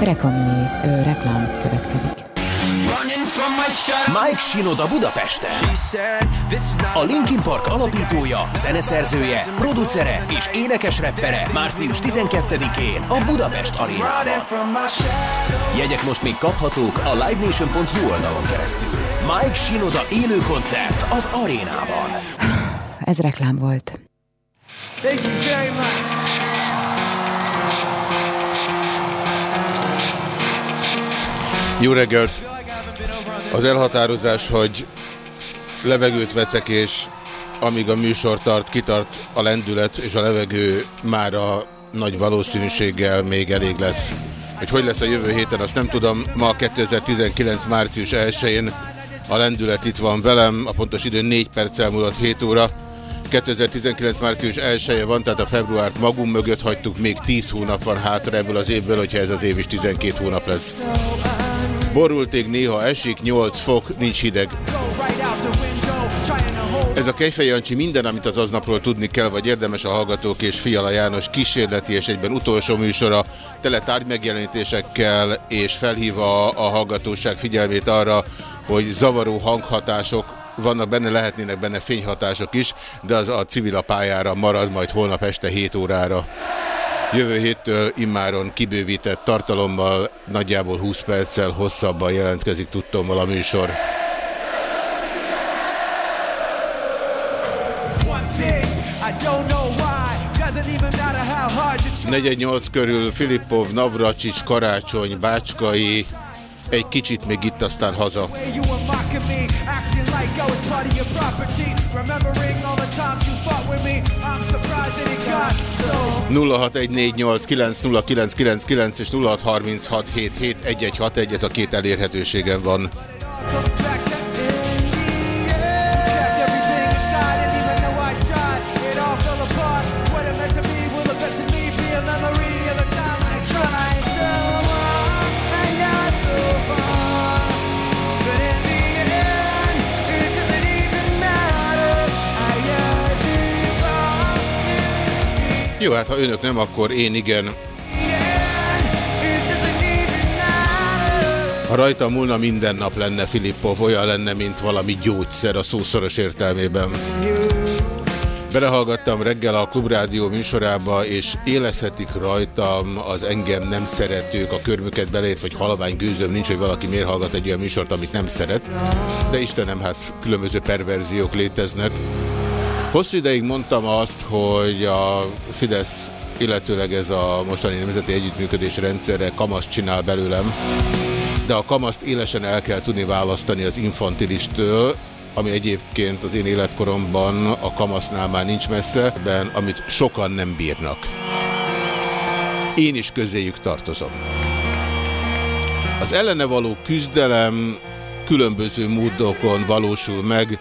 Rekami, ö, reklám következik. Mike Shinoda Budapesten. A Linkin Park alapítója, zeneszerzője, producere és énekes reppere március 12-én a Budapest Arénában. Jegyek most még kaphatók a livenation.hu oldalon keresztül. Mike Shinoda élő koncert az arénában. Ez reklám volt. Jó reggelt! Az elhatározás, hogy levegőt veszek, és amíg a műsor tart, kitart a lendület, és a levegő már a nagy valószínűséggel még elég lesz. Hogy hogy lesz a jövő héten, azt nem tudom. Ma 2019. március 1-én a lendület itt van velem, a pontos idő 4 perccel múlott 7 óra. 2019. március 1 -e van, tehát a februárt magunk mögött hagytuk, még 10 hónap van hátra ebből az évből, hogyha ez az év is 12 hónap lesz. Borulték néha esik, 8 fok, nincs hideg. Ez a Kejfej Jancsi minden, amit az aznapról tudni kell, vagy érdemes a Hallgatók és Fiala János kísérleti és egyben utolsó műsora, tele tárgymegjelenítésekkel, és felhívva a hallgatóság figyelmét arra, hogy zavaró hanghatások vannak benne, lehetnének benne fényhatások is, de az a civil a pályára marad majd holnap este 7 órára. Jövő héttől immáron kibővített tartalommal, nagyjából 20 perccel hosszabban jelentkezik tudtommal a műsor. Negyed nyolc körül Filippov, Navracsics, Karácsony, Bácskai, egy kicsit még itt, aztán haza. 0614890999 és 0636771161, ez a két elérhetőségem van. Jó, hát ha önök nem, akkor én igen. Ha rajta múlna minden nap lenne Filippov, olyan lenne, mint valami gyógyszer a szószoros értelmében. Belehallgattam reggel a Klubrádió műsorába, és élezhetik rajtam az engem nem szeretők, a körmüket belét, vagy halvány gőzöm nincs, hogy valaki miért hallgat egy olyan műsort, amit nem szeret. De Istenem, hát különböző perverziók léteznek. Hosszú ideig mondtam azt, hogy a Fidesz, illetőleg ez a mostani nemzeti együttműködés rendszerre kamaszt csinál belőlem, de a kamaszt élesen el kell tudni választani az infantilistől, ami egyébként az én életkoromban a kamasznál már nincs messze, de amit sokan nem bírnak. Én is közéjük tartozom. Az ellene való küzdelem különböző módokon valósul meg,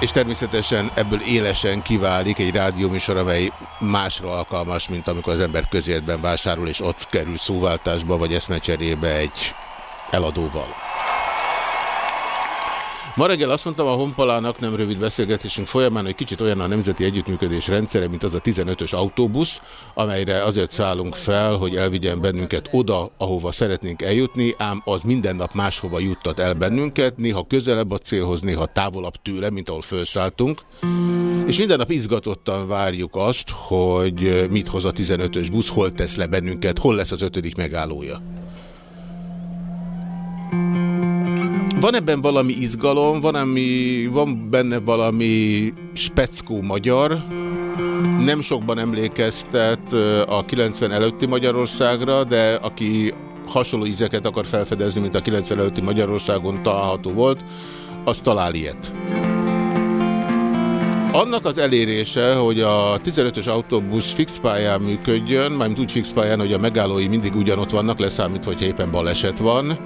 és természetesen ebből élesen kiválik egy rádióműsor, amely másra alkalmas, mint amikor az ember közértben vásárol, és ott kerül szóváltásba, vagy eszmecserébe egy eladóval. Ma reggel azt mondtam a Honpalának nem rövid beszélgetésünk folyamán, hogy kicsit olyan a nemzeti együttműködés rendszere, mint az a 15-ös autóbusz, amelyre azért szállunk fel, hogy elvigyen bennünket oda, ahova szeretnénk eljutni, ám az minden nap máshova juttat el bennünket, néha közelebb a célhoz, néha távolabb tőle, mint ahol felszálltunk. És minden nap izgatottan várjuk azt, hogy mit hoz a 15-ös busz, hol tesz le bennünket, hol lesz az ötödik megállója. Van ebben valami izgalom, van, ami, van benne valami speckó magyar, nem sokban emlékeztet a 90 előtti Magyarországra, de aki hasonló ízeket akar felfedezni, mint a 90 előtti Magyarországon található volt, az talál ilyet. Annak az elérése, hogy a 15-ös autóbusz fix pályán működjön, mármint úgy fix pályán, hogy a megállói mindig ugyanott vannak, leszámítva, hogyha éppen baleset van,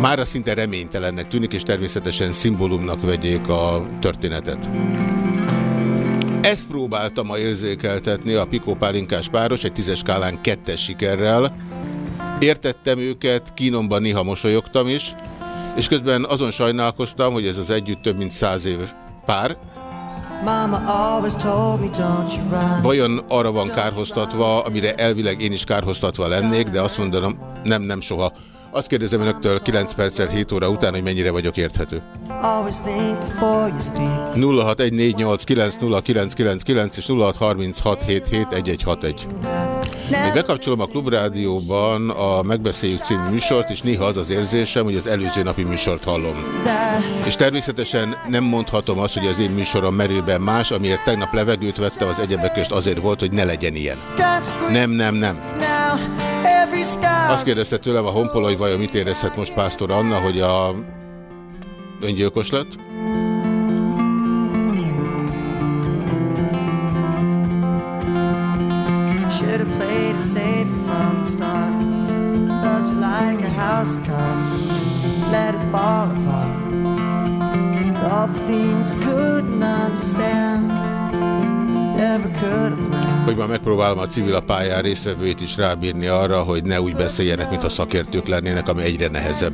mára szinte reménytelennek tűnik, és természetesen szimbólumnak vegyék a történetet. Ezt próbáltam a érzékeltetni a Pikó Pálinkás páros egy tízes skálán kettes sikerrel. Értettem őket, kínomban néha mosolyogtam is, és közben azon sajnálkoztam, hogy ez az együtt több mint száz év pár, Vajon arra van kárhoztatva, amire elvileg én is kárhoztatva lennék, de azt mondanom, nem, nem soha. Azt kérdezem önöktől 9 perccel 7 óra után, hogy mennyire vagyok érthető. 0614890999 és 0636771161. Én bekapcsolom a Klubrádióban a Megbeszéljük című műsort, és néha az az érzésem, hogy az előző napi műsort hallom. És természetesen nem mondhatom azt, hogy az én műsorom merőben más, amiért tegnap levegőt vettem az egyebek közt azért volt, hogy ne legyen ilyen. Nem, nem, nem. Azt kérdezte tőlem a honpol, hogy vajon mit érezhet most Pásztor Anna, hogy a öngyilkos lett. House cards Let it fall apart All things I couldn't understand Never could have planned hogy ma megpróbálom a civil a pályán részvevőit is rábírni arra, hogy ne úgy beszéljenek, mint a szakértők lennének, ami egyre nehezebb.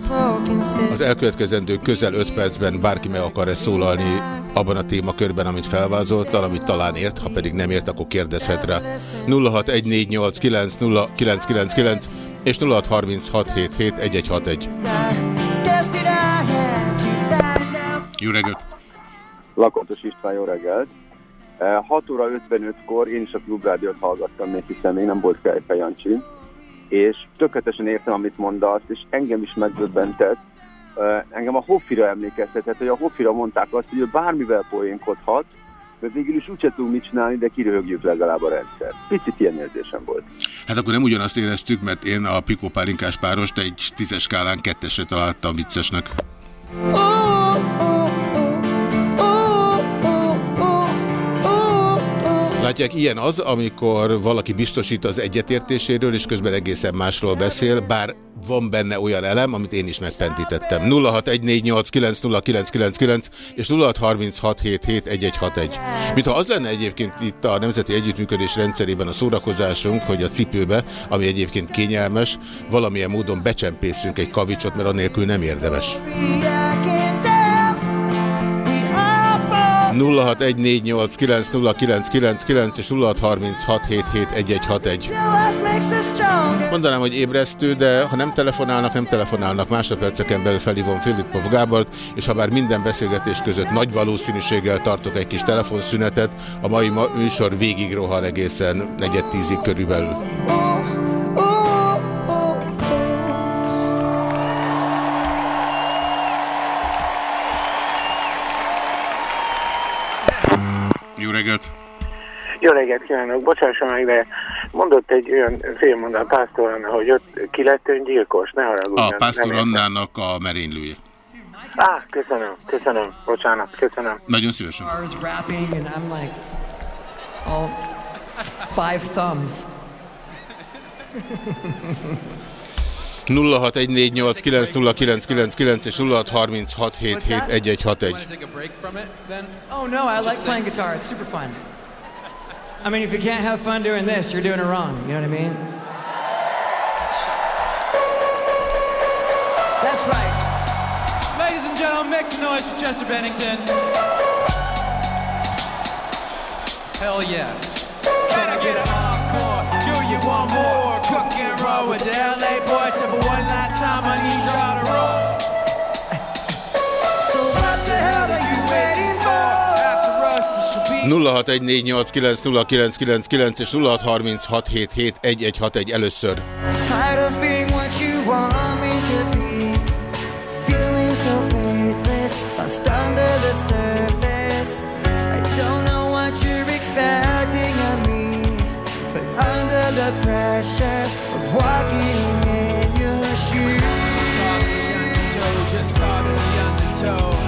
Az elkövetkezendő közel 5 percben bárki meg akar-e szólalni abban a témakörben, amit felvázoltam, amit talán ért, ha pedig nem ért, akkor kérdezhet rá. 0614890999 és 0636771161. Jó reggelt! Lakatos István, jó reggelt! 6 óra 55-kor én is a klubrádiót hallgattam még, hiszen még nem volt Kejfe Jancsi, és tökéletesen értem, amit mondasz, és engem is megdöbbentett. Engem a Hoffira emlékeztetett, hogy a Hoffira mondták azt, hogy ő bármivel poénkodhat, de végül is úgyse tudunk mit csinálni, de kiröhögjük legalább a rendszer. Picit ilyen érzésem volt. Hát akkor nem ugyanazt éreztük, mert én a Pikó Pálinkás párost egy tízes skálán kettesre találtam viccesnek. Látják, ilyen az, amikor valaki biztosít az egyetértéséről, és közben egészen másról beszél, bár van benne olyan elem, amit én is megpentítettem. 0614890999 és 0636771161. Mintha az lenne egyébként itt a Nemzeti Együttműködés rendszerében a szórakozásunk, hogy a cipőbe, ami egyébként kényelmes, valamilyen módon becsempészünk egy kavicsot, mert anélkül nem érdemes. 0614890999 és 0636771161. Mondanám, hogy ébresztő, de ha nem telefonálnak, nem telefonálnak. Másodperceken belül felhívom Filippov Gábort, és ha már minden beszélgetés között nagy valószínűséggel tartok egy kis telefonszünetet, a mai műsor végig rohan egészen negyed tízig körülbelül. Reggelt! Jó reggelt kívánok! Bocsássa meg, de mondott egy olyan félmondat Pásztor Anna, hogy ott ki lett öngyilkos, ne haragudjon. A Pásztor Annának a merénylője. Ah, köszönöm, köszönöm, bocsánat, köszönöm. Nagyon szívesen. Five thumbs. 0614890999 és 0636771161. Oh no, I like playing guitar. It's super fun. I mean, if you can't have fun doing this, you're doing it wrong. You know what I mean? That's right. Ladies and gentlemen, make some noise for Chester Bennington. Hell yeah. Can I get an encore? Do you want more? 0614890999 és 0636771161 először. Tired of being what you want me to be. Feeling so faithless Lost under the surface. I don't know what you're expecting of me But under the pressure of walking in your shoes. Just caught in the undertow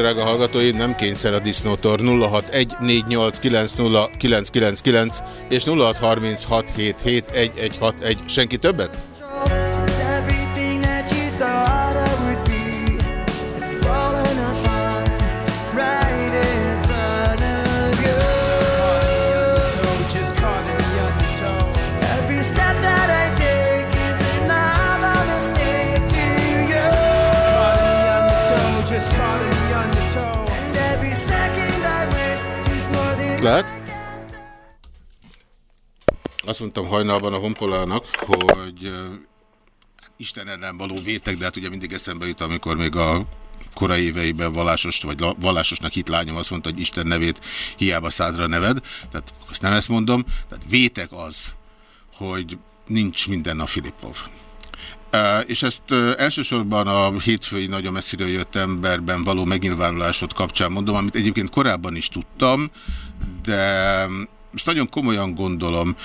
Drága hallgatói, nem kényszer a disznótor 0614890999 és 0636771161. Senki többet? Lehet? Azt mondtam hajnalban a honpolának, hogy uh, Isten ellen való vétek, de hát ugye mindig eszembe jut, amikor még a korai éveiben vallásos, vagy vallásosnak hit lányom azt mondta, hogy Isten nevét hiába szádra neved. Tehát azt nem ezt mondom. Tehát vétek az, hogy nincs minden a Filippov. És ezt elsősorban a hétfői nagyon messziről jött emberben való megnyilvánulásod kapcsán mondom, amit egyébként korábban is tudtam, de most nagyon komolyan gondolom.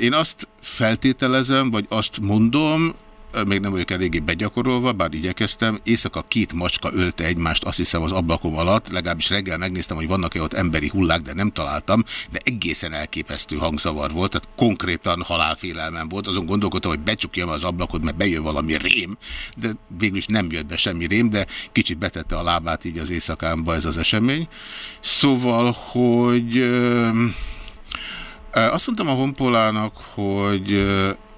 Én azt feltételezem, vagy azt mondom, még nem vagyok eléggé begyakorolva, bár igyekeztem. Éjszaka két macska ölte egymást, azt hiszem az ablakom alatt, legalábbis reggel megnéztem, hogy vannak-e ott emberi hullák, de nem találtam, de egészen elképesztő hangzavar volt, tehát konkrétan halálfélelmem volt. Azon gondolkodtam, hogy becsukjam az ablakot, mert bejön valami rém, de végül is nem jött be semmi rém, de kicsit betette a lábát így az éjszakámba ez az esemény. Szóval, hogy... Azt mondtam a honpolának, hogy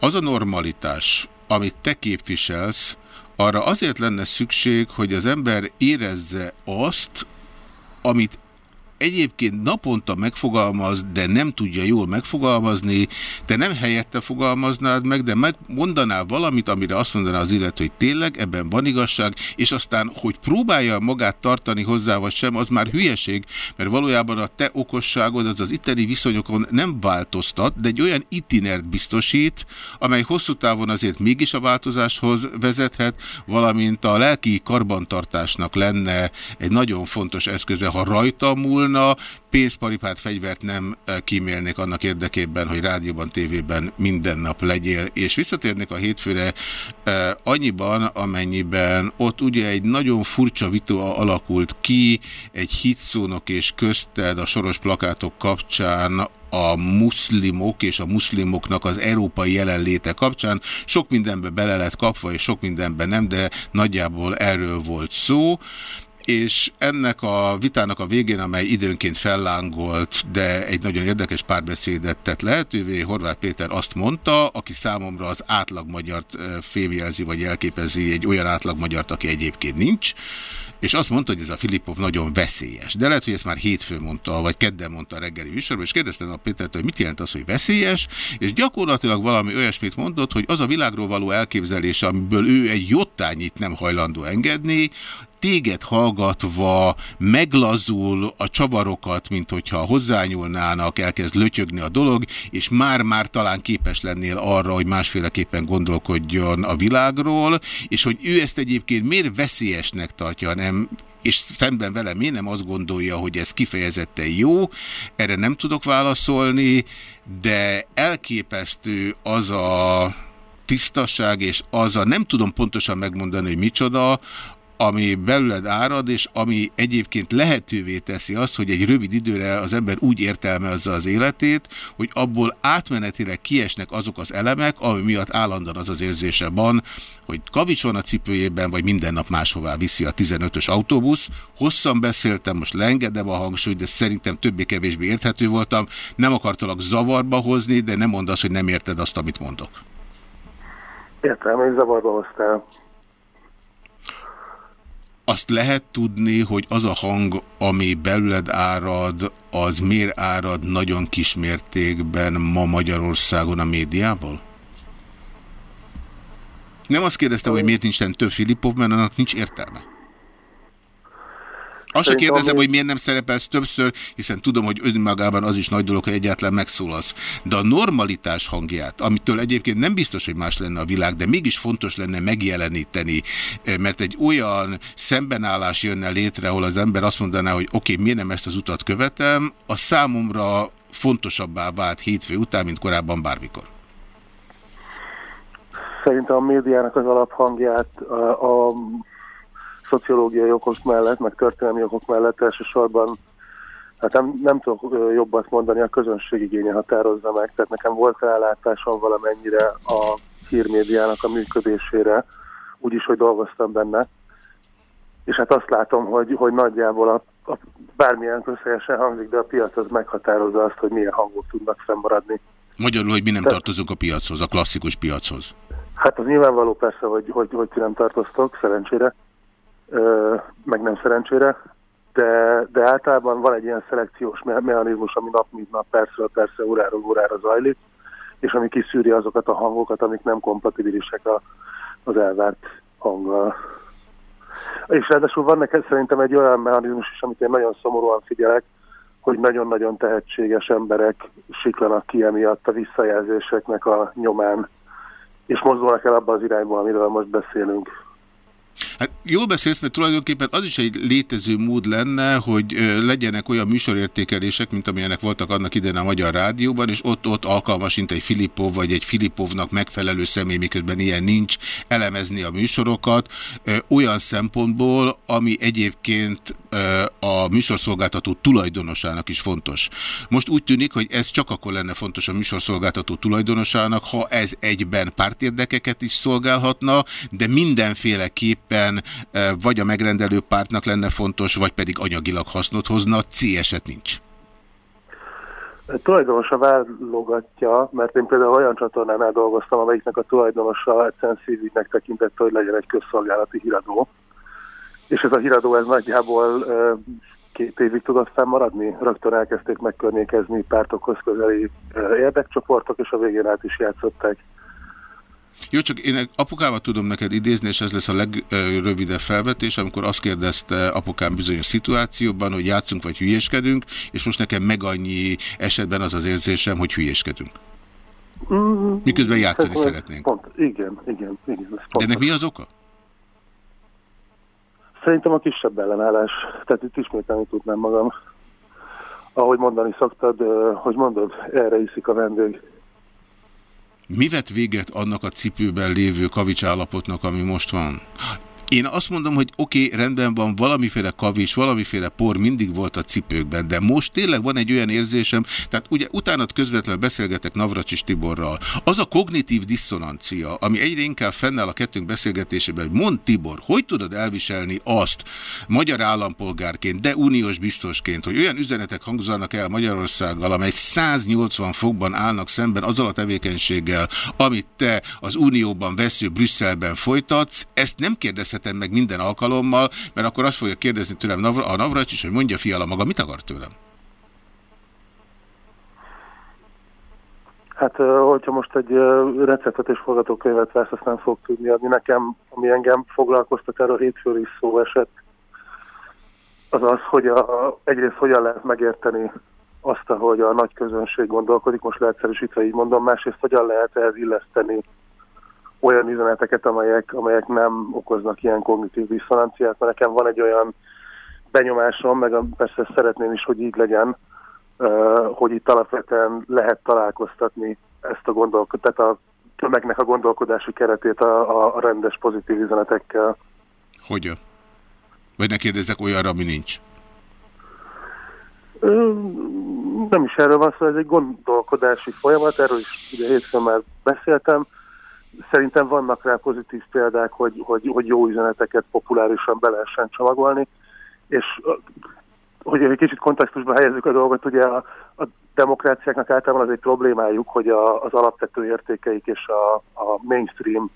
az a normalitás, amit te képviselsz, arra azért lenne szükség, hogy az ember érezze azt, amit egyébként naponta megfogalmaz, de nem tudja jól megfogalmazni, te nem helyette fogalmaznád meg, de megmondanál valamit, amire azt mondaná az illető, hogy tényleg ebben van igazság, és aztán, hogy próbálja magát tartani hozzá, vagy sem, az már hülyeség, mert valójában a te okosságod az az itteni viszonyokon nem változtat, de egy olyan itinert biztosít, amely hosszú távon azért mégis a változáshoz vezethet, valamint a lelki karbantartásnak lenne egy nagyon fontos eszköze, ha rajta múl, volna, pénzparipát, fegyvert nem kímélnék annak érdekében, hogy rádióban, tévében minden nap legyél, és visszatérnék a hétfőre annyiban, amennyiben ott ugye egy nagyon furcsa vita alakult ki, egy hitszónok és közted a soros plakátok kapcsán a muszlimok és a muszlimoknak az európai jelenléte kapcsán. Sok mindenbe bele lett kapva, és sok mindenben nem, de nagyjából erről volt szó és ennek a vitának a végén, amely időnként fellángolt, de egy nagyon érdekes párbeszédet tett lehetővé, Horváth Péter azt mondta, aki számomra az átlagmagyart fémjelzi, vagy elképezi egy olyan átlagmagyart, aki egyébként nincs, és azt mondta, hogy ez a Filipov nagyon veszélyes. De lehet, hogy ezt már hétfő mondta, vagy kedden mondta a reggeli műsorban, és kérdeztem a Pétert, hogy mit jelent az, hogy veszélyes, és gyakorlatilag valami olyasmit mondott, hogy az a világról való elképzelése, amiből ő egy jottányit nem hajlandó engedni, téged hallgatva meglazul a csavarokat, mint hogyha hozzányúlnának, elkezd lötyögni a dolog, és már-már talán képes lennél arra, hogy másféleképpen gondolkodjon a világról, és hogy ő ezt egyébként miért veszélyesnek tartja, nem? És szemben vele miért nem azt gondolja, hogy ez kifejezetten jó, erre nem tudok válaszolni, de elképesztő az a tisztaság, és az a nem tudom pontosan megmondani, hogy micsoda, ami belőled árad, és ami egyébként lehetővé teszi azt, hogy egy rövid időre az ember úgy értelmezze az életét, hogy abból átmenetileg kiesnek azok az elemek, ami miatt állandóan az az érzése van, hogy kavics van a cipőjében, vagy minden nap máshová viszi a 15-ös autóbusz. Hosszan beszéltem, most leengedem a hangsúlyt, de szerintem többé-kevésbé érthető voltam. Nem akartalak zavarba hozni, de nem mondd azt, hogy nem érted azt, amit mondok. Értem, hogy zavarba hoztál azt lehet tudni, hogy az a hang, ami belőled árad, az miért árad nagyon kis mértékben ma Magyarországon a médiából? Nem azt kérdeztem, hogy miért nincs több Filipov, mert annak nincs értelme. Azt se kérdezem, hogy miért nem szerepelsz többször, hiszen tudom, hogy önmagában az is nagy dolog, hogy egyáltalán megszólalsz. De a normalitás hangját, amitől egyébként nem biztos, hogy más lenne a világ, de mégis fontos lenne megjeleníteni, eh, mert egy olyan szembenállás jönne létre, ahol az ember azt mondaná, hogy oké, okay, miért nem ezt az utat követem, a számomra fontosabbá vált hétfő után, mint korábban bármikor. Szerintem a médiának az alaphangját a, a szociológiai okok mellett, meg történelmi okok mellett elsősorban hát nem, nem tudok jobbat mondani, a közönség igénye határozza meg. Tehát nekem volt rálátásom valamennyire a hírmédiának a működésére, úgyis, hogy dolgoztam benne. És hát azt látom, hogy, hogy nagyjából a, a, bármilyen közhelyesen hangzik, de a piac az meghatározza azt, hogy milyen hangok tudnak fennmaradni. Magyarul, hogy mi nem Tehát, tartozunk a piachoz, a klasszikus piachoz. Hát az nyilvánvaló persze, hogy, hogy, hogy ti nem tartoztok, szerencsére meg nem szerencsére, de, de általában van egy ilyen szelekciós mechanizmus, ami nap mint nap, persze, persze, óráról órára zajlik, és ami kiszűri azokat a hangokat, amik nem kompatibilisek a, az elvárt hanggal. És ráadásul van neked szerintem egy olyan mechanizmus is, amit én nagyon szomorúan figyelek, hogy nagyon-nagyon tehetséges emberek siklanak ki emiatt a visszajelzéseknek a nyomán, és mozdulnak el abba az irányba, amiről most beszélünk. Hát jól beszélsz, mert tulajdonképpen az is egy létező mód lenne, hogy legyenek olyan műsorértékelések, mint amilyenek voltak annak idején a Magyar Rádióban, és ott-ott alkalmas, mint egy Filipov vagy egy Filipovnak megfelelő személy, miközben ilyen nincs, elemezni a műsorokat olyan szempontból, ami egyébként a műsorszolgáltató tulajdonosának is fontos. Most úgy tűnik, hogy ez csak akkor lenne fontos a műsorszolgáltató tulajdonosának, ha ez egyben pártérdekeket is szolgálhatna, de mindenféleképpen vagy a megrendelő pártnak lenne fontos, vagy pedig anyagilag hasznot hozna, C eset nincs. Tulajdonosa válogatja, mert én például olyan csatornánál dolgoztam, amelyiknek a tulajdonosa egyszerűen szívügynek tekintette, hogy legyen egy közszolgálati híradó és ez a híradó ez nagyjából két évig tudott fennmaradni. Rögtön elkezdték megkörnyékezni pártokhoz közeli érdekcsoportok, és a végén át is játszották. Jó, csak én apukámat tudom neked idézni, és ez lesz a legrövidebb felvetés, amikor azt kérdezte apukám bizonyos szituációban, hogy játszunk vagy hülyéskedünk, és most nekem meg annyi esetben az az érzésem, hogy hülyéskedünk. Mm, Miközben játszani szeretnénk. Pont, igen, igen, igen. De ennek mi az oka? Szerintem a kisebb ellenállás. Tehát itt ismételni tudnám magam. Ahogy mondani szoktad, hogy mondod, erre iszik a vendég. Mi vett véget annak a cipőben lévő kavics ami most van? Én azt mondom, hogy oké, okay, rendben van, valamiféle kavis, valamiféle por mindig volt a cipőkben, de most tényleg van egy olyan érzésem, tehát ugye utána közvetlenül beszélgetek Navracsis Tiborral. Az a kognitív diszonancia, ami egyre inkább fennáll a kettőnk beszélgetésében, hogy mond Tibor, hogy tudod elviselni azt magyar állampolgárként, de uniós biztosként, hogy olyan üzenetek hangzanak el Magyarországgal, amely 180 fokban állnak szemben azzal a tevékenységgel, amit te az unióban vesző Brüsszelben folytatsz, ezt nem kérdezhet kérdezhetem meg minden alkalommal, mert akkor azt fogja kérdezni tőlem a Navracs is, hogy mondja fiala maga, mit akar tőlem? Hát, hogyha most egy receptet és forgatókönyvet vesz, azt nem fog tudni adni. Nekem, ami engem foglalkoztat, erről hétfőről is szó esett, az az, hogy a, egyrészt hogyan lehet megérteni azt, hogy a nagy közönség gondolkodik, most leegyszerűsítve így mondom, másrészt hogyan lehet ehhez illeszteni olyan üzeneteket, amelyek, amelyek nem okoznak ilyen kognitív diszonanciát, mert nekem van egy olyan benyomásom, meg persze szeretném is, hogy így legyen, hogy itt alapvetően lehet találkoztatni ezt a gondolkodást, tehát a tömegnek a gondolkodási keretét a, a rendes pozitív üzenetekkel. Hogyan? Vagy ne kérdezzek olyanra, ami nincs? Nem is erről van szó, ez egy gondolkodási folyamat, erről is ugye hétfőn már beszéltem, Szerintem vannak rá pozitív példák, hogy, hogy, hogy jó üzeneteket populárisan be lehessen csomagolni, és hogy egy kicsit kontextusba helyezzük a dolgot, ugye a, a demokráciáknak általában az egy problémájuk, hogy a, az alapvető értékeik és a, a mainstream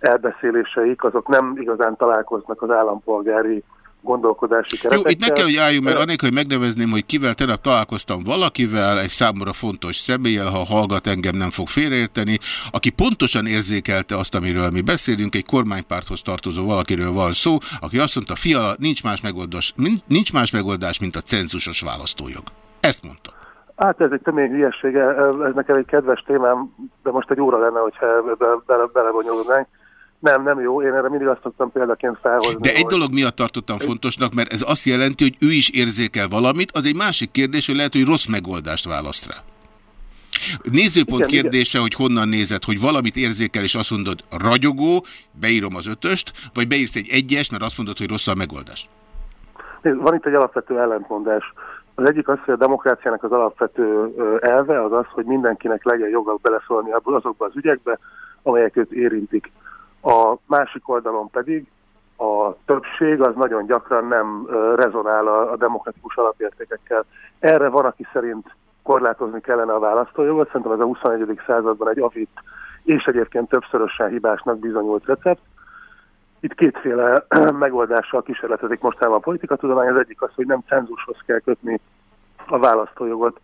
elbeszéléseik, azok nem igazán találkoznak az állampolgári gondolkodási keretekkel. Jó, itt meg kell, hogy álljunk, mert anélkül, hogy megnevezném, hogy kivel tegnap találkoztam valakivel, egy számomra fontos személlyel, ha hallgat engem nem fog félreérteni, aki pontosan érzékelte azt, amiről mi beszélünk, egy kormánypárthoz tartozó valakiről van szó, aki azt mondta, fia, nincs más megoldás, nincs más megoldás, mint a cenzusos választójog. Ezt mondta. Hát ez egy tömény hülyessége, ez nekem egy kedves témám, de most egy óra lenne, hogyha bele, belebonyolódnánk. Nem, nem jó. Én erre mindig azt szoktam példaként felhozni. De egy hogy... dolog miatt tartottam fontosnak, mert ez azt jelenti, hogy ő is érzékel valamit, az egy másik kérdés, hogy lehet, hogy rossz megoldást választ rá. Nézőpont igen, kérdése, igen. hogy honnan nézed, hogy valamit érzékel, és azt mondod, ragyogó, beírom az ötöst, vagy beírsz egy egyes, mert azt mondod, hogy rossz a megoldás. Van itt egy alapvető ellentmondás. Az egyik az, hogy a demokráciának az alapvető elve az az, hogy mindenkinek legyen joga beleszólni azokba az ügyekbe, amelyek őt érintik. A másik oldalon pedig a többség az nagyon gyakran nem rezonál a, demokratikus alapértékekkel. Erre van, aki szerint korlátozni kellene a választójogot, szerintem ez a 21. században egy avit és egyébként többszörösen hibásnak bizonyult recept. Itt kétféle megoldással kísérletezik mostában a politikatudomány. Az egyik az, hogy nem cenzushoz kell kötni a választójogot,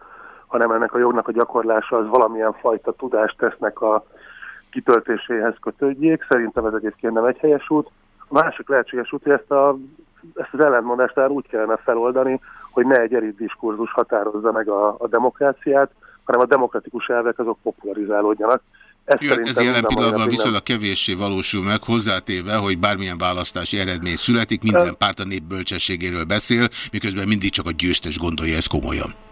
hanem ennek a jognak a gyakorlása az valamilyen fajta tudást tesznek a kitöltéséhez kötődjék. Szerintem ez egyébként nem egy helyes út. A másik lehetséges út, hogy ezt, a, ezt az ellentmondást úgy kellene feloldani, hogy ne egy elit diskurzus határozza meg a, a demokráciát, hanem a demokratikus elvek azok popularizálódjanak. Ez, Jó, ez jelen pillanatban viszonylag kevéssé valósul meg, hozzátéve, hogy bármilyen választási eredmény születik, minden párt a nép bölcsességéről beszél, miközben mindig csak a győztes gondolja ezt komolyan.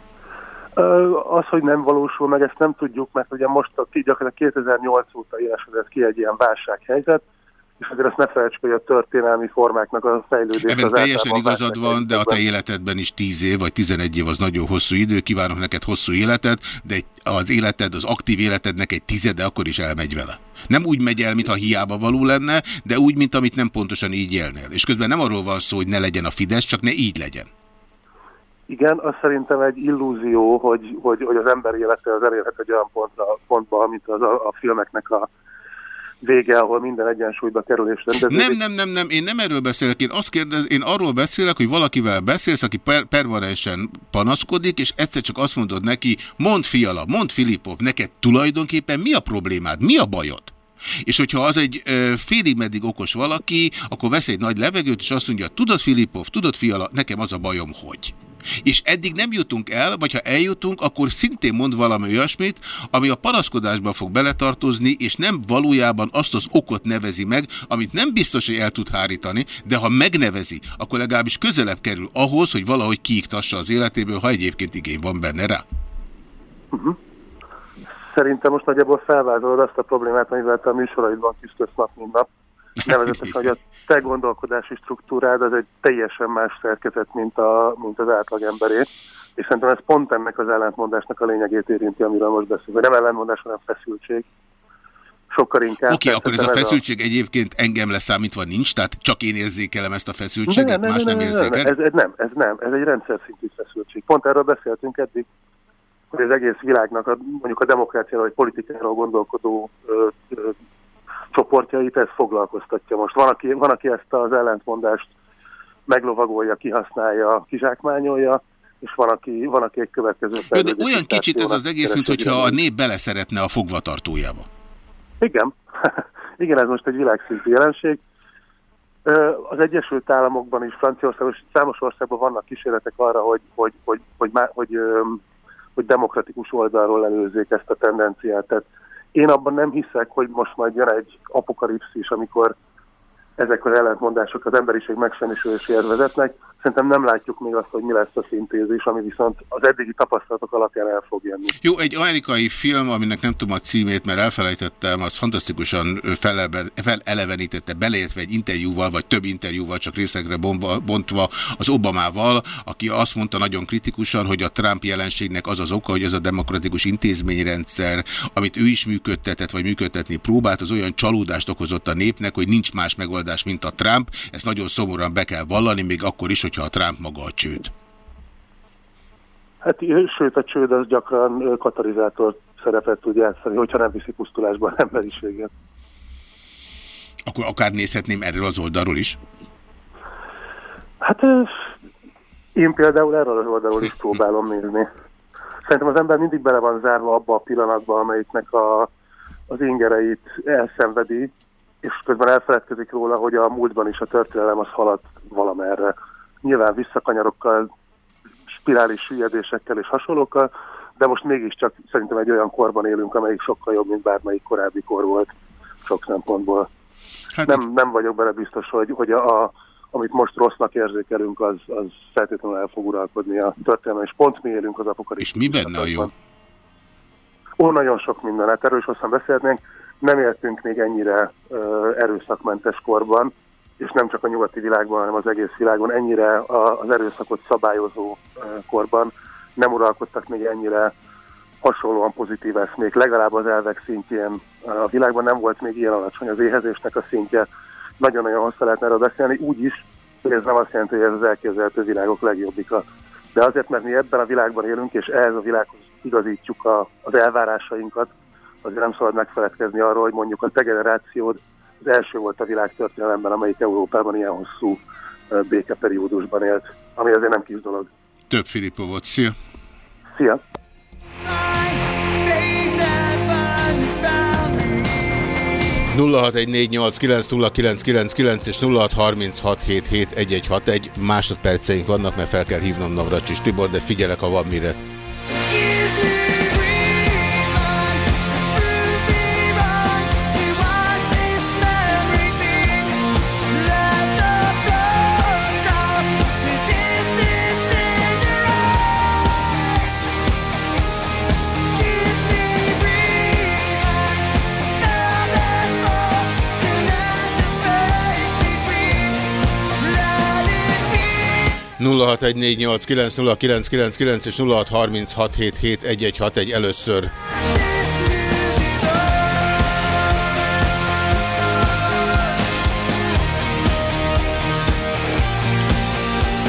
Az, hogy nem valósul meg, ezt nem tudjuk, mert ugye most a, gyakorlatilag 2008 óta élesedett ki egy ilyen válsághelyzet, és azért azt ne felejtsük, hogy a történelmi formáknak a fejlődés... Ebben az teljesen igazad van, de a te életedben is 10 év, vagy 11 év az nagyon hosszú idő. Kívánok neked hosszú életet, de az életed, az aktív életednek egy tizede akkor is elmegy vele. Nem úgy megy el, mintha hiába való lenne, de úgy, mint amit nem pontosan így élnél. És közben nem arról van szó, hogy ne legyen a Fidesz, csak ne így legyen. Igen, az szerintem egy illúzió, hogy, hogy, hogy az ember élete az elérhet egy olyan pontra, pontba, amit az a, a filmeknek a vége, ahol minden egyensúlyba kerül és rendeződik. Nem, nem, nem, nem, én nem erről beszélek, én, azt kérdez, én arról beszélek, hogy valakivel beszélsz, aki per permanensen panaszkodik, és egyszer csak azt mondod neki, mond fiala, mond Filipov, neked tulajdonképpen mi a problémád, mi a bajod? És hogyha az egy ö, félig meddig okos valaki, akkor vesz egy nagy levegőt, és azt mondja, tudod Filipov, tudod fiala, nekem az a bajom, hogy... És eddig nem jutunk el, vagy ha eljutunk, akkor szintén mond valami olyasmit, ami a panaszkodásba fog beletartozni, és nem valójában azt az okot nevezi meg, amit nem biztos, hogy el tud hárítani, de ha megnevezi, akkor legalábbis közelebb kerül ahhoz, hogy valahogy kiiktassa az életéből, ha egyébként igény van benne rá. Uh mhm. -huh. Szerintem most nagyjából felvázolod azt a problémát, amivel te a műsoraidban küzdötsz nap, mint nap. Nevezetesen, hogy a te gondolkodási struktúrád az egy teljesen más szerkezet, mint, a, mint az átlagemberé. És szerintem ez pont ennek az ellentmondásnak a lényegét érinti, amiről most beszélünk. Nem ellentmondás, hanem feszültség. Sokkal inkább. Oké, okay, akkor ez a feszültség ez a... egyébként engem leszámítva nincs, tehát csak én érzékelem ezt a feszültséget, nem, más nem, nem, nem érzékel? Nem, ez, nem, ez nem, ez egy rendszer szintű feszültség. Pont erről beszéltünk eddig, hogy az egész világnak, a, mondjuk a demokráciáról vagy politikáról gondolkodó ö, ö, csoportjait ez foglalkoztatja most. Van aki, van, aki ezt az ellentmondást meglovagolja, kihasználja, kizsákmányolja, és van, aki, van, aki egy következő Jó, de olyan kicsit ez az egész, mint hogyha a nép beleszeretne a fogvatartójába. Igen. Igen, ez most egy világszintű jelenség. Az Egyesült Államokban is, Franciaországban és számos országban vannak kísérletek arra, hogy, hogy, hogy, hogy, hogy, hogy, hogy demokratikus oldalról előzzék ezt a tendenciát. Tehát én abban nem hiszek, hogy most majd jön egy apokalipszis, amikor ezek az ellentmondások az emberiség megsemmisüléséhez vezetnek. Szerintem nem látjuk még azt, hogy mi lesz a szintézis, ami viszont az eddigi tapasztalatok alapján el fog jönni. Jó, egy amerikai film, aminek nem tudom a címét, mert elfelejtettem, az fantasztikusan felelevenítette, beleértve egy interjúval, vagy több interjúval, csak részekre bontva az Obamával, aki azt mondta nagyon kritikusan, hogy a Trump jelenségnek az az oka, hogy ez a demokratikus intézményrendszer, amit ő is működtetett, vagy működtetni próbált, az olyan csalódást okozott a népnek, hogy nincs más megoldás, mint a Trump. Ezt nagyon szomorúan be kell vallani, még akkor is, hogyha a Trump maga a csőd? Hát sőt, a csőd az gyakran katalizátor szerepet tud játszani, hogyha nem viszi pusztulásba az emberiséget. Akkor akár nézhetném erről az oldalról is? Hát én például erről az oldalról is próbálom nézni. Szerintem az ember mindig bele van zárva abba a pillanatba, amelyiknek a, az ingereit elszenvedi, és közben elfeledkezik róla, hogy a múltban is a történelem az haladt valamerre. Nyilván visszakanyarokkal, spirális süllyedésekkel és hasonlókkal, de most mégiscsak szerintem egy olyan korban élünk, amelyik sokkal jobb, mint bármelyik korábbi kor volt sok szempontból. Hát nem, nem vagyok bele biztos, hogy, hogy a, a, amit most rossznak érzékelünk, az, az feltétlenül el fog uralkodni a történelme, és pont mi élünk az apokalipszis. És mi benne a jó? Ó, nagyon sok minden. Hát erről is hosszan beszélhetnénk. Nem éltünk még ennyire uh, erőszakmentes korban, és nem csak a nyugati világban, hanem az egész világon ennyire az erőszakot szabályozó korban nem uralkodtak még ennyire hasonlóan pozitív eszmék, legalább az elvek szintjén. A világban nem volt még ilyen alacsony az éhezésnek a szintje. Nagyon-nagyon hosszá lehetne erről beszélni, úgy is, hogy ez nem azt jelenti, hogy ez az elképzelhető világok legjobbika. De azért, mert mi ebben a világban élünk, és ehhez a világhoz igazítjuk a, az elvárásainkat, azért nem szabad megfeledkezni arról, hogy mondjuk a te generációd az első volt a világtörténelemben, amelyik Európában ilyen hosszú békeperiódusban élt, ami azért nem kis dolog. Több Filippo volt. Szia! Szia! 0614890999 és 0636771161 másodperceink vannak, mert fel kell hívnom Navracsis Tibor, de figyelek, ha van mire. És 0636771161 először.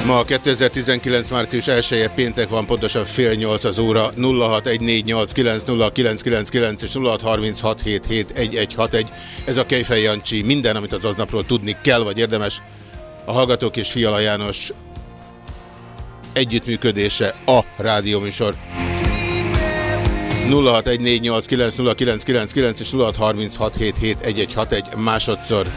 Ma 2019. március 1 -e péntek van, pontosan fél nyolc az óra 0614890999 és 0636771161. Ez a Kejfej Jancsi. Minden, amit az aznapról tudni kell, vagy érdemes. A Hallgatók és Fiala János együttműködése a rádióműsor. 0614890999 és 0636771161 másodszor.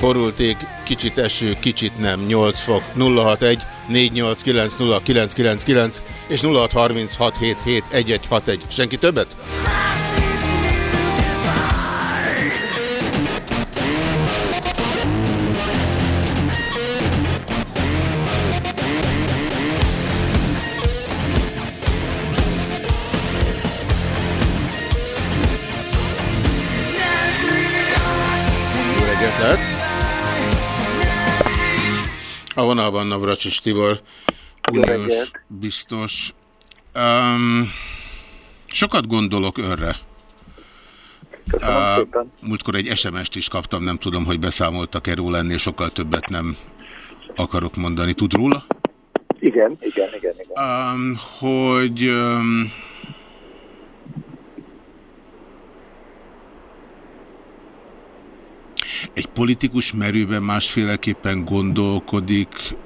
Borulték, kicsit eső, kicsit nem, 8 fok, 061 489 és 0636771161. Senki többet? A vonalban Navracsis Tibor, uniós biztos. Um, sokat gondolok önre. uh, múltkor egy SMS-t is kaptam, nem tudom, hogy beszámoltak-e róla, ennél sokkal többet nem akarok mondani. Tud róla? Igen, igen, igen. igen. Um, hogy... Um, Egy politikus merőben másféleképpen gondolkodik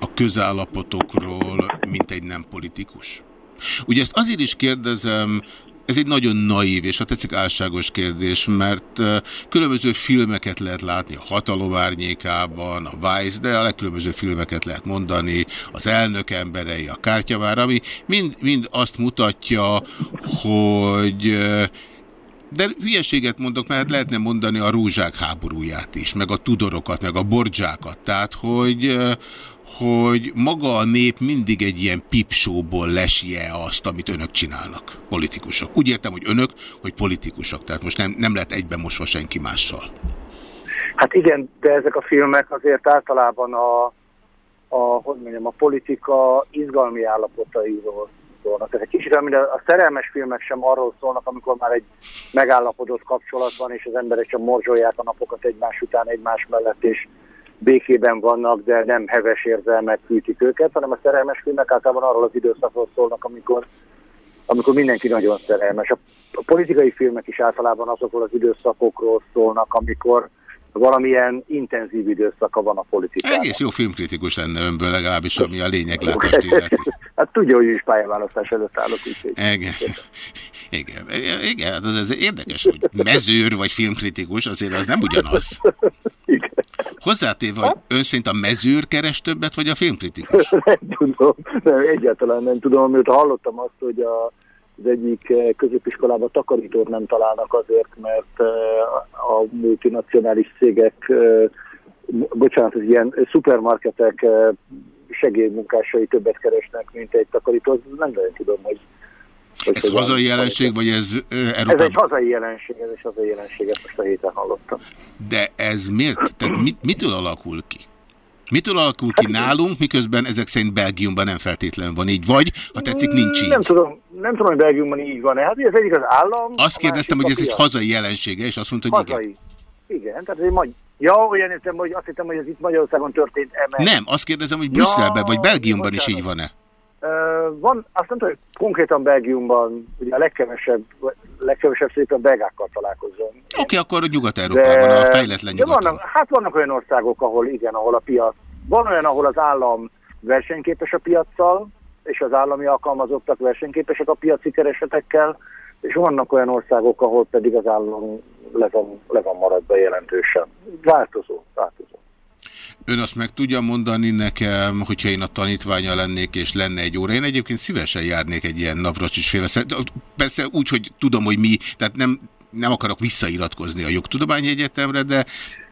a közállapotokról, mint egy nem politikus? Ugye ezt azért is kérdezem, ez egy nagyon naív és ha tetszik álságos kérdés, mert különböző filmeket lehet látni a hatalom árnyékában, a Vice, de a legkülönböző filmeket lehet mondani, az elnök emberei, a kártyavár, ami mind, mind azt mutatja, hogy de hülyeséget mondok, mert lehetne mondani a rózsák háborúját is, meg a tudorokat, meg a bordzsákat. Tehát, hogy, hogy maga a nép mindig egy ilyen pipsóból lesje azt, amit önök csinálnak, politikusok. Úgy értem, hogy önök, hogy politikusok, tehát most nem, nem lehet egyben mosva senki mással. Hát igen, de ezek a filmek azért általában a, a, hogy mondjam, a politika izgalmi állapotairól szólnak. Ez egy kicsit, amire a szerelmes filmek sem arról szólnak, amikor már egy megállapodott kapcsolat van, és az emberek csak morzsolják a napokat egymás után egymás mellett, és békében vannak, de nem heves érzelmek fűtik őket, hanem a szerelmes filmek általában arról az időszakról szólnak, amikor, amikor mindenki nagyon szerelmes. A politikai filmek is általában azokról az időszakokról szólnak, amikor valamilyen intenzív időszaka van a politikának. Egész jó filmkritikus lenne önből legalábbis, ami a lényeglátást illeti. hát tudja, hogy is pályaválasztás előtt állok. Úgyhogy. Igen. Igen. Igen, hát ez, ez érdekes, hogy mezőr vagy filmkritikus, azért az nem ugyanaz. Igen. Hozzátéve, hogy ön szerint a mezőr keres többet, vagy a filmkritikus? nem tudom, nem, egyáltalán nem tudom, amit hallottam azt, hogy a az egyik eh, középiskolában takarítót nem találnak azért, mert eh, a multinacionális cégek, eh, bocsánat, az ilyen szupermarketek segélymunkásai többet keresnek, mint egy takarító. Nem nagyon tudom, hogy hogy ez hazai jelenség, vagy ez Európában? Ez egy hazai jelenség, ez egy hazai jelenség, ezt most a héten hallottam. De ez miért? Tehát mit, mitől alakul ki? Mitől alakul ki hát, nálunk, miközben ezek szerint Belgiumban nem feltétlenül van így, vagy, ha tetszik, nincs így? Nem tudom, nem tudom, hogy Belgiumban így van-e. Hát ez egyik az állam. Azt kérdeztem, hogy ez egy hazai jelensége, és azt mondta, hogy hazai. igen. Igen, tehát egy magy Ja, olyan értem, hogy azt hittem, hogy ez itt Magyarországon történt emel. Nem, azt kérdezem, hogy Brüsszelben ja, vagy Belgiumban is így van-e? Van, azt nem tudom, hogy konkrétan Belgiumban ugye a legkevesebb, legkevesebb szépen belgákkal találkozom. Oké, okay, akkor Nyugat-Európában, a fejletlen nyugaton. Vannak, hát vannak olyan országok, ahol igen, ahol a piac, van olyan, ahol az állam versenyképes a piaccal, és az állami alkalmazottak versenyképesek a piaci keresetekkel, és vannak olyan országok, ahol pedig az állam le van, le van maradva jelentősen. Változó, változó. Ön azt meg tudja mondani nekem, hogyha én a tanítványa lennék, és lenne egy óra. Én egyébként szívesen járnék egy ilyen navracsis féle. Persze úgy, hogy tudom, hogy mi, tehát nem, nem akarok visszairatkozni a jogtudományi egyetemre, de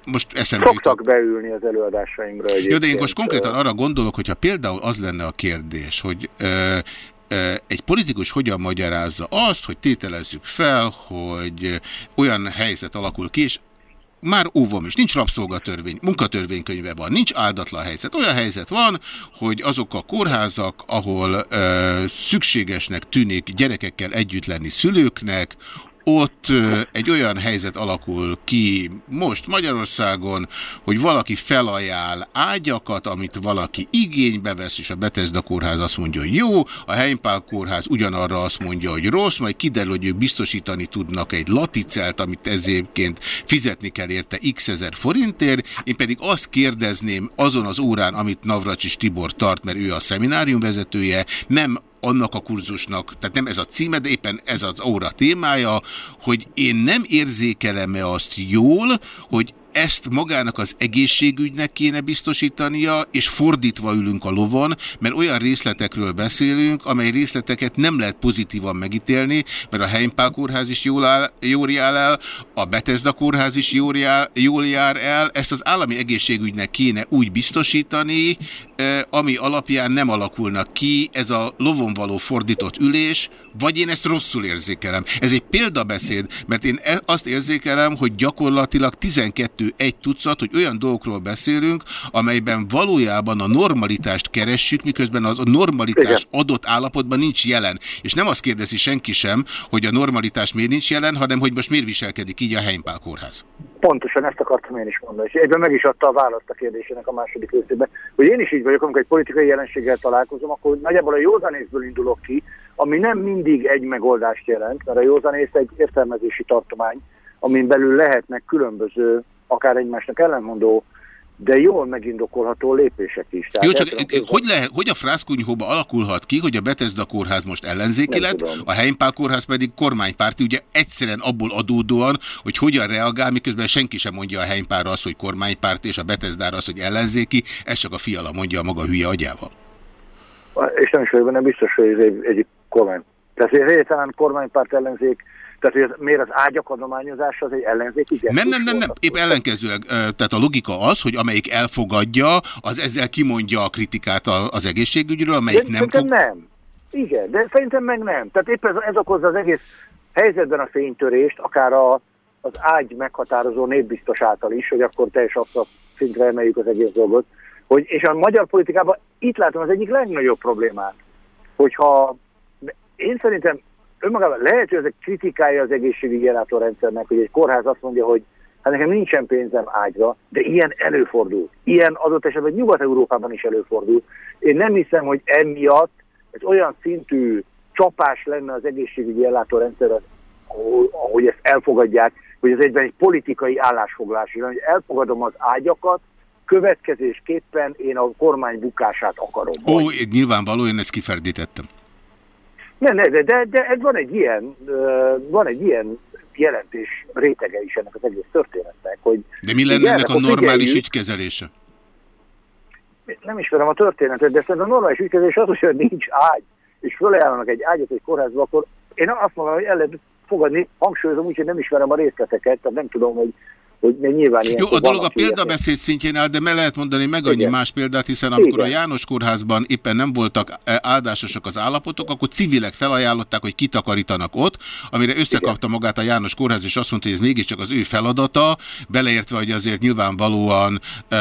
most eszembe Szoktak jutott. beülni az előadásainkra egyébként. Jó, de én most konkrétan arra gondolok, hogyha például az lenne a kérdés, hogy ö, ö, egy politikus hogyan magyarázza azt, hogy tételezzük fel, hogy olyan helyzet alakul ki, és már óvom is, nincs rabszolgatörvény, munkatörvénykönyve van, nincs áldatlan helyzet. Olyan helyzet van, hogy azok a kórházak, ahol ö, szükségesnek tűnik gyerekekkel együtt lenni szülőknek, ott egy olyan helyzet alakul ki most Magyarországon, hogy valaki felajánl ágyakat, amit valaki igénybe vesz, és a Betesda kórház azt mondja, hogy jó, a Heimpál kórház ugyanarra azt mondja, hogy rossz, majd kiderül, hogy ők biztosítani tudnak egy laticelt, amit ezért fizetni kell érte x ezer forintért, én pedig azt kérdezném azon az órán, amit Navracsis Tibor tart, mert ő a szeminárium vezetője, nem annak a kurzusnak, tehát nem ez a címe, de éppen ez az óra témája, hogy én nem érzékelem-e azt jól, hogy ezt magának az egészségügynek kéne biztosítania, és fordítva ülünk a lovon, mert olyan részletekről beszélünk, amely részleteket nem lehet pozitívan megítélni, mert a Heimpál kórház is jól, áll, jól jár el, a Betesda kórház is jól jár, jól jár el, ezt az állami egészségügynek kéne úgy biztosítani, ami alapján nem alakulnak ki ez a lovon való fordított ülés, vagy én ezt rosszul érzékelem. Ez egy példabeszéd, mert én e- azt érzékelem, hogy gyakorlatilag 12 kettő, egy tucat, hogy olyan dolgokról beszélünk, amelyben valójában a normalitást keressük, miközben az a normalitás Igen. adott állapotban nincs jelen. És nem azt kérdezi senki sem, hogy a normalitás miért nincs jelen, hanem hogy most miért viselkedik így a Heimpál kórház. Pontosan ezt akartam én is mondani, és egyben meg is adta a választ a kérdésének a második részében, hogy én is így vagyok, amikor egy politikai jelenséggel találkozom, akkor nagyjából a józanészből indulok ki, ami nem mindig egy megoldást jelent, mert a józanész egy értelmezési tartomány, amin belül lehetnek különböző akár egymásnak ellenmondó, de jól megindokolható lépések is. Tehát Jó, csak tudom, hogy, lehet, hogy a frászkunyhóba alakulhat ki, hogy a Betesda kórház most ellenzéki lett, tudom. a Heimpál kórház pedig kormánypárti, ugye egyszerűen abból adódóan, hogy hogyan reagál, miközben senki sem mondja a Heimpálra azt, hogy kormánypárti, és a Betesdára azt, hogy ellenzéki, ez csak a fiala mondja a maga hülye agyával. És nem is vagyok benne biztos, hogy ez egy, egy kormány. Tehát egyáltalán kormánypárt ellenzék, tehát, hogy ez, miért az ágyak adományozása az egy ellenzék? Igen, nem, nem, nem, nem, épp ellenkezőleg. Tehát a logika az, hogy amelyik elfogadja, az ezzel kimondja a kritikát az egészségügyről, amelyik de nem fog... nem. Igen, de szerintem meg nem. Tehát épp ez, ez okozza az egész helyzetben a fénytörést, akár a, az ágy meghatározó népbiztos által is, hogy akkor teljes abszolút szintre emeljük az egész dolgot. Hogy, és a magyar politikában itt látom az egyik legnagyobb problémát, hogyha én szerintem önmagában lehet, hogy ezek kritikája az egészségügyi ellátórendszernek, hogy egy kórház azt mondja, hogy Hát nekem nincsen pénzem ágyra, de ilyen előfordul. Ilyen adott esetben Nyugat-Európában is előfordul. Én nem hiszem, hogy emiatt ez olyan szintű csapás lenne az egészségügyi ellátórendszer, ahogy ezt elfogadják, hogy ez egyben egy politikai állásfoglalás, hogy elfogadom az ágyakat, következésképpen én a kormány bukását akarom. Ó, nyilvánvaló, én ezt kiferdítettem. Ne, ne, de, de, de ez van egy ilyen, van egy ilyen jelentés rétege is ennek az egész történetnek. Hogy de mi lenne ennek a normális ügykezelése? Nem ismerem a történetet, de szerintem a normális ügykezelés az, hogy nincs ágy, és fölajánlanak egy ágyat egy kórházba, akkor én azt mondom, hogy el lehet fogadni, hangsúlyozom úgy, hogy nem ismerem a részleteket, tehát nem tudom, hogy hogy nyilván Jó, a dolog a példabeszéd szintjén áll, de me lehet mondani meg annyi Igen. más példát, hiszen amikor Igen. a János kórházban éppen nem voltak e, áldásosak az állapotok, akkor civilek felajánlották, hogy kitakarítanak ott, amire összekapta magát a János kórház, és azt mondta, hogy ez mégiscsak az ő feladata, beleértve, hogy azért nyilvánvalóan e,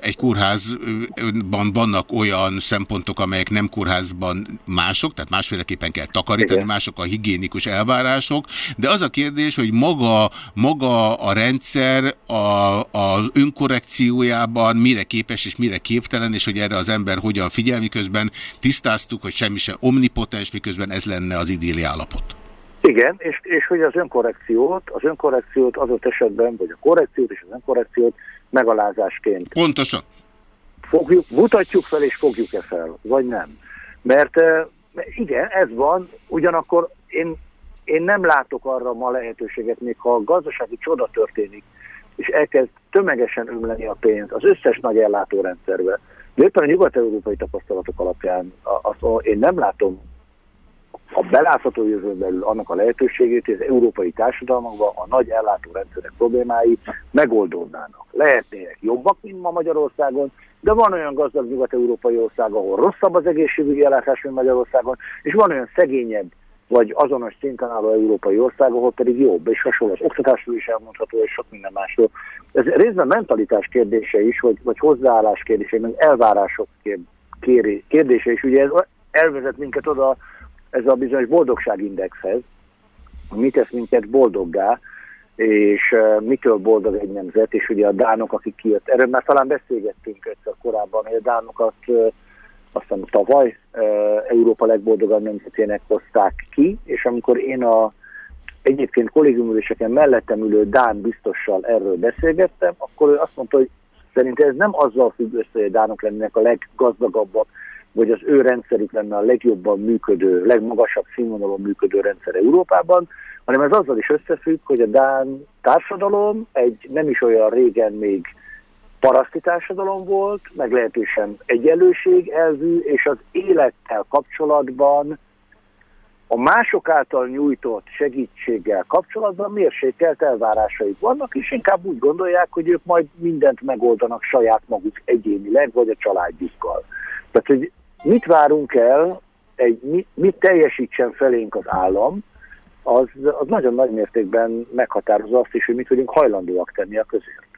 egy kórházban vannak olyan szempontok, amelyek nem kórházban mások, tehát másféleképpen kell takarítani, Igen. mások a higiénikus elvárások, de az a kérdés, hogy maga, maga a rendszer ember a, az önkorrekciójában mire képes és mire képtelen, és hogy erre az ember hogyan figyel, miközben tisztáztuk, hogy semmi sem omnipotens, miközben ez lenne az idéli állapot. Igen, és, és hogy az önkorrekciót, az önkorrekciót azot esetben, vagy a korrekciót és az önkorrekciót megalázásként. Pontosan. Fogjuk, mutatjuk fel és fogjuk-e fel, vagy nem. Mert igen, ez van, ugyanakkor én, én nem látok arra ma lehetőséget, még ha a gazdasági csoda történik, és elkezd tömegesen ömleni a pénz az összes nagy ellátórendszerbe. De éppen a nyugat-európai tapasztalatok alapján azt én nem látom a belátható jövőn belül annak a lehetőségét, hogy az európai társadalmakban a nagy ellátórendszerek problémái megoldódnának. Lehetnének jobbak, mint ma Magyarországon, de van olyan gazdag nyugat-európai ország, ahol rosszabb az egészségügyi ellátás, mint Magyarországon, és van olyan szegényebb vagy azonos szinten álló európai ország, ahol pedig jobb, és hasonló az oktatásról is elmondható, és sok minden másról. Ez részben mentalitás kérdése is, vagy, vagy hozzáállás kérdése, meg elvárások kérdése is. Ugye ez elvezet minket oda, ez a bizonyos boldogságindexhez, mi tesz minket boldoggá, és mitől boldog egy nemzet, és ugye a dánok, akik kijött, erről már talán beszélgettünk egyszer korábban, hogy a dánokat uh, aztán tavaly Európa legboldogabb nemzetének hozták ki, és amikor én a egyébként kollégiumüléseken mellettem ülő Dán biztossal erről beszélgettem, akkor ő azt mondta, hogy szerintem ez nem azzal függ össze, hogy a Dánok lennének a leggazdagabbak, vagy az ő rendszerük lenne a legjobban működő, legmagasabb színvonalon működő rendszer Európában, hanem ez azzal is összefügg, hogy a Dán társadalom egy nem is olyan régen még paraszti társadalom volt, meglehetősen egyenlőség elvű, és az élettel kapcsolatban a mások által nyújtott segítséggel kapcsolatban mérsékelt elvárásaik vannak, és inkább úgy gondolják, hogy ők majd mindent megoldanak saját maguk egyénileg, vagy a családjukkal. Tehát, hogy mit várunk el, egy, mit, mit teljesítsen felénk az állam, az, az nagyon nagy mértékben meghatározza azt is, hogy mit vagyunk hajlandóak tenni a közért.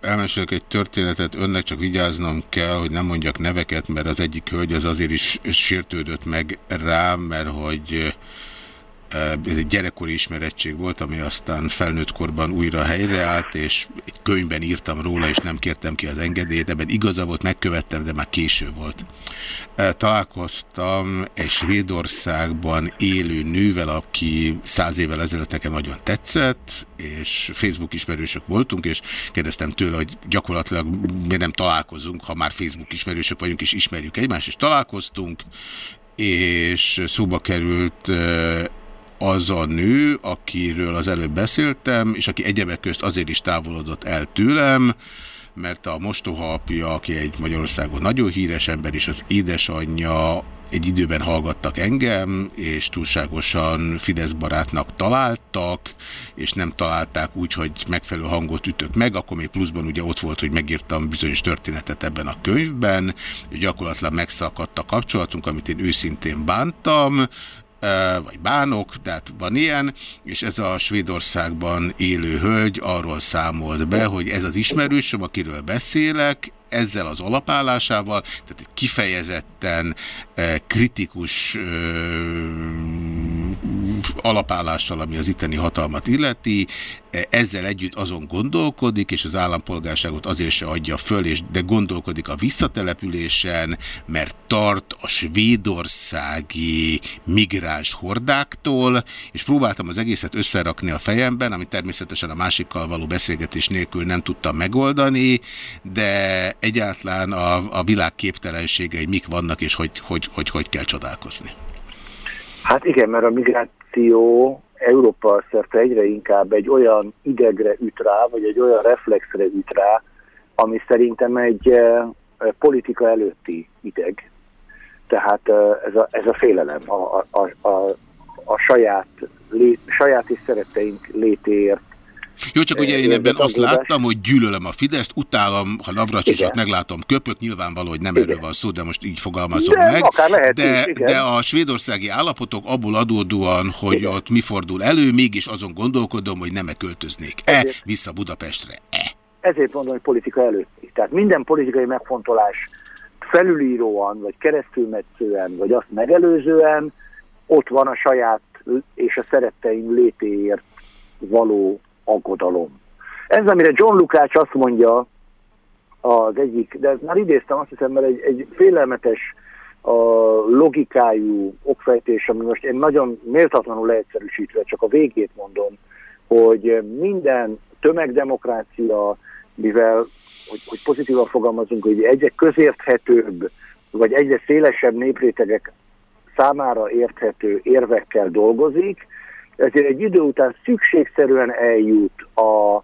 Elmesélek egy történetet, önnek csak vigyáznom kell, hogy nem mondjak neveket, mert az egyik hölgy az azért is sértődött meg rám, mert hogy ez egy gyerekkori ismerettség volt, ami aztán felnőtt korban újra helyreállt, és egy könyvben írtam róla, és nem kértem ki az engedélyt, ebben igaza volt, megkövettem, de már késő volt. Találkoztam egy Svédországban élő nővel, aki száz évvel ezelőtt nekem nagyon tetszett, és Facebook ismerősök voltunk, és kérdeztem tőle, hogy gyakorlatilag miért nem találkozunk, ha már Facebook ismerősök vagyunk, és ismerjük egymást, és találkoztunk, és szóba került az a nő, akiről az előbb beszéltem, és aki egyebek közt azért is távolodott el tőlem, mert a mostoha apja, aki egy Magyarországon nagyon híres ember, és az édesanyja egy időben hallgattak engem, és túlságosan Fidesz barátnak találtak, és nem találták úgy, hogy megfelelő hangot ütök meg, akkor még pluszban ugye ott volt, hogy megírtam bizonyos történetet ebben a könyvben, és gyakorlatilag megszakadt a kapcsolatunk, amit én őszintén bántam, vagy bánok, tehát van ilyen, és ez a Svédországban élő hölgy arról számolt be, hogy ez az ismerősöm, akiről beszélek, ezzel az alapállásával, tehát kifejezetten kritikus alapállással, ami az itteni hatalmat illeti, ezzel együtt azon gondolkodik, és az állampolgárságot azért se adja föl, és de gondolkodik a visszatelepülésen, mert tart a svédországi migráns hordáktól, és próbáltam az egészet összerakni a fejemben, ami természetesen a másikkal való beszélgetés nélkül nem tudtam megoldani, de egyáltalán a, a világ képtelenségei mik vannak, és hogy hogy, hogy hogy kell csodálkozni. Hát igen, mert a migráció Európa szerte egyre inkább egy olyan idegre üt rá, vagy egy olyan reflexre üt rá, ami szerintem egy eh, politika előtti ideg. Tehát eh, ez a, ez a félelem, a, a, a, a saját, lé, saját és szeretteink létéért jó, csak ugye én ebben azt láttam, hogy gyűlölöm a Fideszt, utálom, ha Navracsisat meglátom, köpök, nyilvánvaló, hogy nem igen. erről van szó, de most így fogalmazom de, meg. Lehet de, is, de a svédországi állapotok abból adódóan, hogy igen. ott mi fordul elő, mégis azon gondolkodom, hogy nem-e költöznék-e vissza Budapestre-e. Ezért mondom, hogy politika előtt. Tehát minden politikai megfontolás felülíróan, vagy keresztülmetszően, vagy azt megelőzően ott van a saját és a szeretteim létéért való aggodalom. Ez, amire John Lukács azt mondja, az egyik, de már idéztem azt hiszem, mert egy, egy félelmetes a logikájú okfejtés, ami most én nagyon méltatlanul leegyszerűsítve, csak a végét mondom, hogy minden tömegdemokrácia, mivel, hogy, hogy pozitívan fogalmazunk, hogy egyre közérthetőbb, vagy egyre szélesebb néprétegek számára érthető érvekkel dolgozik, ezért egy idő után szükségszerűen eljut a,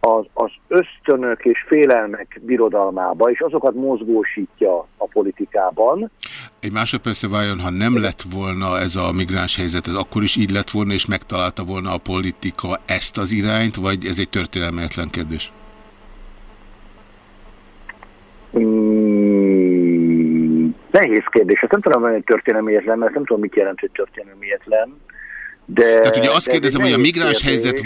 az, az ösztönök és félelmek birodalmába, és azokat mozgósítja a politikában. Egy másodpercre váljon, ha nem lett volna ez a migráns helyzet, ez akkor is így lett volna, és megtalálta volna a politika ezt az irányt, vagy ez egy történelmetlen kérdés? Hmm, nehéz kérdés. Hát nem tudom, hogy történelmietlen, mert nem tudom, mit jelent, hogy történelmietlen. De, Tehát ugye azt kérdezem, hogy a migráns kérdés. helyzet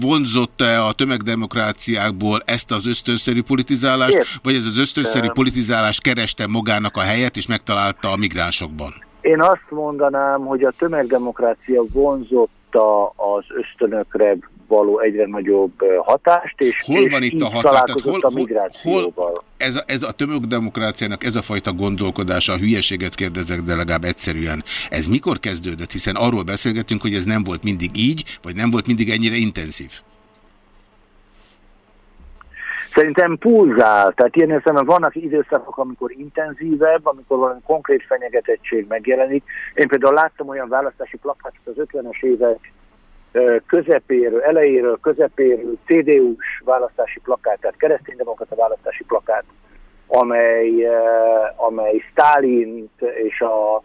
vonzott-e a tömegdemokráciákból ezt az ösztönszerű politizálást, Ért. vagy ez az ösztönszerű politizálás kereste magának a helyet, és megtalálta a migránsokban? Én azt mondanám, hogy a tömegdemokrácia vonzotta az ösztönökre való egyre nagyobb hatást, és, hol és van itt a hatás? Tehát hol, a migrációval. Hol, ez, a, ez a tömegdemokráciának ez a fajta gondolkodása, a hülyeséget kérdezek, de legalább egyszerűen. Ez mikor kezdődött? Hiszen arról beszélgetünk, hogy ez nem volt mindig így, vagy nem volt mindig ennyire intenzív. Szerintem pulzál, tehát ilyen értelemben vannak időszakok, amikor intenzívebb, amikor valami konkrét fenyegetettség megjelenik. Én például láttam olyan választási plakátot az 50-es évek közepéről, elejéről, közepéről CDU-s választási plakát, tehát kereszténydemokrata választási plakát, amely, amely Stálint és a,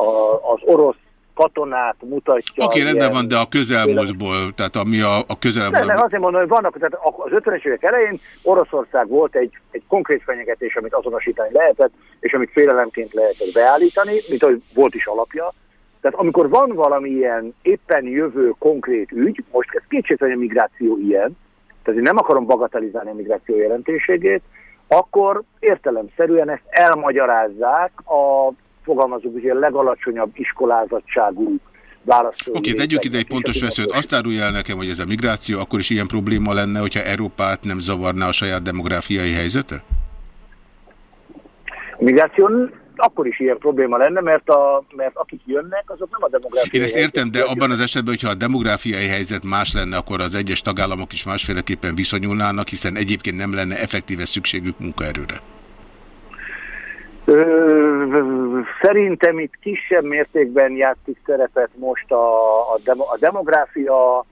a, az orosz katonát mutatja. Oké, okay, rendben van, de a közelmúltból, tehát ami a, a közelmúltból. Nem, nem, azért mondom, hogy vannak, tehát az 50-es évek elején Oroszország volt egy, egy konkrét fenyegetés, amit azonosítani lehetett, és amit félelemként lehetett beállítani, mint ahogy volt is alapja, tehát amikor van valamilyen éppen jövő konkrét ügy, most ez kétségtelen a migráció ilyen, tehát én nem akarom bagatelizálni a migráció jelentőségét, akkor értelemszerűen ezt elmagyarázzák a fogalmazunk, hogy a legalacsonyabb iskolázatságú választói. Oké, okay, tegyük ide egy pontos veszőt. Azt árulja el nekem, hogy ez a migráció akkor is ilyen probléma lenne, hogyha Európát nem zavarná a saját demográfiai helyzete? A migráció akkor is ilyen probléma lenne, mert, a, mert akik jönnek, azok nem a demográfiai Én ezt értem, de abban az esetben, hogyha a demográfiai helyzet más lenne, akkor az egyes tagállamok is másféleképpen viszonyulnának, hiszen egyébként nem lenne effektíve szükségük munkaerőre. Szerintem itt kisebb mértékben játszik szerepet most a, a, demo, a demográfia,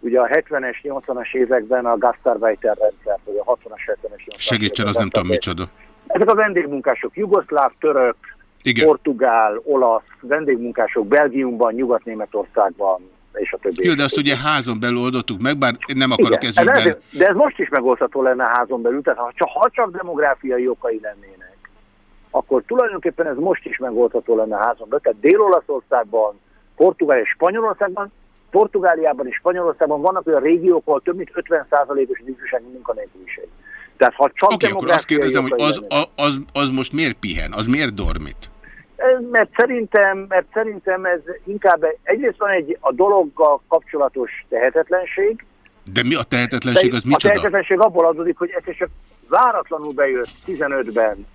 ugye a 70-es, 80-as években a Gastarbeiter rendszer, vagy a 60-as, 70-es, 80-as Segítsen, az nem tudom micsoda. Ezek a vendégmunkások jugoszláv, török, Igen. portugál, olasz, vendégmunkások Belgiumban, Nyugat-Németországban, és a többi. Jó, de azt ugye házon belül oldottuk meg, bár nem akarok ezügyben... Ez, de ez most is megoldható lenne házon belül, tehát ha csak, ha csak demográfiai okai lennének, akkor tulajdonképpen ez most is megoldható lenne házon belül. Tehát Dél-Olaszországban, Portugál és Spanyolországban, Portugáliában és Spanyolországban vannak olyan régiók, ahol több mint 50%-os az ifjúsági munkanélküliség. Tehát ha csak okay, akkor azt kérdezem, hogy az, az, az most miért pihen? Az miért dormit? Mert szerintem, mert szerintem ez inkább egyrészt van egy a dologgal kapcsolatos tehetetlenség. De mi a tehetetlenség, az micsoda? A tehetetlenség abból adódik, hogy ez csak váratlanul bejött 15-ben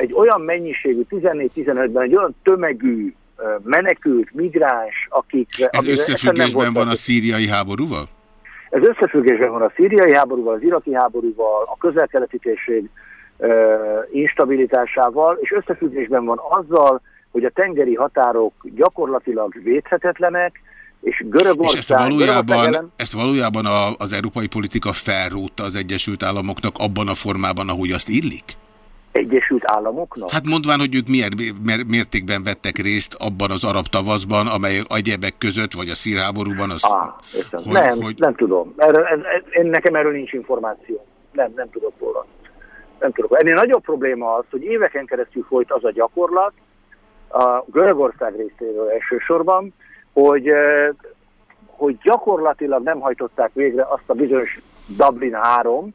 egy olyan mennyiségű, 14-15-ben egy olyan tömegű menekült, migráns, akik... Ez összefüggésben van a szíriai háborúval? Ez összefüggésben van a szíriai háborúval, az iraki háborúval, a közel-keleti térség instabilitásával, és összefüggésben van azzal, hogy a tengeri határok gyakorlatilag védhetetlenek, és Görögország... És ezt valójában, ellen... ezt valójában a, az európai politika felrúgta az Egyesült Államoknak abban a formában, ahogy azt illik? Egyesült Államoknak? Hát mondván, hogy ők milyen mértékben vettek részt abban az arab tavaszban, amely egyebek között, vagy a szírháborúban, az... Ah, hogy, nem, hogy... nem tudom. Erről, én, nekem erről nincs információ. Nem, nem tudok róla. Nem tudok. Ennél nagyobb probléma az, hogy éveken keresztül folyt az a gyakorlat, a Görögország részéről elsősorban, hogy, hogy gyakorlatilag nem hajtották végre azt a bizonyos Dublin 3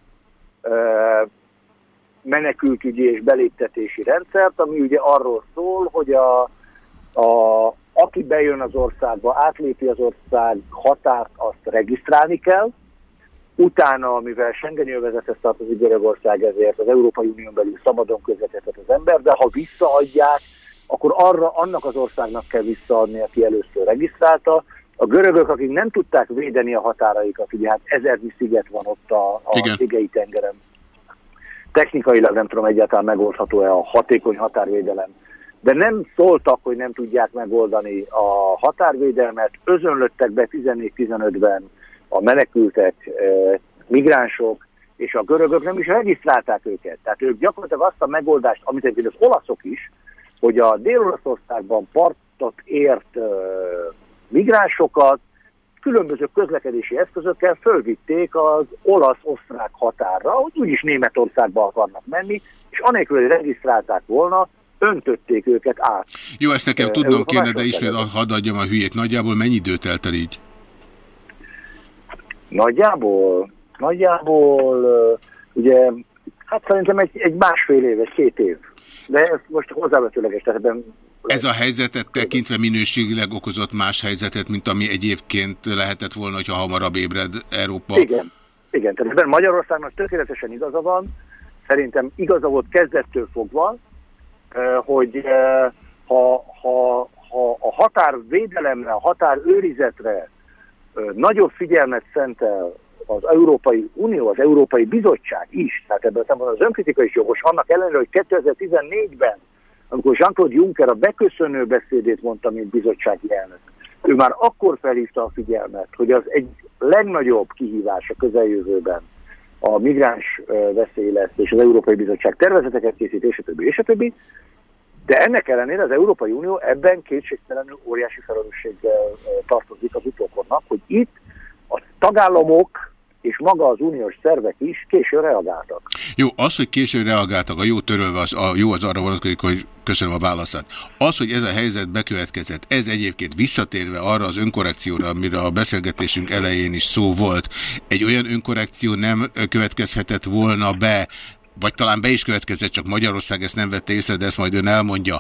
menekültügyi és beléptetési rendszert, ami ugye arról szól, hogy a, a, aki bejön az országba, átlépi az ország határt, azt regisztrálni kell, utána, mivel Schengen jövezethez tartozik Görögország, ezért az Európai Unión belül szabadon közvetített az ember, de ha visszaadják, akkor arra annak az országnak kell visszaadni, aki először regisztrálta. A görögök, akik nem tudták védeni a határaikat, ugye hát ezernyi sziget van ott a, a Szigei tengeren, technikailag nem tudom egyáltalán megoldható-e a hatékony határvédelem. De nem szóltak, hogy nem tudják megoldani a határvédelmet, özönlöttek be 14-15-ben a menekültek, eh, migránsok, és a görögök nem is regisztrálták őket. Tehát ők gyakorlatilag azt a megoldást, amit egyébként az olaszok is, hogy a Dél-Olaszországban partot ért eh, migránsokat különböző közlekedési eszközökkel fölvitték az olasz-osztrák határra, hogy úgyis Németországba akarnak menni, és anélkül, hogy regisztrálták volna, öntötték őket át. Jó, ezt nekem tudnom kéne, de ismét hadd adjam a hülyét. Nagyjából mennyi időt el így? Nagyjából, nagyjából, ugye, hát szerintem egy, egy másfél év, egy két év. De ez most hozzávetőleges, tehát ebben ez a helyzetet tekintve minőségileg okozott más helyzetet, mint ami egyébként lehetett volna, hogyha hamarabb ébred Európa? Igen, igen. Tehát ebben Magyarországnak tökéletesen igaza van. Szerintem igaza volt kezdettől fogva, hogy ha, ha, ha a határvédelemre, a határőrizetre nagyobb figyelmet szentel az Európai Unió, az Európai Bizottság is, tehát ebben az önkritika is jogos, annak ellenére, hogy 2014-ben amikor Jean-Claude Juncker a beköszönő beszédét mondta, mint bizottsági elnök, ő már akkor felhívta a figyelmet, hogy az egy legnagyobb kihívás a közeljövőben a migráns veszély lesz, és az Európai Bizottság tervezeteket készít, és a többi, és a többi. De ennek ellenére az Európai Unió ebben kétségtelenül óriási felelősséggel tartozik az utókornak, hogy itt a tagállamok és maga az uniós szervek is későn reagáltak. Jó, az, hogy későn reagáltak, a jó törölve, az, a jó az arra vonatkozik, hogy köszönöm a válaszát. Az, hogy ez a helyzet bekövetkezett, ez egyébként visszatérve arra az önkorrekcióra, amire a beszélgetésünk elején is szó volt, egy olyan önkorrekció nem következhetett volna be, vagy talán be is következett, csak Magyarország ezt nem vette észre, de ezt majd ön elmondja,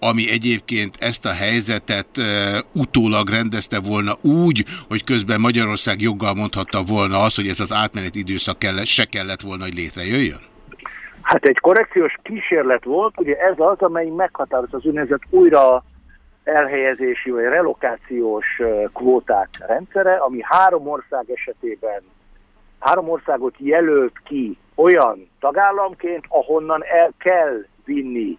ami egyébként ezt a helyzetet utólag rendezte volna úgy, hogy közben Magyarország joggal mondhatta volna azt, hogy ez az átmeneti időszak kellett, se kellett volna, hogy létrejöjjön? Hát egy korrekciós kísérlet volt, ugye ez az, amely meghatározza az úgynevezett újra elhelyezési vagy relokációs kvóták rendszere, ami három ország esetében három országot jelölt ki olyan tagállamként, ahonnan el kell vinni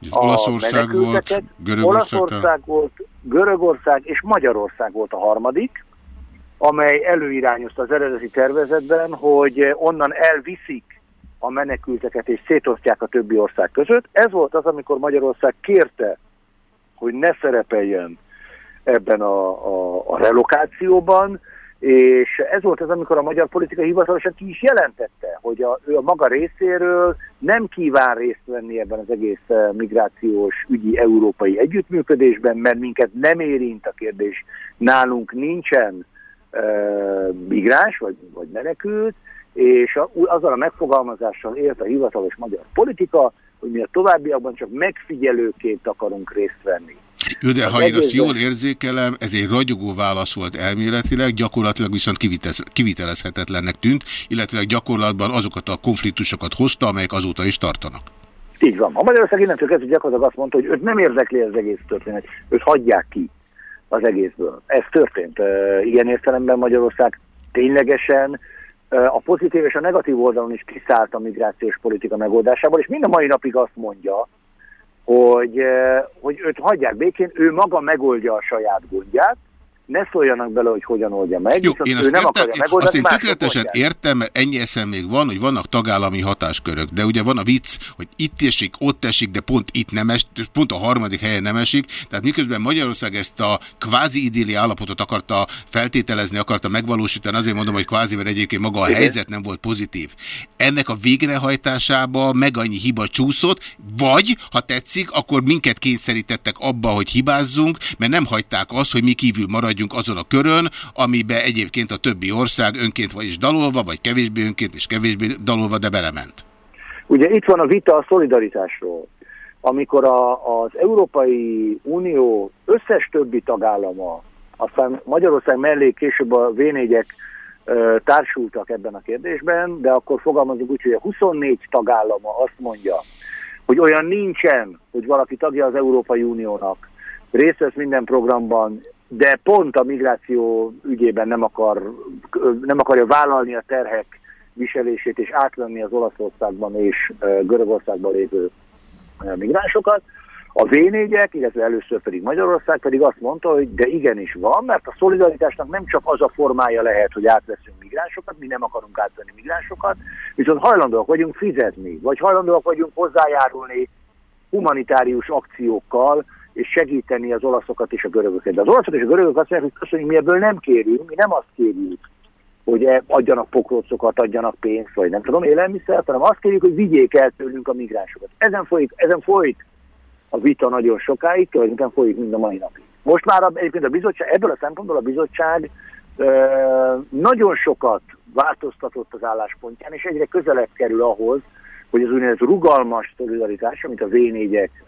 Ez a Olaszország volt, Görögország, Olaszország volt, Görögország és Magyarország volt a harmadik, amely előirányozta az eredeti tervezetben, hogy onnan elviszik a menekülteket és szétosztják a többi ország között. Ez volt az, amikor Magyarország kérte, hogy ne szerepeljen ebben a, a, a relokációban, és ez volt az, amikor a magyar politika hivatalosan ki is jelentette, hogy a, ő a maga részéről nem kíván részt venni ebben az egész eh, migrációs ügyi európai együttműködésben, mert minket nem érint a kérdés, nálunk nincsen uh, migráns vagy, vagy menekült, és a, azzal a megfogalmazással élt a hivatalos magyar politika, hogy mi a továbbiakban csak megfigyelőként akarunk részt venni. Jó, de ha én azt jól érzékelem, ez egy ragyogó válasz volt elméletileg, gyakorlatilag viszont kivitelezhetetlennek tűnt, illetve gyakorlatban azokat a konfliktusokat hozta, amelyek azóta is tartanak. Így van. A Magyarország innentől kezdve gyakorlatilag azt mondta, hogy őt nem érdekli az egész történet, őt hagyják ki az egészből. Ez történt. Ilyen értelemben Magyarország ténylegesen a pozitív és a negatív oldalon is kiszállt a migrációs politika megoldásából, és mind a mai napig azt mondja, hogy, hogy őt hagyják békén, ő maga megoldja a saját gondját, ne szóljanak bele, hogy hogyan oldja meg, Jó, én azt, nem értem, akarja megoldani, azt én tökéletesen értem, mert ennyi eszem még van, hogy vannak tagállami hatáskörök, de ugye van a vicc, hogy itt esik, ott esik, de pont itt nem esik, pont a harmadik helyen nem esik, tehát miközben Magyarország ezt a kvázi idilli állapotot akarta feltételezni, akarta megvalósítani, azért mondom, hogy kvázi, mert egyébként maga a helyzet nem volt pozitív. Ennek a végrehajtásába meg annyi hiba csúszott, vagy, ha tetszik, akkor minket kényszerítettek abba, hogy hibázzunk, mert nem hagyták azt, hogy mi kívül maradjunk maradjunk azon a körön, amiben egyébként a többi ország önként vagy is dalolva, vagy kevésbé önként és kevésbé dalolva, de belement. Ugye itt van a vita a szolidaritásról. Amikor a, az Európai Unió összes többi tagállama, aztán Magyarország mellé később a v társultak ebben a kérdésben, de akkor fogalmazunk úgy, hogy a 24 tagállama azt mondja, hogy olyan nincsen, hogy valaki tagja az Európai Uniónak, részt vesz minden programban, de pont a migráció ügyében nem, akar, nem akarja vállalni a terhek viselését és átvenni az Olaszországban és Görögországban lévő migránsokat. A v illetve először pedig Magyarország pedig azt mondta, hogy de igenis van, mert a szolidaritásnak nem csak az a formája lehet, hogy átveszünk migránsokat, mi nem akarunk átvenni migránsokat, viszont hajlandóak vagyunk fizetni, vagy hajlandóak vagyunk hozzájárulni humanitárius akciókkal és segíteni az olaszokat és a görögöket. De az olaszok és a görögök azt mondják, hogy köszönjük, mi ebből nem kérünk, mi nem azt kérjük, hogy e- adjanak pokrócokat, adjanak pénzt, vagy nem tudom, élelmiszert, hanem azt kérjük, hogy vigyék el tőlünk a migránsokat. Ezen folyik, ezen folyik a vita nagyon sokáig, tulajdonképpen folyik mind a mai napig. Most már egyébként a bizottság, ebből a szempontból a bizottság ö, nagyon sokat változtatott az álláspontján, és egyre közelebb kerül ahhoz, hogy az úgynevezett rugalmas szolidaritás, amit a v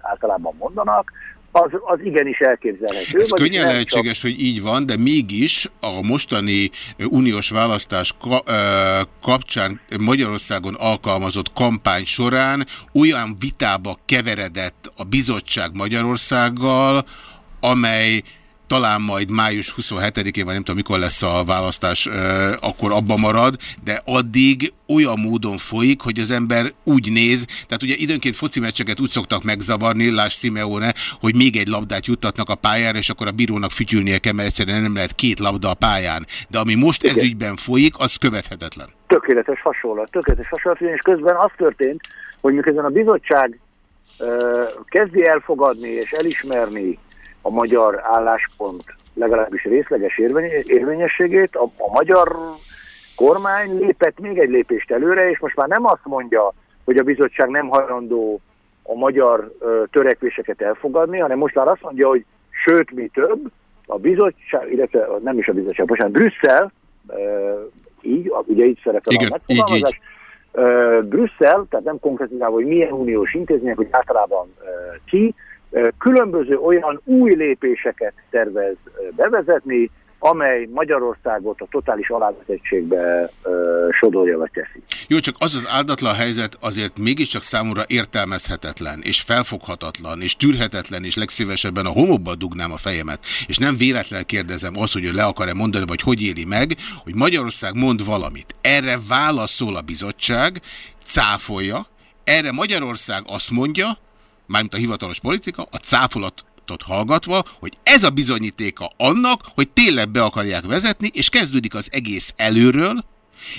általában mondanak, az, az igenis elképzelhető. Ez könnyen lehetséges, csak... hogy így van, de mégis a mostani uniós választás kapcsán Magyarországon alkalmazott kampány során olyan vitába keveredett a bizottság Magyarországgal, amely talán majd május 27-én, vagy nem tudom mikor lesz a választás, akkor abba marad, de addig olyan módon folyik, hogy az ember úgy néz, tehát ugye időnként foci meccseket úgy szoktak megzavarni, Lász Simeone, hogy még egy labdát juttatnak a pályára, és akkor a bírónak fütyülnie kell, mert egyszerűen nem lehet két labda a pályán. De ami most Igen. ezügyben folyik, az követhetetlen. Tökéletes hasonlat, tökéletes hasonlat, és közben az történt, hogy miközben a bizottság kezdi elfogadni és elismerni a magyar álláspont legalábbis részleges érvényességét, a, a magyar kormány lépett még egy lépést előre, és most már nem azt mondja, hogy a bizottság nem hajlandó a magyar ö, törekvéseket elfogadni, hanem most már azt mondja, hogy sőt, mi több, a bizottság, illetve nem is a bizottság, bocsánat, Brüsszel, ö, így, ugye így szerepel Igen, a megfogalmazás, Brüsszel, tehát nem konkrétizálva, hogy milyen uniós intézmények, hogy általában ö, ki, különböző olyan új lépéseket tervez bevezetni, amely Magyarországot a totális alávetettségbe sodorja vagy teszi. Jó, csak az az áldatlan helyzet azért mégiscsak számomra értelmezhetetlen, és felfoghatatlan, és tűrhetetlen, és legszívesebben a homokba dugnám a fejemet, és nem véletlen kérdezem azt, hogy ő le akar-e mondani, vagy hogy éli meg, hogy Magyarország mond valamit. Erre válaszol a bizottság, cáfolja, erre Magyarország azt mondja, mármint a hivatalos politika, a cáfolatot hallgatva, hogy ez a bizonyítéka annak, hogy tényleg be akarják vezetni, és kezdődik az egész előről,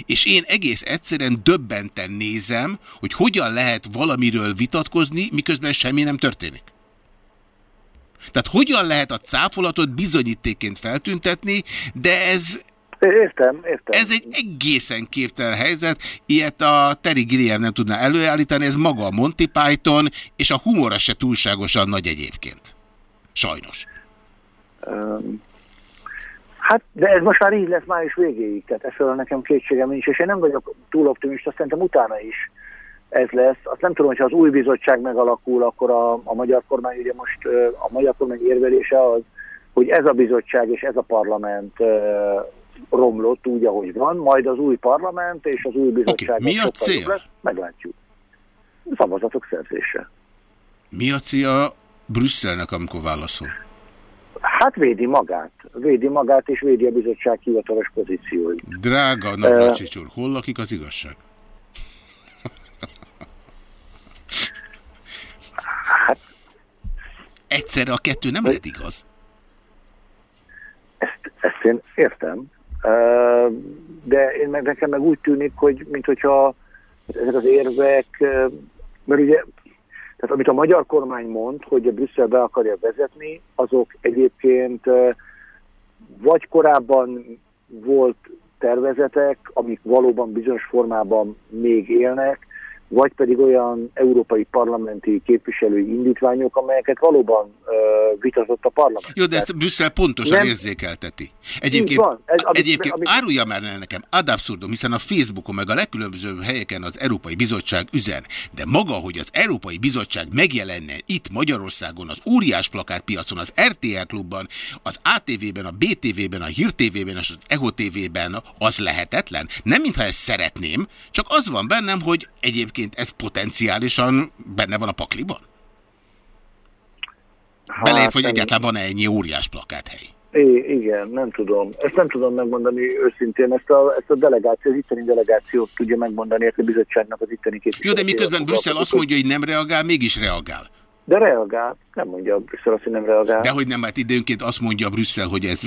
és én egész egyszerűen döbbenten nézem, hogy hogyan lehet valamiről vitatkozni, miközben semmi nem történik. Tehát hogyan lehet a cáfolatot bizonyítéként feltüntetni, de ez Értem, értem. Ez egy egészen képtelen helyzet, ilyet a Terry Gilliam nem tudná előállítani, ez maga a Monty Python, és a humora se túlságosan nagy egyébként. Sajnos. Um, hát, de ez most már így lesz május végéig, tehát ezzel nekem kétségem nincs, és én nem vagyok túl optimista, szerintem utána is ez lesz. Azt nem tudom, hogyha az új bizottság megalakul, akkor a, a magyar kormány, ugye most a magyar kormány érvelése az, hogy ez a bizottság és ez a parlament romlott úgy, ahogy van, majd az új parlament és az új bizottság... Okay. Mi a cél? Lesz, meglátjuk. Szavazatok szerzése. Mi a célja Brüsszelnek, amikor válaszol? Hát védi magát. Védi magát, és védi a bizottság hivatalos pozícióit. Drága Navracsics úr, hol lakik az igazság? Hát... Egyszerre a kettő nem lehet igaz. Ezt, ezt én értem, de én meg nekem meg úgy tűnik, hogy mint hogyha ezek az érvek, mert ugye, tehát amit a magyar kormány mond, hogy a Brüsszel be akarja vezetni, azok egyébként vagy korábban volt tervezetek, amik valóban bizonyos formában még élnek, vagy pedig olyan európai parlamenti képviselői indítványok, amelyeket valóban uh, vitatott a parlament. Jó, de ezt Brüsszel pontosan nem... érzékelteti. Egyébként, van. Ez, amit, egyébként amit... árulja már nekem ad abszurdum, hiszen a Facebookon meg a legkülönbözőbb helyeken az Európai Bizottság üzen, de maga, hogy az Európai Bizottság megjelenne itt Magyarországon, az óriás plakátpiacon, az RTL klubban, az ATV-ben, a BTV-ben, a Hír TV-ben és az EHO TV-ben, az lehetetlen. Nem mintha ezt szeretném, csak az van bennem, hogy egyébként egyébként ez potenciálisan benne van a pakliban? Hát, Beleértve, hogy egyáltalán van-e ennyi óriás plakáthely? É, igen, nem tudom. Ezt nem tudom megmondani őszintén. Ezt a, ezt a delegáció, az itteni delegációt tudja megmondani, ezt a bizottságnak az itteni képviselő. Jó, de miközben Brüsszel azt mondja, hogy nem reagál, mégis reagál. De reagál, nem mondja a Brüsszel azt, hogy nem reagál. De hogy nem, mert időnként azt mondja a Brüsszel, hogy ez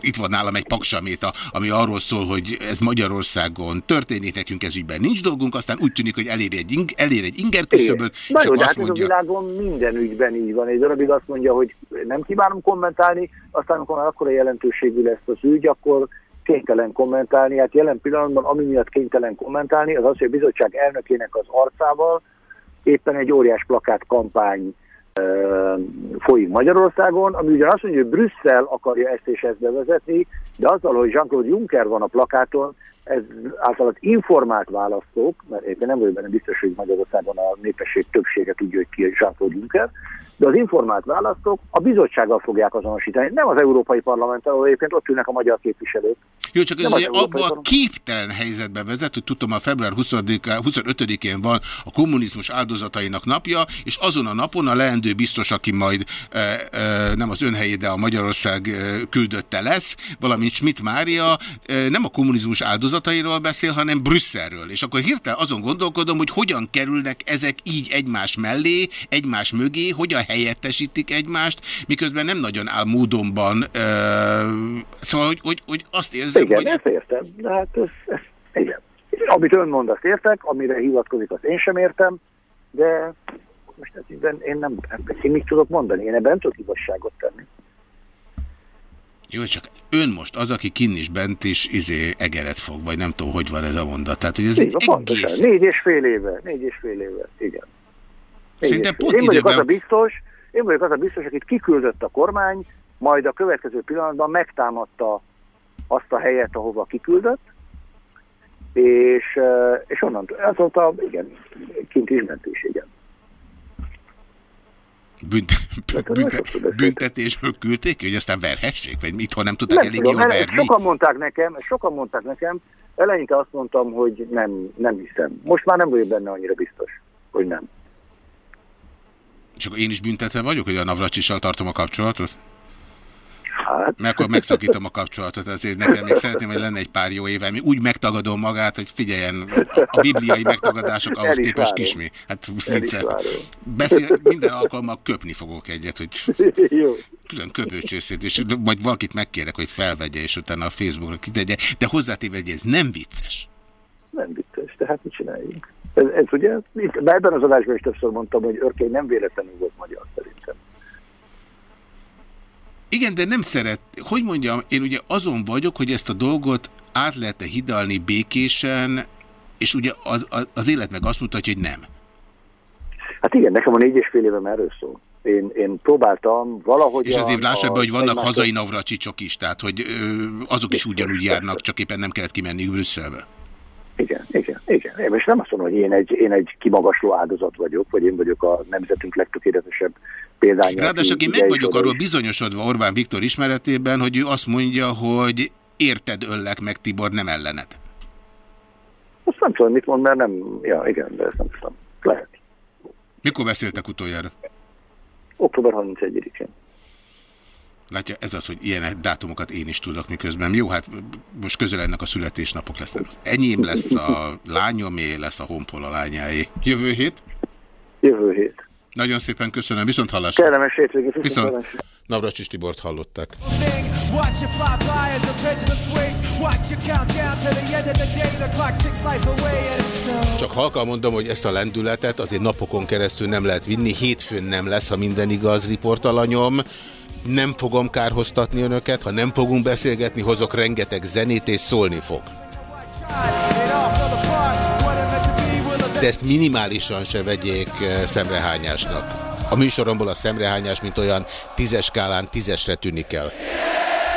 itt van nálam egy paksaméta, ami arról szól, hogy ez Magyarországon történik, nekünk ez ügyben nincs dolgunk, aztán úgy tűnik, hogy elér egy, elér egy inger küszöböt. Na jó, de hát mondja... ez a világon minden ügyben így van. Egy darabig azt mondja, hogy nem kívánom kommentálni, aztán amikor már akkora jelentőségű lesz az ügy, akkor kénytelen kommentálni. Hát jelen pillanatban, ami miatt kénytelen kommentálni, az az, hogy a bizottság elnökének az arcával éppen egy óriás plakát kampány folyik Magyarországon, ami ugyan azt mondja, hogy Brüsszel akarja ezt és ezt bevezetni, de azzal, hogy Jean-Claude Juncker van a plakáton, ez általában informált választók, mert én nem vagyok benne biztos, hogy Magyarországon a népesség többsége tudja, hogy ki Jean-Claude Juncker, de az informált választók a bizottsággal fogják azonosítani, nem az Európai Parlamenttel, ahol egyébként ott ülnek a magyar képviselők. Jó, csak ez ugye abban a képtelen helyzetbe vezet, hogy tudom, a február 25-én van a kommunizmus áldozatainak napja, és azon a napon a leendő biztos, aki majd e, e, nem az önhelyé, de a Magyarország e, küldötte lesz, valamint Schmidt Mária e, nem a kommunizmus áldozatairól beszél, hanem Brüsszelről. És akkor hirtelen azon gondolkodom, hogy hogyan kerülnek ezek így egymás mellé, egymás mögé, hogyan helyettesítik egymást, miközben nem nagyon áll módonban. Uh, szóval, hogy, hogy, hogy azt érzem, igen, hogy... ezt értem. De hát ez, ez, igen. Amit ön mond, azt értek, amire hivatkozik, azt én sem értem, de most ebben én nem, én mit tudok mondani? Én ebben nem tudok igazságot tenni. Jó, csak ön most az, aki kinn is bent is izé egeret fog, vagy nem tudom, hogy van ez a mondat. Tehát, hogy ez egy egész... Négy és fél éve, négy és fél éve, igen. Szerintem pont én vagyok időben... az a biztos, én vagyok az a biztos, akit kiküldött a kormány, majd a következő pillanatban megtámadta azt a helyet, ahova kiküldött, és, és onnan, azóta, igen, kint is ment is, igen. Bünt, bünte, büntetésből küldték hogy aztán verhessék? Vagy itthon nem tudtak nem elég jól verni? Sokan mondták nekem, sokan mondták nekem, eleinte azt mondtam, hogy nem, nem hiszem. Most már nem vagyok benne annyira biztos, hogy nem. És akkor én is büntetve vagyok, hogy a Navracsissal tartom a kapcsolatot? Hát. Mert akkor megszakítom a kapcsolatot, azért nekem még szeretném, hogy lenne egy pár jó éve, mi úgy megtagadom magát, hogy figyeljen, a bibliai megtagadások ahhoz képest kismi. Hát vicce. Beszél, minden alkalommal köpni fogok egyet, hogy jó. külön köpőcsőszét, és majd valakit megkérek, hogy felvegye, és utána a Facebookra kitegye, de hozzátéve, hogy ez nem vicces. Nem vicces, tehát mit csináljunk? Ez, ez ugye, itt, ebben az adásban is többször mondtam, hogy Örkény nem véletlenül volt magyar szerintem. Igen, de nem szeret, hogy mondjam, én ugye azon vagyok, hogy ezt a dolgot át lehet-e hidalni békésen, és ugye az, az, az élet meg azt mutatja, hogy nem. Hát igen, nekem a négy és fél évem erről szól. Én, én próbáltam valahogy... És azért lássák be, hogy vannak hazai navracsicsok is, tehát hogy ö, azok is ugyanúgy járnak, csak éppen nem kellett kimenni Brüsszelbe. Igen, igen. Igen, én most nem azt mondom, hogy én egy, én egy kimagasló áldozat vagyok, vagy én vagyok a nemzetünk legtökéletesebb példánya. Ráadásul én meg vagyok arról bizonyosodva Orbán Viktor ismeretében, hogy ő azt mondja, hogy érted öllek meg Tibor, nem ellened. Azt nem tudom, mit mond, mert nem, ja igen, de ezt nem tudom. Lehet. Mikor beszéltek utoljára? Október 31-én. Látja, ez az, hogy ilyen dátumokat én is tudok miközben. Jó, hát most közelednek a születésnapok lesznek. Enyém lesz, a lányomé lesz, a honpol a lányáé. Jövő hét? Jövő hét. Nagyon szépen köszönöm, viszont hallásra. Kellemes hétvégét, viszont, viszont Navracsis Tibort hallották. Csak halkan mondom, hogy ezt a lendületet azért napokon keresztül nem lehet vinni. Hétfőn nem lesz, ha minden igaz, riportalanyom nem fogom kárhoztatni önöket, ha nem fogunk beszélgetni, hozok rengeteg zenét és szólni fog. De ezt minimálisan se vegyék eh, szemrehányásnak. A műsoromból a szemrehányás, mint olyan tízes skálán tízesre tűnik el.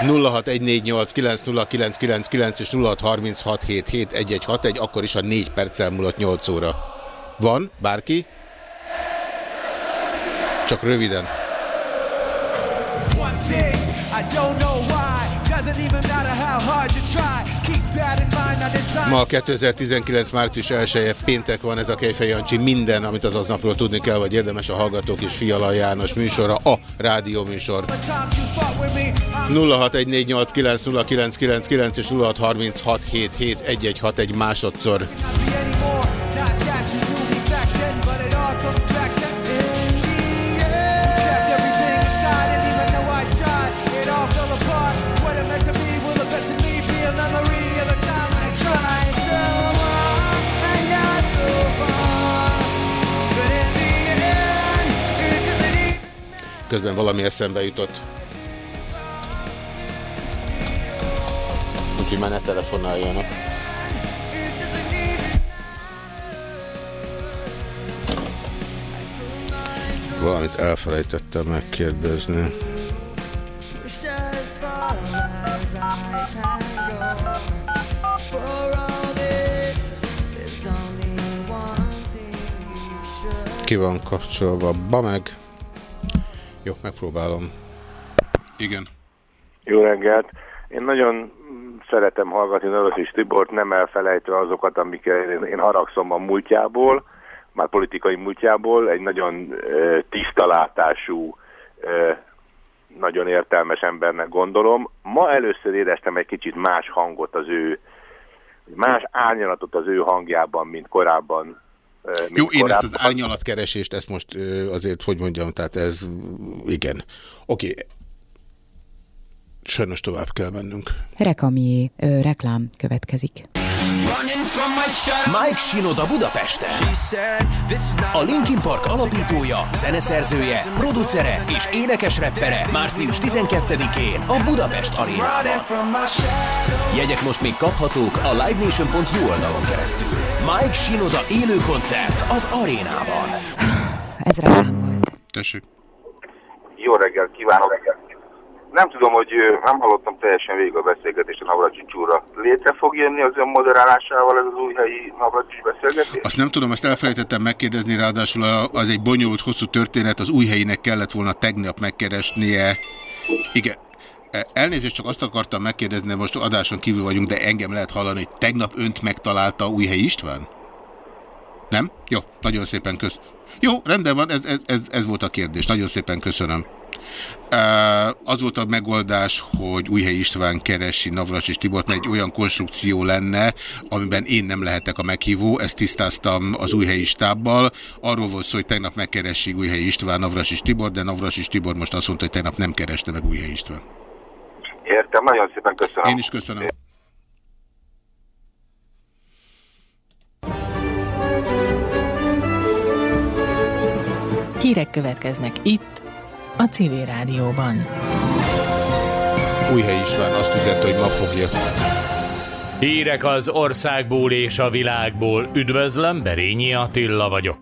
0614890999 és 0636771161, akkor is a 4 perccel múlott 8 óra. Van? Bárki? Csak röviden. Ma 2019. március 1 -e, péntek van ez a Kejfej Jancsi. Minden, amit az aznapról tudni kell, vagy érdemes a Hallgatók és Fiala János műsora, a rádió műsor. 0614890999 és 0636771161 másodszor. Közben valami eszembe jutott. Úgyhogy már ne telefonáljanak. Valamit elfelejtettem megkérdezni. Ki van kapcsolva? Ba meg! Jó, megpróbálom. Igen. Jó reggelt. Én nagyon szeretem hallgatni Nörös Tibort, nem elfelejtve azokat, amiket én, haragszom a múltjából, már politikai múltjából, egy nagyon e, tisztalátású, e, nagyon értelmes embernek gondolom. Ma először éreztem egy kicsit más hangot az ő, más árnyalatot az ő hangjában, mint korábban jó, én korábban. ezt az árnyalatkeresést, ezt most azért, hogy mondjam, tehát ez, igen. Oké, okay. sajnos tovább kell mennünk. Rekami reklám következik. Mike Shinoda Budapesten. A Linkin Park alapítója, zeneszerzője, producere és énekes reppere március 12-én a Budapest Arénában. Jegyek most még kaphatók a livenation.hu oldalon keresztül. Mike Shinoda élő koncert az arénában. Ez reklám volt. Tessék. Jó reggelt kívánok! Nem tudom, hogy nem hallottam teljesen végig a beszélgetést a Navracsics úrra. Létre fog jönni az ön moderálásával ez az új helyi Navracsics beszélgetés? Azt nem tudom, ezt elfelejtettem megkérdezni, ráadásul az egy bonyolult, hosszú történet, az új helyinek kellett volna tegnap megkeresnie. Igen, e, Elnézést, csak azt akartam megkérdezni, most adáson kívül vagyunk, de engem lehet hallani, hogy tegnap önt megtalálta Újhelyi István? Nem? Jó, nagyon szépen köszönöm. Jó, rendben van, ez, ez, ez, ez volt a kérdés. Nagyon szépen köszönöm. Az volt a megoldás, hogy Újhely István keresi Navras és Tibort, mert egy olyan konstrukció lenne, amiben én nem lehetek a meghívó, ezt tisztáztam az Újhelyi stábbal. Arról volt szó, hogy tegnap megkeresi Újhely István, Navras és Tibor, de Navras és Tibor most azt mondta, hogy tegnap nem kereste meg Újhely István. Értem, nagyon szépen köszönöm. Én is köszönöm. Hírek következnek itt, a Civil Rádióban. Újhely István azt üzente, hogy ma fogja. Hírek az országból és a világból. Üdvözlöm, Berényi Attila vagyok.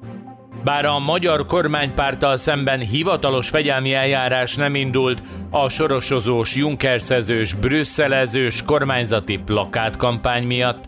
Bár a magyar kormánypárttal szemben hivatalos fegyelmi eljárás nem indult, a sorosozós, junkerszezős, brüsszelezős kormányzati plakátkampány miatt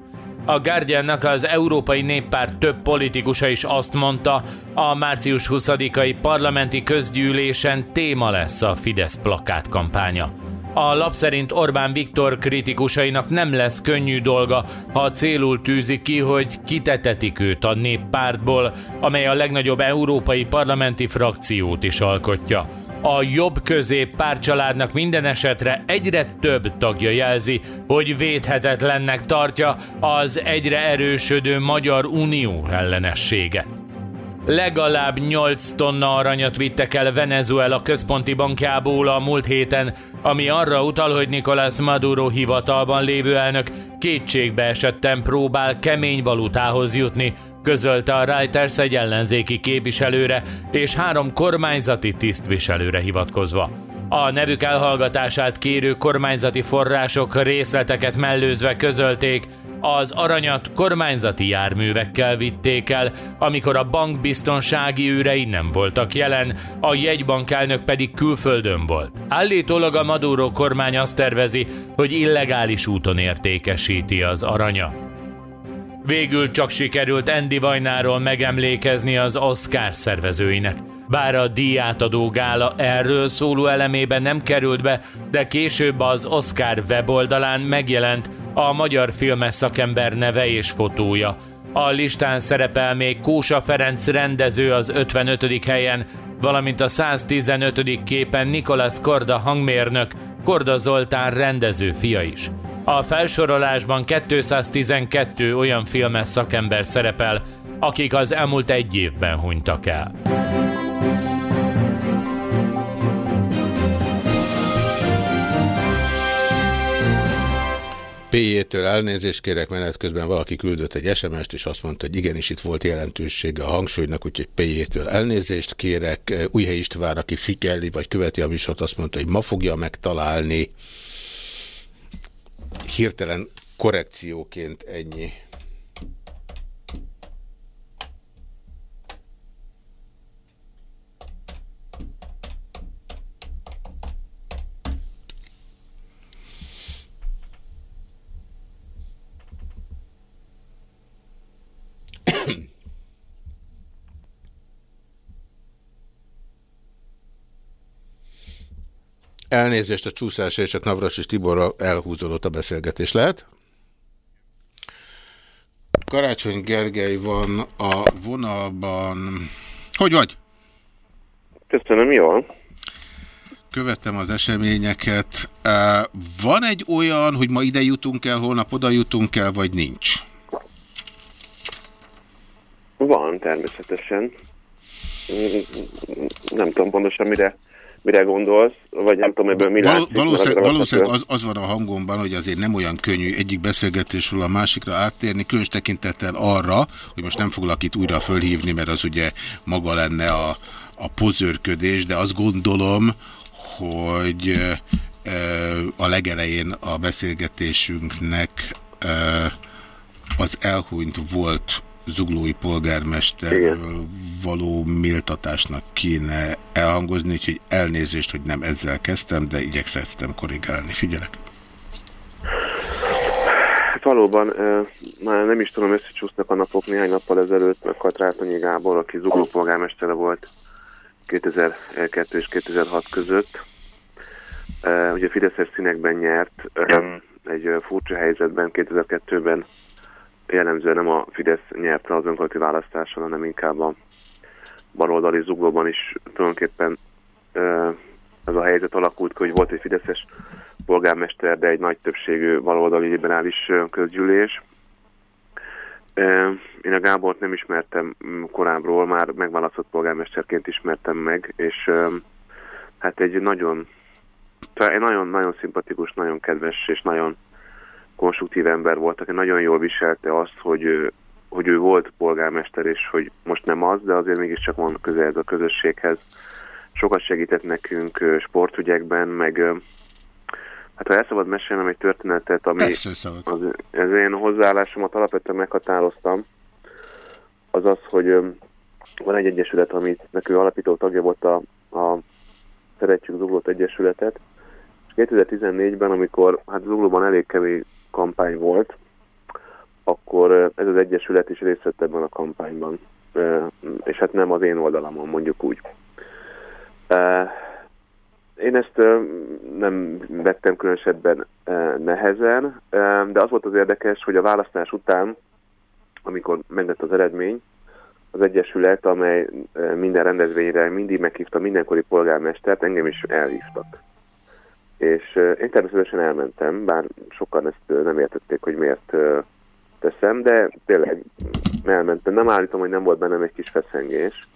A Guardiannak az Európai Néppárt több politikusa is azt mondta, a március 20-ai parlamenti közgyűlésen téma lesz a Fidesz plakát kampánya. A lap szerint Orbán Viktor kritikusainak nem lesz könnyű dolga, ha célul tűzik ki, hogy kitetetik őt a néppártból, amely a legnagyobb európai parlamenti frakciót is alkotja. A jobb közép párcsaládnak minden esetre egyre több tagja jelzi, hogy védhetetlennek tartja az egyre erősödő Magyar Unió ellenességet. Legalább 8 tonna aranyat vittek el Venezuela központi bankjából a múlt héten, ami arra utal, hogy Nicolás Maduro hivatalban lévő elnök kétségbe esetten próbál kemény valutához jutni, közölte a Reuters egy ellenzéki képviselőre és három kormányzati tisztviselőre hivatkozva. A nevük elhallgatását kérő kormányzati források részleteket mellőzve közölték, az aranyat kormányzati járművekkel vitték el, amikor a bank biztonsági őrei nem voltak jelen, a jegybank elnök pedig külföldön volt. Állítólag a Maduro kormány azt tervezi, hogy illegális úton értékesíti az aranyat. Végül csak sikerült Andy Vajnáról megemlékezni az Oscar szervezőinek. Bár a díjátadó gála erről szóló elemében nem került be, de később az Oscar weboldalán megjelent a magyar filmes szakember neve és fotója. A listán szerepel még Kósa Ferenc rendező az 55. helyen, valamint a 115. képen Nikolas Korda hangmérnök, Korda Zoltán rendező fia is. A felsorolásban 212 olyan filmes szakember szerepel, akik az elmúlt egy évben hunytak el. PJ-től elnézést kérek, menet közben valaki küldött egy SMS-t, és azt mondta, hogy igenis itt volt jelentősége a hangsúlynak, úgyhogy PJ-től elnézést kérek. Újhely István, aki figyeli, vagy követi a műsort, azt mondta, hogy ma fogja megtalálni. Hirtelen korrekcióként ennyi. Elnézést a csúszásra, és csak Navras és Tiborra elhúzódott a beszélgetés. Lehet? Karácsony Gergely van a vonalban. Hogy vagy? Köszönöm, jól. Követtem az eseményeket. Van egy olyan, hogy ma ide jutunk el, holnap oda jutunk el, vagy nincs? Van, természetesen. Nem tudom pontosan, mire mire gondolsz, vagy nem tudom, ebből mi Val látszik. Valószínűleg, valószínűleg az, az van a hangomban, hogy azért nem olyan könnyű egyik beszélgetésről a másikra áttérni, különös tekintettel arra, hogy most nem foglak itt újra fölhívni, mert az ugye maga lenne a, a pozőrködés, de azt gondolom, hogy a legelején a beszélgetésünknek az elhunyt volt zuglói polgármesterről való méltatásnak kéne elhangozni, úgyhogy elnézést, hogy nem ezzel kezdtem, de igyekszem korrigálni. Figyelek! Hát valóban, már nem is tudom, összecsúsznak a napok néhány nappal ezelőtt, meg Katrátonyi Gábor, aki zugló polgármestere volt 2002 és 2006 között. Ugye Fideszes színekben nyert, egy furcsa helyzetben 2002-ben jellemzően nem a Fidesz nyerte az önkormányzati választáson, hanem inkább a baloldali zuglóban is tulajdonképpen ez a helyzet alakult hogy volt egy Fideszes polgármester, de egy nagy többségű baloldali liberális közgyűlés. Én a Gábort nem ismertem korábbról, már megválasztott polgármesterként ismertem meg, és hát egy nagyon, nagyon-nagyon szimpatikus, nagyon kedves és nagyon konstruktív ember volt, aki nagyon jól viselte azt, hogy ő, hogy ő volt polgármester, és hogy most nem az, de azért mégiscsak van közel ez a közösséghez. Sokat segített nekünk sportügyekben, meg hát ha el szabad mesélnem egy történetet, ami az, az én hozzáállásomat alapvetően meghatároztam, az az, hogy van egy egyesület, amit nekünk alapító tagja volt a, a Szeretjük Zuglót Egyesületet, és 2014-ben, amikor hát Zuglóban elég kevés kampány volt, akkor ez az Egyesület is részt vett ebben a kampányban. És hát nem az én oldalamon, mondjuk úgy. Én ezt nem vettem különösebben nehezen, de az volt az érdekes, hogy a választás után, amikor meglett az eredmény, az Egyesület, amely minden rendezvényre mindig meghívta mindenkori polgármestert, engem is elhívtak. És én természetesen elmentem, bár sokan ezt nem értették, hogy miért teszem, de tényleg elmentem. Nem állítom, hogy nem volt bennem egy kis feszengés,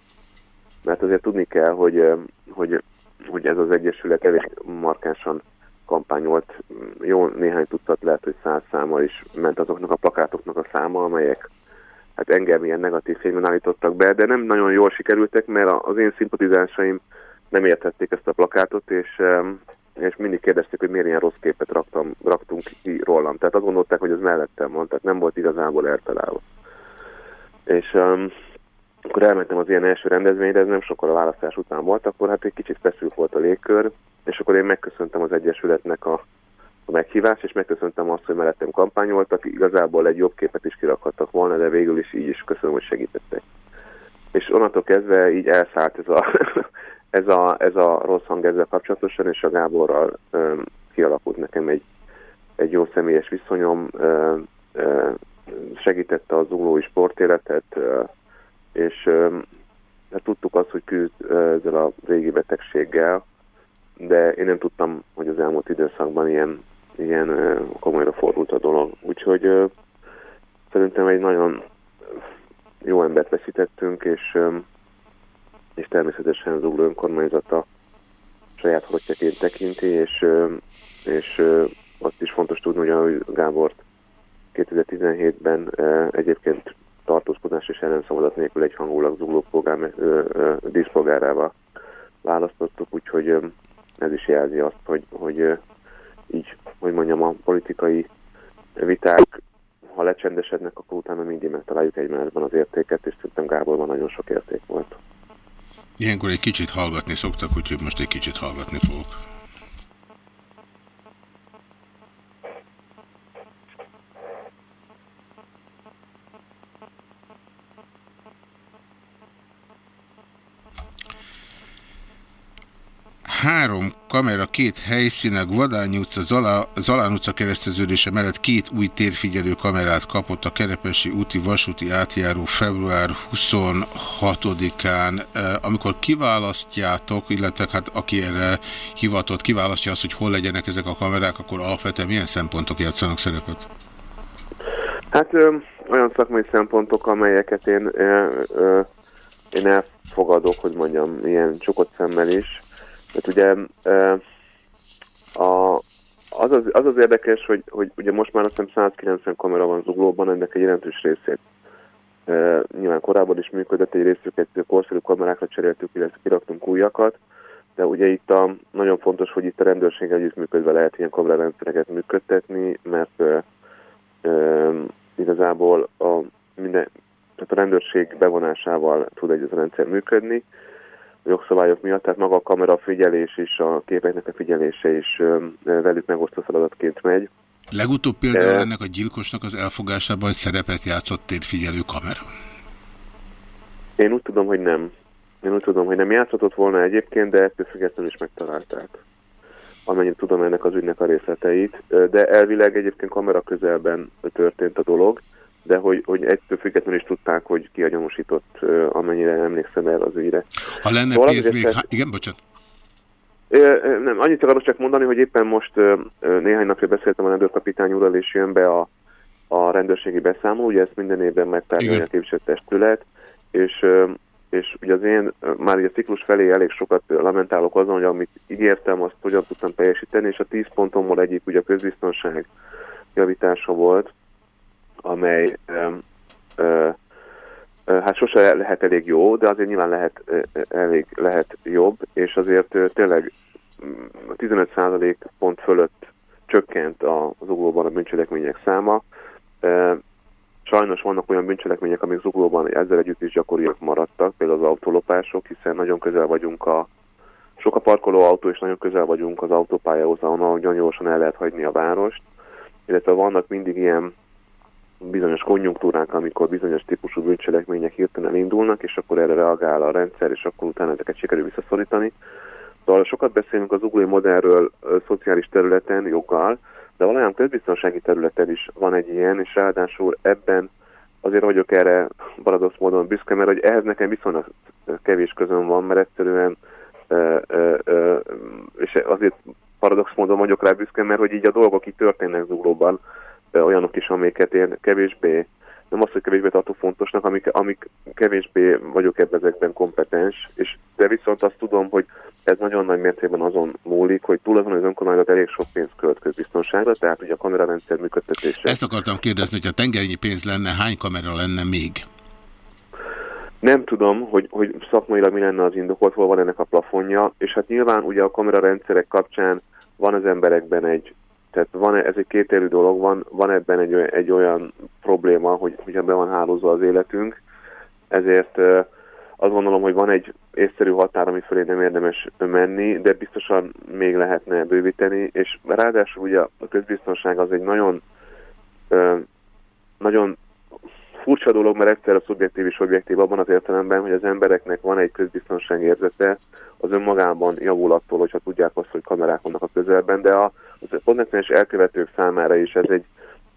mert azért tudni kell, hogy, hogy, hogy ez az Egyesület elég markánsan kampányolt. Jó néhány tucat lehet, hogy száz száma is ment azoknak a plakátoknak a száma, amelyek hát engem ilyen negatív fényben állítottak be, de nem nagyon jól sikerültek, mert az én szimpatizásaim nem értették ezt a plakátot, és, és mindig kérdezték, hogy miért ilyen rossz képet raktam, raktunk ki rólam. Tehát azt gondolták, hogy ez mellettem van, tehát nem volt igazából eltalálva. És um, akkor elmentem az ilyen első rendezvényre, ez nem sokkal a választás után volt, akkor hát egy kicsit feszült volt a légkör, és akkor én megköszöntem az Egyesületnek a, a meghívást, és megköszöntem azt, hogy mellettem kampányoltak, igazából egy jobb képet is kirakhattak volna, de végül is így is köszönöm, hogy segítettek. És onnantól kezdve így elszállt ez a, ez a, ez a rossz hang ezzel kapcsolatosan, és a Gáborral um, kialakult nekem egy, egy jó személyes viszonyom, um, um, segítette az zuglói sportéletet, uh, és hát tudtuk azt, hogy küzd ezzel a régi betegséggel, de én nem tudtam, hogy az elmúlt időszakban ilyen, ilyen komolyra fordult a dolog. Úgyhogy szerintem egy nagyon jó embert veszítettünk, és, és természetesen az ugló önkormányzata saját hotjaként tekinti, és, és azt is fontos tudni, hogy a Gábort 2017-ben egyébként tartózkodás és ellenszavazat nélkül egyhangulag zugló díszpolgárával választottuk, úgyhogy ez is jelzi azt, hogy, hogy így, hogy mondjam, a politikai viták, ha lecsendesednek, akkor utána mindig megtaláljuk egymásban az értéket, és szerintem Gáborban nagyon sok érték volt. Ilyenkor egy kicsit hallgatni szoktak, úgyhogy most egy kicsit hallgatni fogok. három két helyszínek, Vadány utca, Zala, Zalán utca kereszteződése mellett két új térfigyelő kamerát kapott a Kerepesi úti vasúti átjáró február 26-án. Amikor kiválasztjátok, illetve hát aki erre hivatott, kiválasztja azt, hogy hol legyenek ezek a kamerák, akkor alapvetően milyen szempontok játszanak szerepet? Hát ö, olyan szakmai szempontok, amelyeket én, ö, ö, én elfogadok, hogy mondjam, ilyen csukott szemmel is, mert ugye a, az, az, az az érdekes, hogy, hogy ugye most már azt hiszem 190 kamera van zuglóban, ennek egy jelentős részét. E, nyilván korábban is működött egy részüket, korszerű kamerákra cseréltük, illetve kiraktunk újakat, de ugye itt a, nagyon fontos, hogy itt a rendőrség együttműködve lehet ilyen kamerarendszereket működtetni, mert e, e, igazából a, minden, tehát a rendőrség bevonásával tud egy ez a rendszer működni, jogszabályok miatt, tehát maga a kamera figyelés és a képeknek a figyelése is velük megosztó feladatként megy. Legutóbb például ennek a gyilkosnak az elfogásában egy szerepet játszott térfigyelő kamera? Én úgy tudom, hogy nem. Én úgy tudom, hogy nem játszhatott volna egyébként, de ettől függetlenül is megtalálták. Amennyit tudom ennek az ügynek a részleteit. De elvileg egyébként kamera közelben történt a dolog, de hogy, hogy ettől függetlenül is tudták, hogy ki a gyanúsított, amennyire emlékszem el az ügyre. Ha lenne szóval pénz még... Ha... Igen, bocsánat. Nem, annyit akarok csak mondani, hogy éppen most néhány napja beszéltem a rendőrkapitány úrral, és jön be a, a rendőrségi beszámoló, ugye ezt minden évben megtárgyalja a képviselőtestület, és, és ugye az én már ugye a ciklus felé elég sokat lamentálok azon, hogy amit ígértem, azt hogyan tudtam teljesíteni, és a 10 pontomból egyik ugye a közbiztonság javítása volt, amely ö, ö, hát sose lehet elég jó, de azért nyilván lehet elég lehet jobb, és azért tényleg 15% mm, pont fölött csökkent az uglóban a bűncselekmények száma. Sajnos vannak olyan bűncselekmények, amik zuglóban ezzel együtt is gyakoriak maradtak, például az autólopások, hiszen nagyon közel vagyunk a sok a parkoló autó, és nagyon közel vagyunk az autópályahoz, ahol nagyon gyorsan el lehet hagyni a várost, illetve vannak mindig ilyen bizonyos konjunktúrák, amikor bizonyos típusú bűncselekmények hirtelen indulnak, és akkor erre reagál a rendszer, és akkor utána ezeket sikerül visszaszorítani. Szóval sokat beszélünk az ugrói modellről szociális területen, joggal, de valójában közbiztonsági területen is van egy ilyen, és ráadásul ebben azért vagyok erre paradox módon büszke, mert hogy ehhez nekem viszonylag kevés közön van, mert egyszerűen és azért paradox módon vagyok rá büszke, mert hogy így a dolgok itt történnek zuglóban, olyanok is, amiket én kevésbé, nem azt, hogy kevésbé tartok fontosnak, amik, amik kevésbé vagyok ebben ezekben kompetens, és de viszont azt tudom, hogy ez nagyon nagy mértékben azon múlik, hogy túl azon az önkormányzat elég sok pénzt költ közbiztonságra, tehát ugye a kamerarendszer működtetése. Ezt akartam kérdezni, hogy a tengernyi pénz lenne, hány kamera lenne még? Nem tudom, hogy, hogy szakmailag mi lenne az indokolt, hol van ennek a plafonja, és hát nyilván ugye a kamerarendszerek kapcsán van az emberekben egy, tehát van, ez egy kétérű dolog, van, van ebben egy, egy olyan probléma, hogy hogyha be van hálózva az életünk, ezért azt gondolom, hogy van egy észszerű határ, ami fölé nem érdemes menni, de biztosan még lehetne bővíteni, és ráadásul ugye a közbiztonság az egy nagyon, nagyon furcsa dolog, mert egyszer a szubjektív és objektív abban az értelemben, hogy az embereknek van egy közbiztonság érzete, az önmagában javul attól, hogyha tudják azt, hogy kamerák vannak a közelben, de a, az potenciális elkövetők számára is ez egy,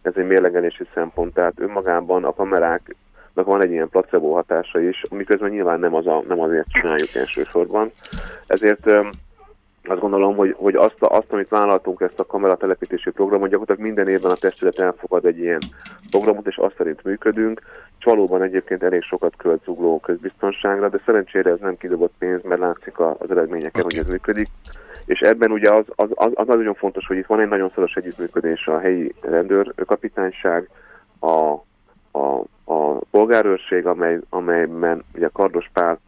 ez egy mérlegelési szempont, tehát önmagában a kamerák van egy ilyen placebo hatása is, miközben nyilván nem, az a, nem azért csináljuk elsősorban. Ezért azt gondolom, hogy, hogy azt, azt, amit vállaltunk, ezt a kameratelepítési programot, gyakorlatilag minden évben a testület elfogad egy ilyen programot, és azt szerint működünk. És valóban egyébként elég sokat költ zugló közbiztonságra, de szerencsére ez nem kidobott pénz, mert látszik az eredményeken, okay. hogy ez működik. És ebben ugye az, az, az, az nagyon fontos, hogy itt van egy nagyon szoros együttműködés a helyi rendőrkapitányság, a, a, a polgárőrség, amely, amelyben ugye Kardos Pál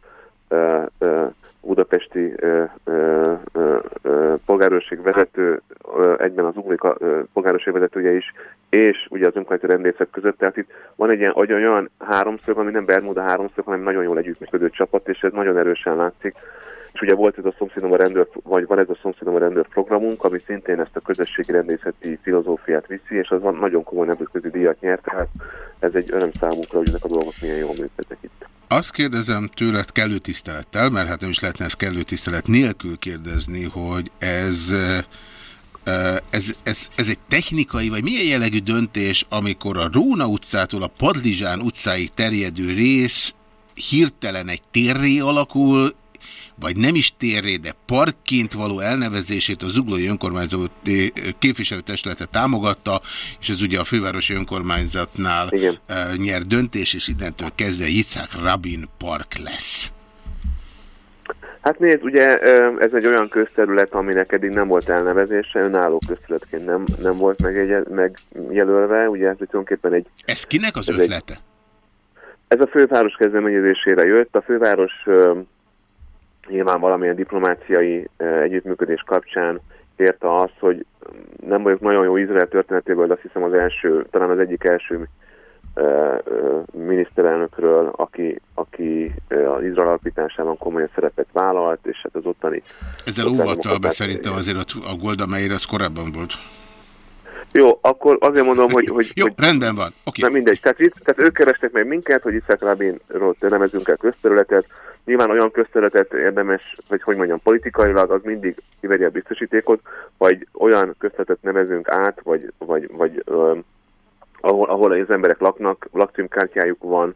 ö, ö, budapesti ö, ö, ö, polgárőrség vezető, ö, egyben az ugri polgárőrség vezetője is, és ugye az önkormányzati rendészek között. Tehát itt van egy ilyen olyan háromszög, ami nem Bermuda háromszög, hanem nagyon jól együttműködő csapat, és ez nagyon erősen látszik. És ugye volt ez a szomszédom a rendőr, vagy van ez a szomszédom a rendőr programunk, ami szintén ezt a közösségi rendészeti filozófiát viszi, és az van nagyon komoly nemzetközi díjat nyert, tehát ez egy öröm számunkra, hogy ezek a dolgok milyen jól működnek itt. Azt kérdezem tőled kellő tisztelettel, mert hát nem is lehetne ezt kellő tisztelet nélkül kérdezni, hogy ez, ez, ez, ez egy technikai, vagy milyen jellegű döntés, amikor a Róna utcától a Padlizsán utcáig terjedő rész hirtelen egy térré alakul, vagy nem is térré, de parkként való elnevezését a Zuglói Önkormányzat képviselőtestlete támogatta, és ez ugye a fővárosi önkormányzatnál Igen. nyer döntés, és innentől kezdve Yitzhak Rabin Park lesz. Hát nézd, ugye ez egy olyan közterület, aminek eddig nem volt elnevezése, önálló közterületként nem, nem volt megjelölve, ugye ez tulajdonképpen egy... Ez kinek az ez ötlete? Egy, ez a főváros kezdeményezésére jött, a főváros nyilván valamilyen diplomáciai együttműködés kapcsán érte azt, hogy nem vagyok nagyon jó Izrael történetéből, de azt hiszem az első, talán az egyik első miniszterelnökről, aki, aki az Izrael alapításában komolyan szerepet vállalt, és hát az ottani... Ezzel óvattal be szerintem azért a Golda Meir az korábban volt. Jó, akkor azért mondom, hogy... hogy Jó, hogy, rendben van. Okay. Nem mindegy. Tehát, tehát ők kerestek meg minket, hogy Iszák Rabinról nevezünk el közterületet. Nyilván olyan közterületet érdemes, vagy hogy mondjam, politikailag az mindig kiveri a biztosítékot, vagy olyan közterületet nevezünk át, vagy, vagy, vagy uh, ahol, ahol az emberek laknak, lakcímkártyájuk van,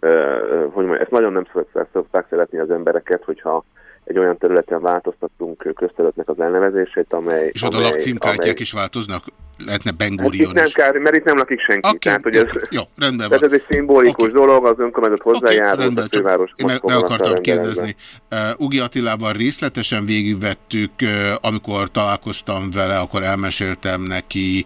uh, hogy mondjam, ezt nagyon nem szokták szeretni az embereket, hogyha egy olyan területen változtattunk közterületnek az elnevezését, amely... És oda lakcímkártyák amely... is változnak? Lehetne Bengurion hát nem kár, mert itt nem lakik senki. Okay, tehát, hogy ez, jó, rendben van. Tehát ez egy szimbolikus okay. dolog, az önkormányzat hozzájárul, okay, a főváros Én meg, meg akartam kérdezni. Uh, Ugi Attilával részletesen végigvettük, uh, amikor találkoztam vele, akkor elmeséltem neki,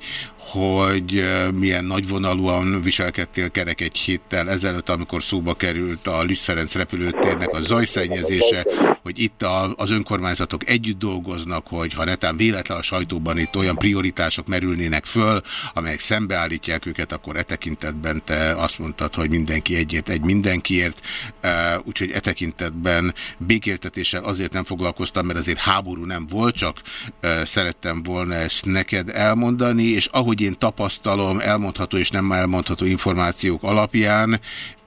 hogy milyen nagyvonalúan viselkedtél kerek egy héttel ezelőtt, amikor szóba került a Liszt Ferenc repülőtérnek a zajszennyezése, hogy itt a, az önkormányzatok együtt dolgoznak, hogy ha netán véletlen a sajtóban itt olyan prioritások merülnének föl, amelyek szembeállítják őket, akkor e tekintetben te azt mondtad, hogy mindenki egyért, egy mindenkiért, úgyhogy e tekintetben békéltetéssel azért nem foglalkoztam, mert azért háború nem volt, csak szerettem volna ezt neked elmondani, és ahogy én tapasztalom, elmondható és nem elmondható információk alapján,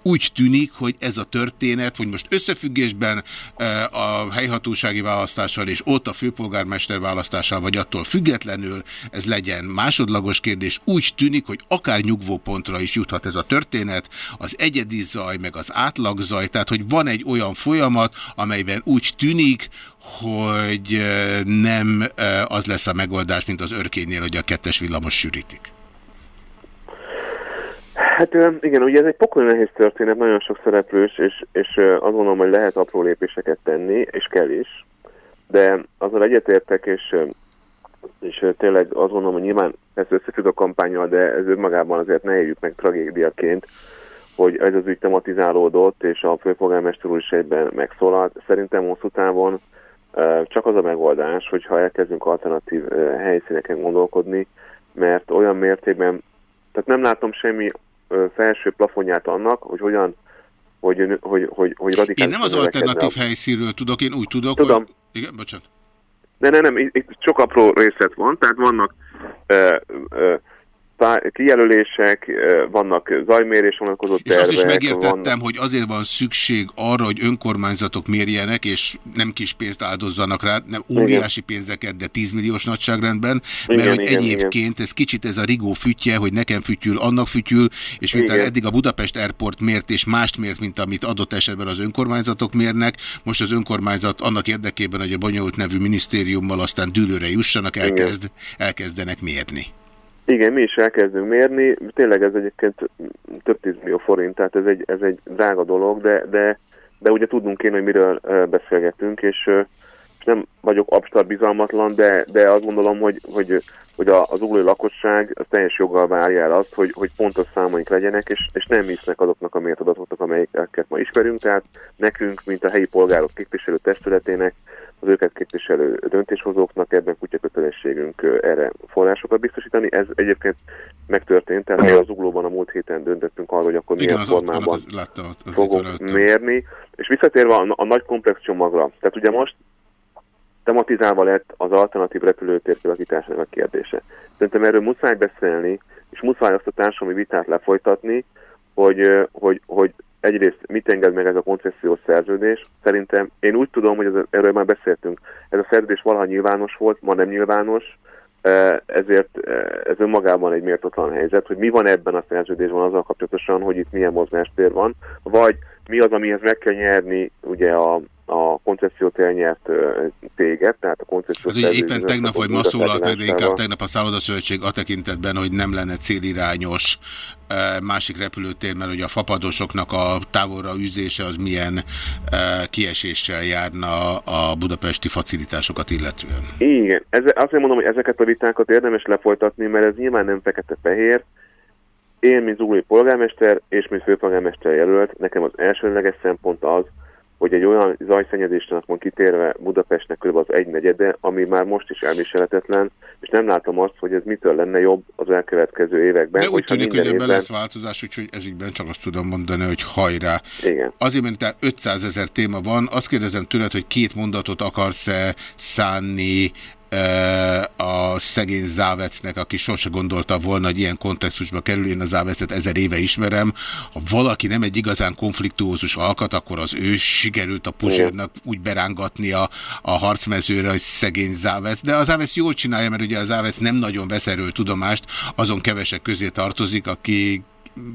úgy tűnik, hogy ez a történet, hogy most összefüggésben e, a helyhatósági választással és ott a főpolgármester választással, vagy attól függetlenül ez legyen másodlagos kérdés, úgy tűnik, hogy akár nyugvópontra is juthat ez a történet, az egyedi zaj, meg az átlagzaj, tehát hogy van egy olyan folyamat, amelyben úgy tűnik, hogy e, nem e, az lesz a megoldás, mint az örkénynél, hogy a kettes villamos sűrítik. Hát igen, ugye ez egy pokol nehéz történet, nagyon sok szereplős, és, és azt gondolom, hogy lehet apró lépéseket tenni, és kell is, de azzal egyetértek, és, és tényleg azt gondolom, hogy nyilván ez összefügg a kampányal, de ez önmagában azért ne éljük meg tragédiaként, hogy ez az ügy tematizálódott, és a főpolgármester úr is egyben megszólalt. Szerintem hosszú távon csak az a megoldás, hogyha elkezdünk alternatív helyszíneken gondolkodni, mert olyan mértékben, tehát nem látom semmi felső plafonját annak, hogy hogyan hogy, hogy, hogy, hogy radikális... Én nem az alternatív a... helyszínről tudok, én úgy tudok, Tudom. hogy... Igen, bocsánat. De nem, nem, itt csak apró részlet van, tehát vannak ö, ö, kijelölések, vannak zajmérés vonatkozó tervek. És azt is megértettem, vannak... hogy azért van szükség arra, hogy önkormányzatok mérjenek, és nem kis pénzt áldozzanak rá, nem óriási igen. pénzeket, de 10 milliós nagyságrendben, igen, mert hogy igen, egyébként igen. ez kicsit ez a rigó fütje, hogy nekem fütyül, annak fütyül, és miután eddig a Budapest Airport mért, és mást mért, mint amit adott esetben az önkormányzatok mérnek, most az önkormányzat annak érdekében, hogy a bonyolult nevű minisztériummal aztán dűlőre jussanak, elkezd, elkezdenek mérni. Igen, mi is elkezdünk mérni, tényleg ez egyébként több tízmillió forint, tehát ez egy, ez egy drága dolog, de, de, de ugye tudnunk kéne, hogy miről beszélgetünk, és, és nem vagyok abstart bizalmatlan, de, de azt gondolom, hogy, hogy, hogy az uglói lakosság az teljes joggal várja el azt, hogy, hogy pontos számaink legyenek, és, és nem hisznek azoknak a mértadatoknak, amelyeket ma ismerünk, tehát nekünk, mint a helyi polgárok képviselő testületének, az őket képviselő döntéshozóknak ebben kutyakötelességünk erre forrásokat biztosítani. Ez egyébként megtörtént, tehát az uglóban a múlt héten döntöttünk arról, hogy akkor milyen formában fogunk mérni. És visszatérve a, a nagy komplex csomagra, tehát ugye most tematizálva lett az alternatív repülőtér kialakításának a kérdése. Szerintem erről muszáj beszélni, és muszáj azt a társadalmi vitát lefolytatni, hogy, hogy, hogy egyrészt mit enged meg ez a koncesziós szerződés. Szerintem én úgy tudom, hogy ez, erről már beszéltünk. Ez a szerződés valaha nyilvános volt, ma nem nyilvános, ezért ez önmagában egy mértatlan helyzet, hogy mi van ebben a szerződésben azzal kapcsolatosan, hogy itt milyen mozgástér van, vagy mi az, amihez meg kell nyerni ugye a, a koncesziót elnyert téged, tehát a koncesziót... Hát éppen tegnap vagy ma szólalt, de inkább tegnap a szállodaszövetség a tekintetben, hogy nem lenne célirányos másik repülőtér, mert ugye a fapadosoknak a távolra üzése az milyen kieséssel járna a budapesti facilitásokat illetően. Igen, ez, azért mondom, hogy ezeket a vitákat érdemes lefolytatni, mert ez nyilván nem fekete-fehér, én, mint zuglói polgármester és mint főpolgármester jelölt, nekem az elsőleges szempont az, hogy egy olyan zajszennyezésnek van kitérve Budapestnek kb. az egynegyede, ami már most is elviselhetetlen, és nem látom azt, hogy ez mitől lenne jobb az elkövetkező években. De úgy tűnik, hogy ebben évben... lesz változás, úgyhogy ezikben csak azt tudom mondani, hogy hajrá. Igen. Azért, mert 500 ezer téma van, azt kérdezem tőled, hogy két mondatot akarsz-e szánni a szegény Závecnek, aki sose gondolta volna, hogy ilyen kontextusba kerül, én a Závecet ezer éve ismerem. Ha valaki nem egy igazán konfliktuózus alkat, akkor az ő sikerült a Puzsérnak úgy berángatni a, a harcmezőre, hogy szegény Závec. De az Závec jól csinálja, mert ugye az Závec nem nagyon vesz erről tudomást, azon kevesek közé tartozik, aki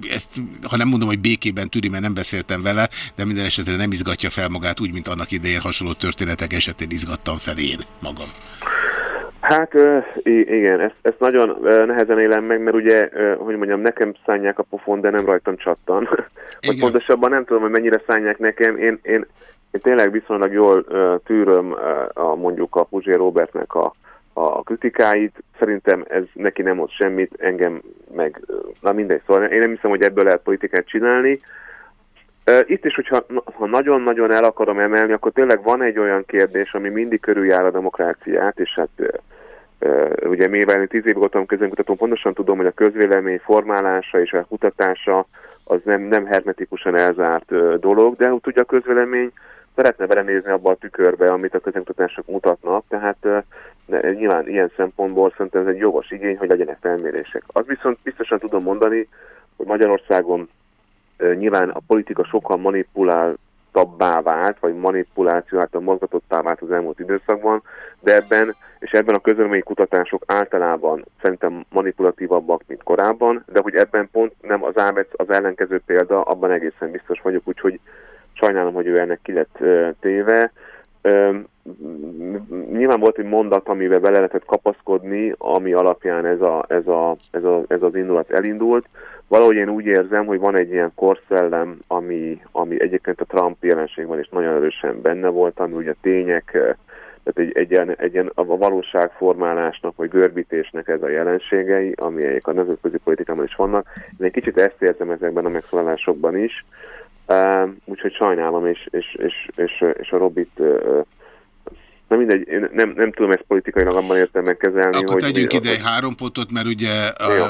ezt, ha nem mondom, hogy békében tűri, mert nem beszéltem vele, de minden esetre nem izgatja fel magát úgy, mint annak idején hasonló történetek esetén izgattam fel én magam. Hát igen, ezt, ezt nagyon nehezen élem meg, mert ugye, hogy mondjam, nekem szánják a pofon, de nem rajtam csattan. Vagy pontosabban nem tudom, hogy mennyire szánják nekem. Én, én, én tényleg viszonylag jól tűröm a, mondjuk a Puzsé Robertnek a, a kritikáit. Szerintem ez neki nem hoz semmit, engem meg, na mindegy, szóval én nem hiszem, hogy ebből lehet politikát csinálni. Itt is, hogyha ha nagyon-nagyon el akarom emelni, akkor tényleg van egy olyan kérdés, ami mindig körüljár a demokráciát, és hát Ugye mivel én tíz év voltam közönkutató, pontosan tudom, hogy a közvélemény formálása és a kutatása az nem, nem hermetikusan elzárt dolog, de úgy tudja a közvélemény szeretne belenézni abba a tükörbe, amit a közönkutatások mutatnak, tehát nyilván ilyen szempontból szerintem ez egy jogos igény, hogy legyenek felmérések. Az viszont biztosan tudom mondani, hogy Magyarországon nyilván a politika sokkal manipuláltabbá vált, vagy manipuláció által mozgatottá vált az elmúlt időszakban, de ebben és ebben a közölmény kutatások általában szerintem manipulatívabbak, mint korábban, de hogy ebben pont nem az ABEC az ellenkező példa, abban egészen biztos vagyok, úgyhogy sajnálom, hogy ő ennek ki lett téve. Nyilván volt egy mondat, amivel bele lehetett kapaszkodni, ami alapján ez, a, ez, a, ez, a, ez az indulat elindult. Valahogy én úgy érzem, hogy van egy ilyen korszellem, ami, ami egyébként a Trump jelenségben is nagyon erősen benne volt, ami ugye tények, tehát egy, egy, ilyen, egy ilyen a valóságformálásnak, vagy görbítésnek ez a jelenségei, amelyek a nemzetközi politikában is vannak. Én egy kicsit ezt érzem ezekben a megszólalásokban is, úgyhogy sajnálom, és, és, és, és, és a Robit Na mindegy, én nem, nem tudom ezt politikailag abban értelemben kezelni. Akkor hogy tegyünk ide egy három pontot, mert ugye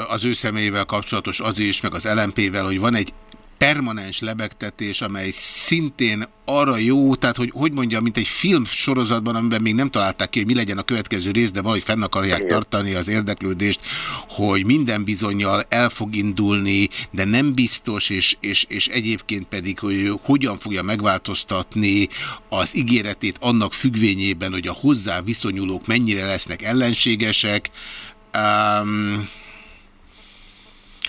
az ő személyével kapcsolatos az is, meg az LMP-vel, hogy van egy permanens lebegtetés, amely szintén arra jó, tehát hogy hogy mondjam, mint egy film sorozatban, amiben még nem találták ki, hogy mi legyen a következő rész, de valahogy fenn akarják tartani az érdeklődést, hogy minden bizonyal el fog indulni, de nem biztos, és, és, és egyébként pedig, hogy hogyan fogja megváltoztatni az ígéretét annak függvényében, hogy a hozzá viszonyulók mennyire lesznek ellenségesek. Um,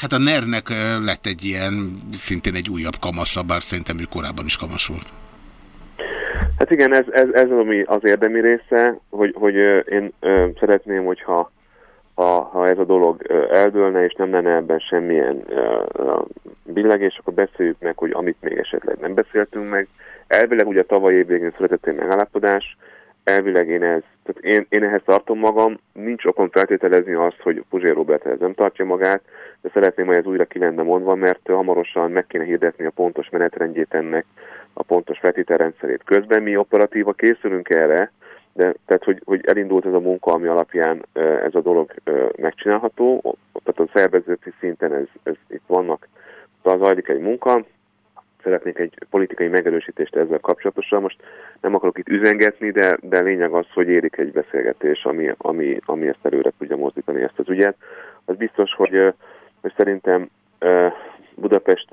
Hát a NER-nek lett egy ilyen, szintén egy újabb kamasza, bár szerintem ő korábban is kamasz volt. Hát igen, ez, ez, ez ami az érdemi része, hogy, hogy én szeretném, hogyha ha, ha ez a dolog eldőlne, és nem lenne ebben semmilyen billegés, akkor beszéljük meg, hogy amit még esetleg nem beszéltünk meg. Elvileg ugye tavaly év végén született egy megállapodás, elvileg én, ez, tehát én, én ehhez tartom magam, nincs okon feltételezni azt, hogy Puzsér Robert ez nem tartja magát, de szeretném, hogy ez újra ki lenne mondva, mert hamarosan meg kéne hirdetni a pontos menetrendjét ennek, a pontos feltételrendszerét. Közben mi operatíva készülünk erre, de tehát, hogy, hogy elindult ez a munka, ami alapján ez a dolog megcsinálható, tehát a szervezői szinten ez, ez itt vannak, az zajlik egy munka, szeretnék egy politikai megerősítést ezzel kapcsolatosan. Most nem akarok itt üzengetni, de, de lényeg az, hogy érik egy beszélgetés, ami, ami, ami ezt előre tudja mozdítani ezt az ügyet. Az biztos, hogy, hogy szerintem Budapest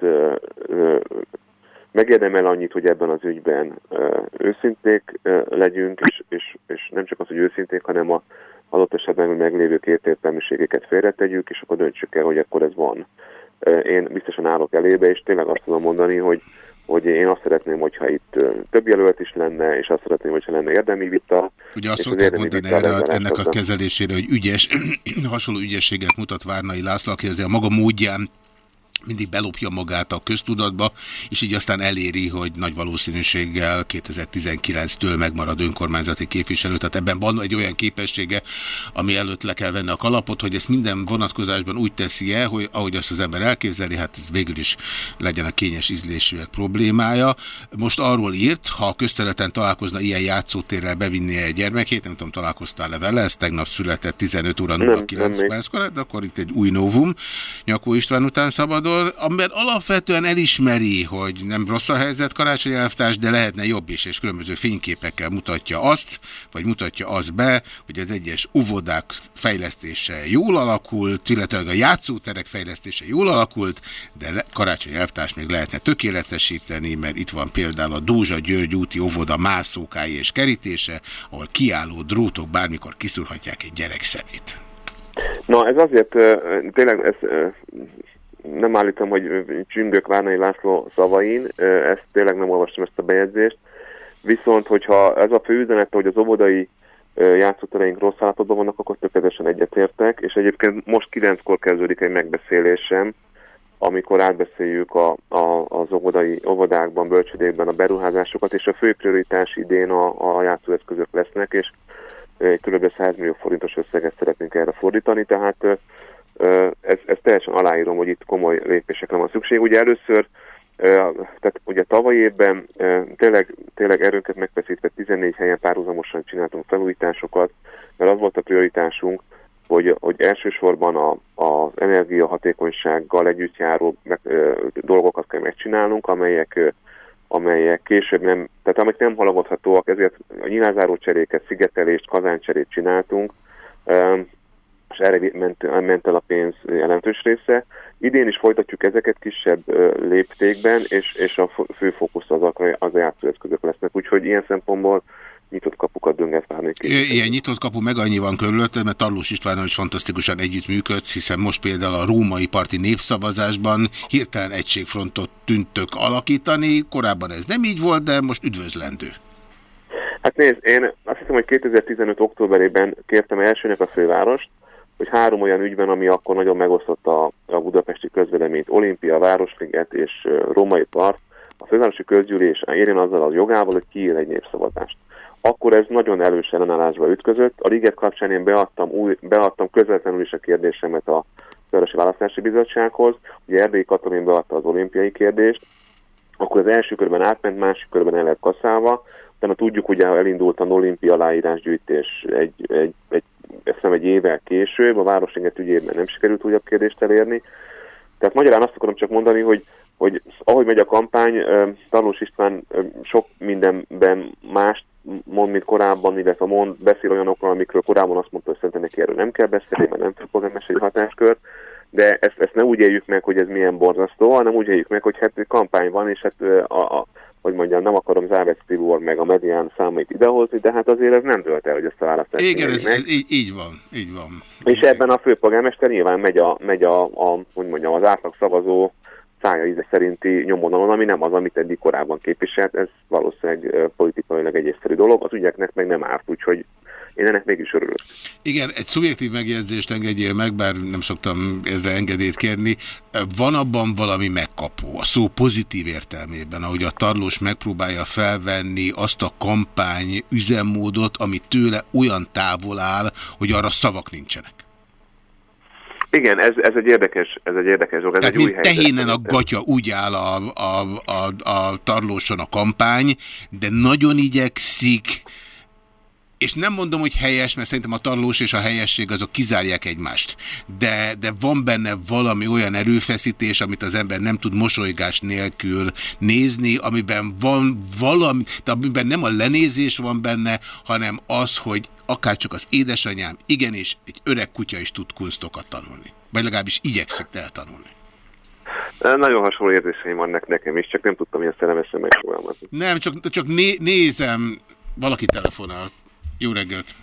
megérdemel annyit, hogy ebben az ügyben őszinték legyünk, és, és, és nem csak az, hogy őszinték, hanem a adott esetben meglévő kétértelműségeket félretegyük, és akkor döntsük el, hogy akkor ez van én biztosan állok elébe, és tényleg azt tudom mondani, hogy, hogy én azt szeretném, hogyha itt több jelölt is lenne, és azt szeretném, hogyha lenne érdemi vita. Ugye azt szokták mondani erre, ennek a kezelésére, hogy ügyes, hasonló ügyességet mutat Várnai László, aki azért a maga módján mindig belopja magát a köztudatba, és így aztán eléri, hogy nagy valószínűséggel 2019-től megmarad önkormányzati képviselő. Tehát ebben van egy olyan képessége, ami előtt le kell venni a kalapot, hogy ezt minden vonatkozásban úgy teszi el, hogy ahogy azt az ember elképzeli, hát ez végül is legyen a kényes ízlésűek problémája. Most arról írt, ha a közterületen találkozna ilyen játszótérrel bevinni egy gyermekét, nem tudom, találkoztál-e vele, ez tegnap született 15 óra 09 perckor, de akkor itt egy új novum, Nyakó István után szabad oldal, amiben alapvetően elismeri, hogy nem rossz a helyzet karácsony elvtárs, de lehetne jobb is, és különböző fényképekkel mutatja azt, vagy mutatja azt be, hogy az egyes uvodák fejlesztése jól alakult, illetve a játszóterek fejlesztése jól alakult, de karácsony elvtárs még lehetne tökéletesíteni, mert itt van például a Dózsa György úti óvoda mászókái és kerítése, ahol kiálló drótok bármikor kiszúrhatják egy gyerek szemét. Na, ez azért, tényleg ez nem állítom, hogy csüngök Várnai László szavain, ezt tényleg nem olvastam ezt a bejegyzést, viszont hogyha ez a fő üzenet, hogy az óvodai játszótereink rossz állapotban vannak, akkor tökéletesen egyetértek, és egyébként most kilenckor kezdődik egy megbeszélésem, amikor átbeszéljük a, a, az óvodai, óvodákban, bölcsödékben a beruházásokat, és a fő prioritás idén a, a játszóeszközök lesznek, és kb. 100 millió forintos összeget szeretnénk erre fordítani, tehát ez, ez teljesen aláírom, hogy itt komoly lépésekre van szükség. Ugye először tehát ugye tavaly évben tényleg, tényleg erőnket megfeszítve 14 helyen párhuzamosan csináltunk felújításokat, mert az volt a prioritásunk, hogy, hogy elsősorban a, az energiahatékonysággal együtt járó meg, dolgokat kell megcsinálnunk, amelyek, amelyek később nem, tehát amik nem halagodhatóak, ezért a nyilázáró cseréket, szigetelést, kazáncserét csináltunk, és erre ment, ment el a pénz jelentős része. Idén is folytatjuk ezeket kisebb léptékben, és, és a fő fókusz az, az a játszóeszközök lesznek. Úgyhogy ilyen szempontból nyitott kapukat döngetvárnék. Ilyen nyitott kapu meg annyi van körülötted, mert Tarlós Istvánnal is fantasztikusan együttműködsz, hiszen most például a római parti népszavazásban hirtelen egységfrontot tűntök alakítani, korábban ez nem így volt, de most üdvözlendő. Hát nézd, én azt hiszem, hogy 2015. októberében kértem elsőnek a fővárost, hogy három olyan ügyben, ami akkor nagyon megosztotta a, budapesti közvéleményt, Olimpia, Városliget és Római Part, a fővárosi közgyűlés érjen azzal az jogával, hogy kiír egy népszavazást. Akkor ez nagyon erős ellenállásba ütközött. A Liget kapcsán én beadtam, új, beadtam közvetlenül is a kérdésemet a Városi Választási Bizottsághoz. Ugye Erdélyi Katalin beadta az olimpiai kérdést, akkor az első körben átment, másik körben el lett kaszálva, utána tudjuk, hogy elindult a olimpia aláírásgyűjtés egy, egy, egy, nem egy évvel később, a Városliget ügyében nem sikerült újabb kérdést elérni. Tehát magyarán azt akarom csak mondani, hogy hogy ahogy megy a kampány, Tarlós István sok mindenben mást mond, mint korábban, illetve mond, beszél olyanokról, amikről korábban azt mondta, hogy szerintem neki erről nem kell beszélni, mert nem főpolgármesteri hatáskör, de ezt, ezt ne úgy éljük meg, hogy ez milyen borzasztó, hanem úgy éljük meg, hogy hát kampány van, és hát a, a hogy mondjam, nem akarom Závec Tibor meg a medián számait idehozni, de hát azért ez nem dölt el, hogy ezt a választást Igen, ez, ez így, így van, így van. És ebben a főpolgármester nyilván megy, a, megy a, a, hogy mondjam, az átlag szavazó szája íze szerinti nyomvonalon, ami nem az, amit eddig korábban képviselt, ez valószínűleg politikailag egy észszerű dolog, az ügyeknek meg nem árt, úgyhogy én ennek mégis örülök. Igen, egy szubjektív megjegyzést engedjél meg, bár nem szoktam ezre engedélyt kérni. Van abban valami megkapó, a szó pozitív értelmében, ahogy a tarlós megpróbálja felvenni azt a kampány üzemmódot, ami tőle olyan távol áll, hogy arra szavak nincsenek. Igen, ez, ez egy érdekes, ez egy érdekes dolog. Ez Tehát egy új tehénen a gatya úgy áll a, a, a, a tarlóson a kampány, de nagyon igyekszik, és nem mondom, hogy helyes, mert szerintem a tarlós és a helyesség azok kizárják egymást. De, de van benne valami olyan erőfeszítés, amit az ember nem tud mosolygás nélkül nézni, amiben van valami, de amiben nem a lenézés van benne, hanem az, hogy akár csak az édesanyám, igenis egy öreg kutya is tud kunstokat tanulni. Vagy legalábbis igyekszik eltanulni. Nagyon hasonló érzéseim vannak nekem is, csak nem tudtam ilyen szeremesen megfogalmazni. Nem, csak, csak né nézem, valaki telefonál. Jó reggelt!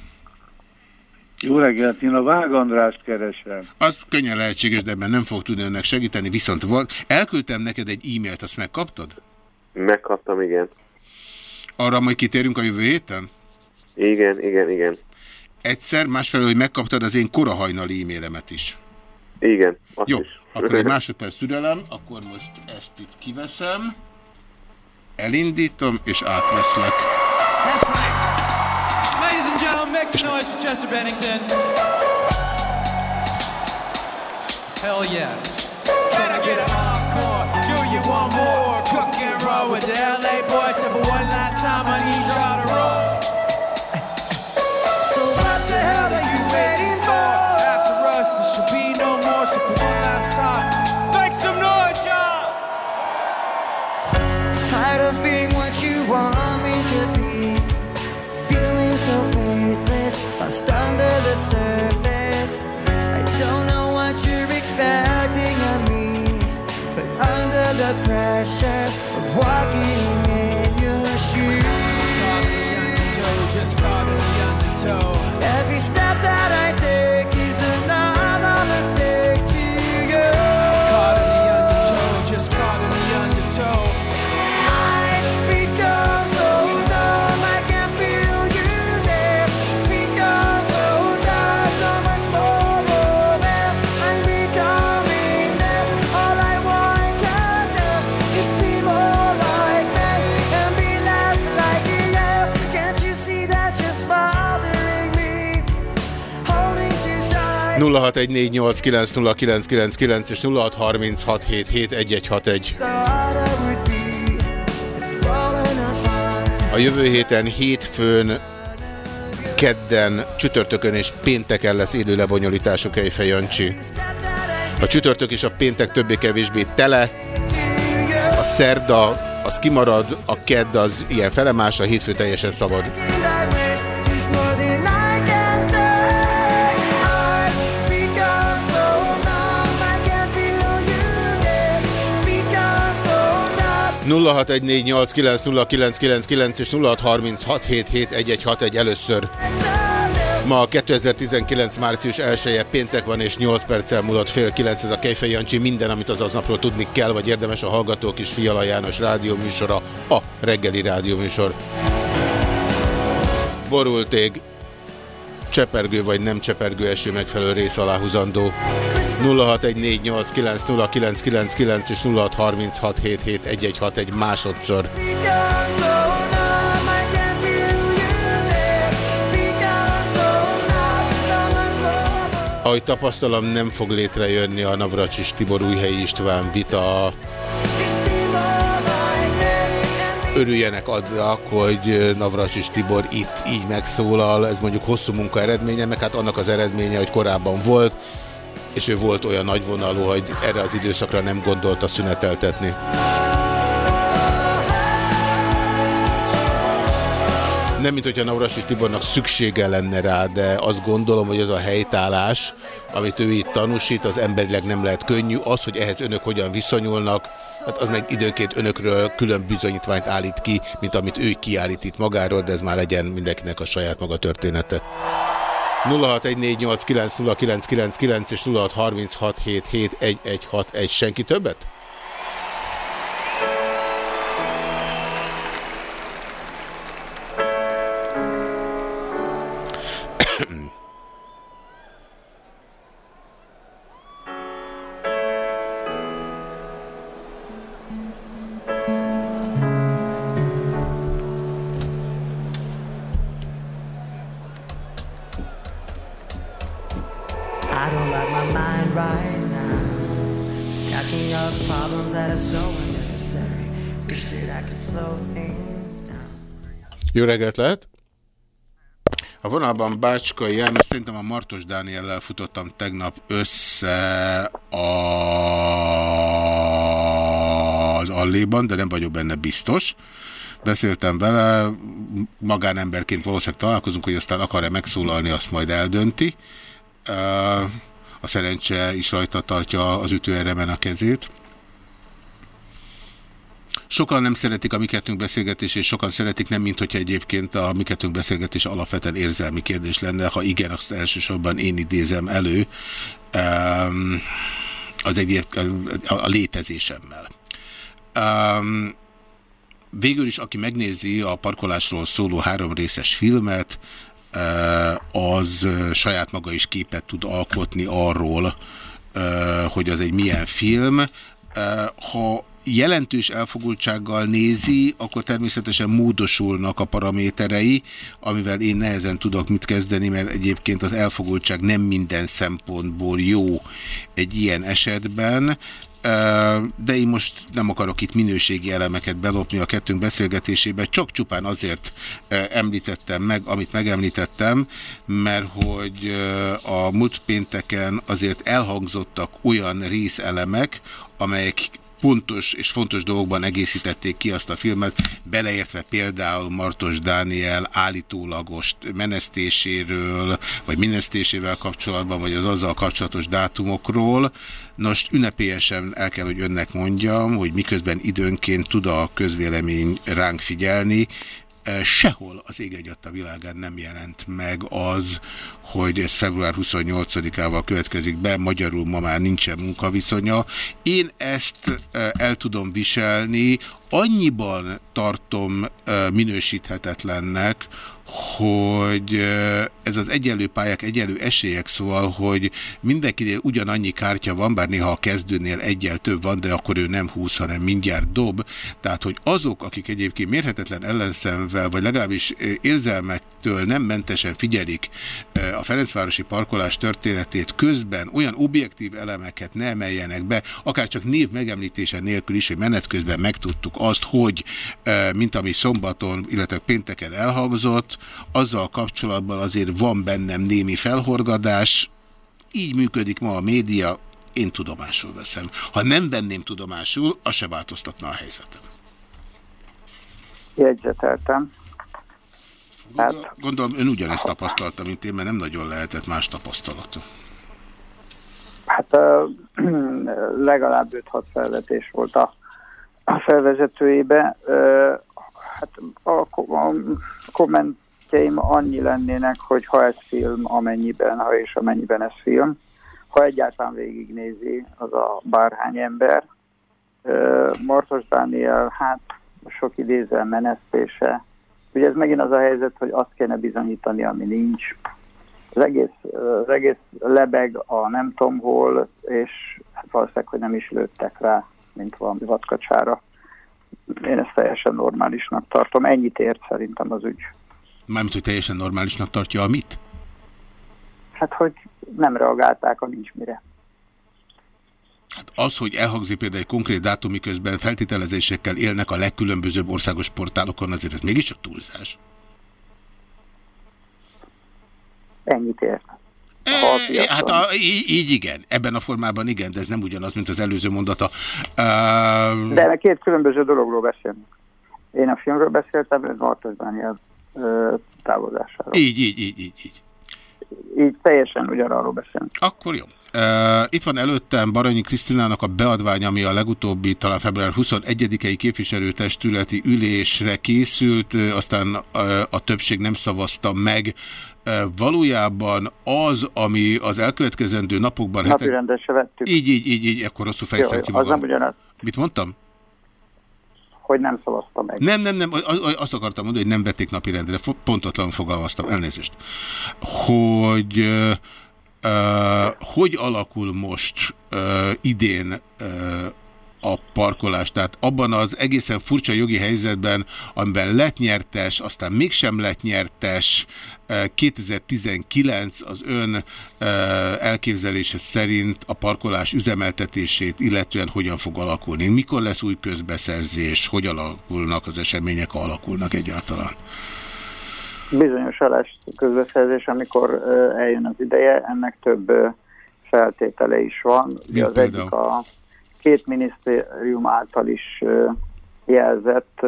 Jó reggelt, én a Vág Andrást keresem. Az könnyen lehetséges, de ebben nem fog tudni önnek segíteni, viszont volt. Elküldtem neked egy e-mailt, azt megkaptad? Megkaptam, igen. Arra majd kitérünk a jövő héten? Igen, igen, igen. Egyszer, másfelől, hogy megkaptad az én korahajnali e-mailemet is. Igen, azt Jó, is. akkor egy másodperc türelem, akkor most ezt itt kiveszem, elindítom, és átveszlek. Gentlemen, make some noise for Chester Bennington. Hell yeah. Can I get an encore? Do you want more? Cook and roll with the LA boys. for one last time, I need undertow. 0614890999 és 0636771161. A jövő héten hétfőn, kedden, csütörtökön és pénteken lesz élő lebonyolítások Ejfej Jancsi. A csütörtök és a péntek többé-kevésbé tele, a szerda az kimarad, a kedd az ilyen felemás, a hétfő teljesen szabad. Nulla és 0636771161 először. Ma 2019. március 1 -e péntek van és 8 perccel múlott fél 9 ez a Kejfej Jancsi. Minden, amit az aznapról tudni kell, vagy érdemes a Hallgatók is Fiala János rádióműsora, a reggeli rádióműsor. Borult ég, csepergő vagy nem csepergő eső megfelelő rész aláhuzandó. 0614890999 és 0636771161 másodszor. Ahogy tapasztalom, nem fog létrejönni a Navracsis Tibor Újhelyi István vita örüljenek adnak, hogy Navracsis Tibor itt így megszólal, ez mondjuk hosszú munka eredménye, meg hát annak az eredménye, hogy korábban volt, és ő volt olyan nagyvonalú, hogy erre az időszakra nem gondolta szüneteltetni. Nem, mint hogyha Navracsis Tibornak szüksége lenne rá, de azt gondolom, hogy az a helytállás, amit ő itt tanúsít, az emberileg nem lehet könnyű. Az, hogy ehhez önök hogyan viszonyulnak, hát az meg időnként önökről külön bizonyítványt állít ki, mint amit ő kiállít itt magáról, de ez már legyen mindenkinek a saját maga története. 0614890999 és 0636771161. Senki többet? Jó reggelt lehet! A vonalban Bácskai János, szerintem a Martos Dániellel futottam tegnap össze a... az Alléban, de nem vagyok benne biztos. Beszéltem vele, magánemberként valószínűleg találkozunk, hogy aztán akar-e megszólalni, azt majd eldönti. A szerencse is rajta tartja az ütőeremen a kezét. Sokan nem szeretik a mi kettőnk beszélgetés, és sokan szeretik nem, mint hogyha egyébként a mi beszélgetés alapvetően érzelmi kérdés lenne. Ha igen, azt elsősorban én idézem elő az egyéb, a létezésemmel. Végül is, aki megnézi a parkolásról szóló három részes filmet, az saját maga is képet tud alkotni arról, hogy az egy milyen film. Ha jelentős elfogultsággal nézi, akkor természetesen módosulnak a paraméterei, amivel én nehezen tudok mit kezdeni, mert egyébként az elfogultság nem minden szempontból jó egy ilyen esetben, de én most nem akarok itt minőségi elemeket belopni a kettőnk beszélgetésébe, csak csupán azért említettem meg, amit megemlítettem, mert hogy a múlt pénteken azért elhangzottak olyan részelemek, amelyek pontos és fontos dolgokban egészítették ki azt a filmet, beleértve például Martos Dániel állítólagos menesztéséről, vagy menesztésével kapcsolatban, vagy az azzal kapcsolatos dátumokról. Nos, ünnepélyesen el kell, hogy önnek mondjam, hogy miközben időnként tud a közvélemény ránk figyelni, sehol az ég a világán nem jelent meg az, hogy ez február 28-ával következik be, magyarul ma már nincsen munkaviszonya. Én ezt el tudom viselni, annyiban tartom minősíthetetlennek, hogy ez az egyenlő pályák, egyenlő esélyek, szóval, hogy mindenkinél ugyanannyi kártya van, bár néha a kezdőnél egyel több van, de akkor ő nem húsz, hanem mindjárt dob. Tehát, hogy azok, akik egyébként mérhetetlen ellenszemvel, vagy legalábbis érzelmektől nem mentesen figyelik a Ferencvárosi parkolás történetét, közben olyan objektív elemeket ne emeljenek be, akár csak név megemlítése nélkül is, hogy menet közben megtudtuk azt, hogy mint ami szombaton, illetve pénteken elhangzott, azzal kapcsolatban azért van bennem némi felhorgadás, így működik ma a média, én tudomásul veszem. Ha nem venném tudomásul, az se változtatna a helyzetem. Jegyzeteltem. Hát... Gondolom, ön ugyanezt tapasztalta, mint én, mert nem nagyon lehetett más tapasztalata. Hát legalább 5-6 felvetés volt a, a felvezetőjébe. Hát a, a kommentjeim annyi lennének, hogy ha ez film, amennyiben, ha és amennyiben ez film, ha egyáltalán végignézi az a bárhány ember. Martos Dániel, hát sok idézel menesztése. Ugye ez megint az a helyzet, hogy azt kéne bizonyítani, ami nincs. Az egész, az egész lebeg a nem tudom hol, és hát valószínűleg, hogy nem is lőttek rá, mint valami vadkacsára. Én ezt teljesen normálisnak tartom. Ennyit ért szerintem az ügy. Mármint, hogy teljesen normálisnak tartja a mit? Hát, hogy nem reagálták a nincs mire. Hát az, hogy elhangzik például egy konkrét dátum, miközben feltételezésekkel élnek a legkülönbözőbb országos portálokon, azért ez mégiscsak túlzás. Ennyit ért. E, hát a, így, így igen, ebben a formában igen, de ez nem ugyanaz, mint az előző mondata. Uh... De két különböző dologról beszélünk. Én a filmről beszéltem, ön Martos Dániel távozásáról. Így, így, így, így, így. Így teljesen ugyanarról beszélünk. Akkor jó. Uh, itt van előttem Baranyi Krisztinának a beadvány, ami a legutóbbi, talán február 21-i képviselőtestületi ülésre készült, aztán a többség nem szavazta meg. Valójában az, ami az elkövetkezendő napokban... Napi se vettük. Így, így, így, így, akkor rosszul fejeztem ki magam. Az nem ugyanaz. Mit mondtam? Hogy nem szavazta meg. Nem, nem, nem, azt akartam mondani, hogy nem vették napirendre, pontatlan fogalmaztam, elnézést. Hogy uh, hogy alakul most uh, idén uh, a parkolás. Tehát abban az egészen furcsa jogi helyzetben, amiben lett nyertes, aztán mégsem lett nyertes, 2019 az ön elképzelése szerint a parkolás üzemeltetését, illetően hogyan fog alakulni? Mikor lesz új közbeszerzés? Hogy alakulnak az események, ha alakulnak egyáltalán? Bizonyos lesz közbeszerzés, amikor eljön az ideje, ennek több feltétele is van. Mi az például? egyik a két minisztérium által is jelzett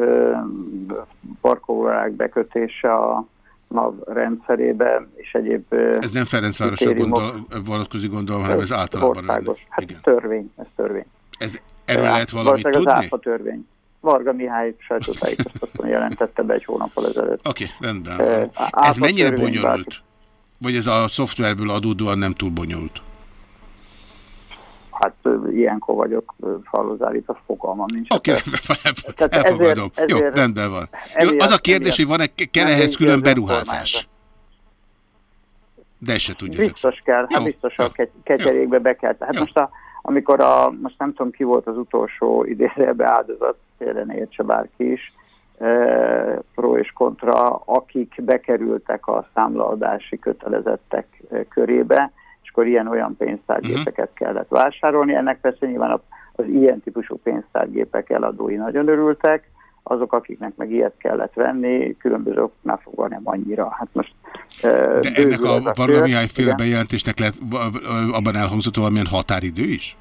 parkolórák bekötése a NAV rendszerébe, és egyéb... Ez nem Ferencvárosra gondol, vonatkozik gondolom, hanem ez általában országos. Hát Igen. törvény, ez törvény. Ez, erről lehet valamit tudni? Az ÁFA törvény. Varga Mihály sajtótájékoztatón jelentette be egy hónappal ezelőtt. Oké, okay, rendben. Ez mennyire bonyolult? Vagy ez a szoftverből adódóan nem túl bonyolult? Hát ilyenkor vagyok falozárít, fogalmam nincs. Oké, okay, elfogadom. Ezért, Jó, rendben van. Jó, az a kérdés, hogy van-e kell ehhez külön beruházás? De se tudja. Biztos kell, hát biztos a ketyerékbe be kell. Hát most, a, amikor a, most nem tudom ki volt az utolsó idézőbe áldozat, félre értse bárki is, e, pro és kontra, akik bekerültek a számlaadási kötelezettek körébe, akkor ilyen-olyan pénztárgépeket uh-huh. kellett vásárolni. Ennek persze nyilván az ilyen típusú pénztárgépek eladói nagyon örültek, azok, akiknek meg ilyet kellett venni, különböző oknál fogva nem annyira. Hát most, De ennek a Varga Mihály féle bejelentésnek lett abban elhangzott valamilyen határidő is?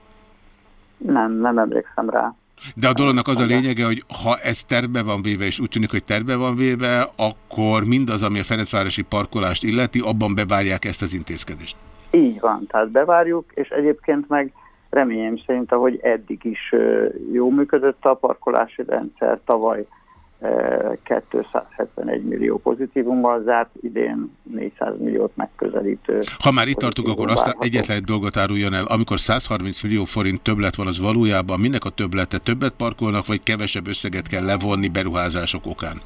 Nem, nem emlékszem rá. De a dolognak az a lényege, hogy ha ez terve van véve, és úgy tűnik, hogy terve van véve, akkor mindaz, ami a Ferencvárosi parkolást illeti, abban bevárják ezt az intézkedést. Így van, tehát bevárjuk, és egyébként meg reményem szerint, ahogy eddig is jó működött a parkolási rendszer, tavaly 271 millió pozitívummal zárt, idén 400 milliót megközelítő. Ha már itt tartunk, akkor azt egyetlen egy dolgot áruljon el. Amikor 130 millió forint többlet van, az valójában minek a többlete? Többet parkolnak, vagy kevesebb összeget kell levonni beruházások okán?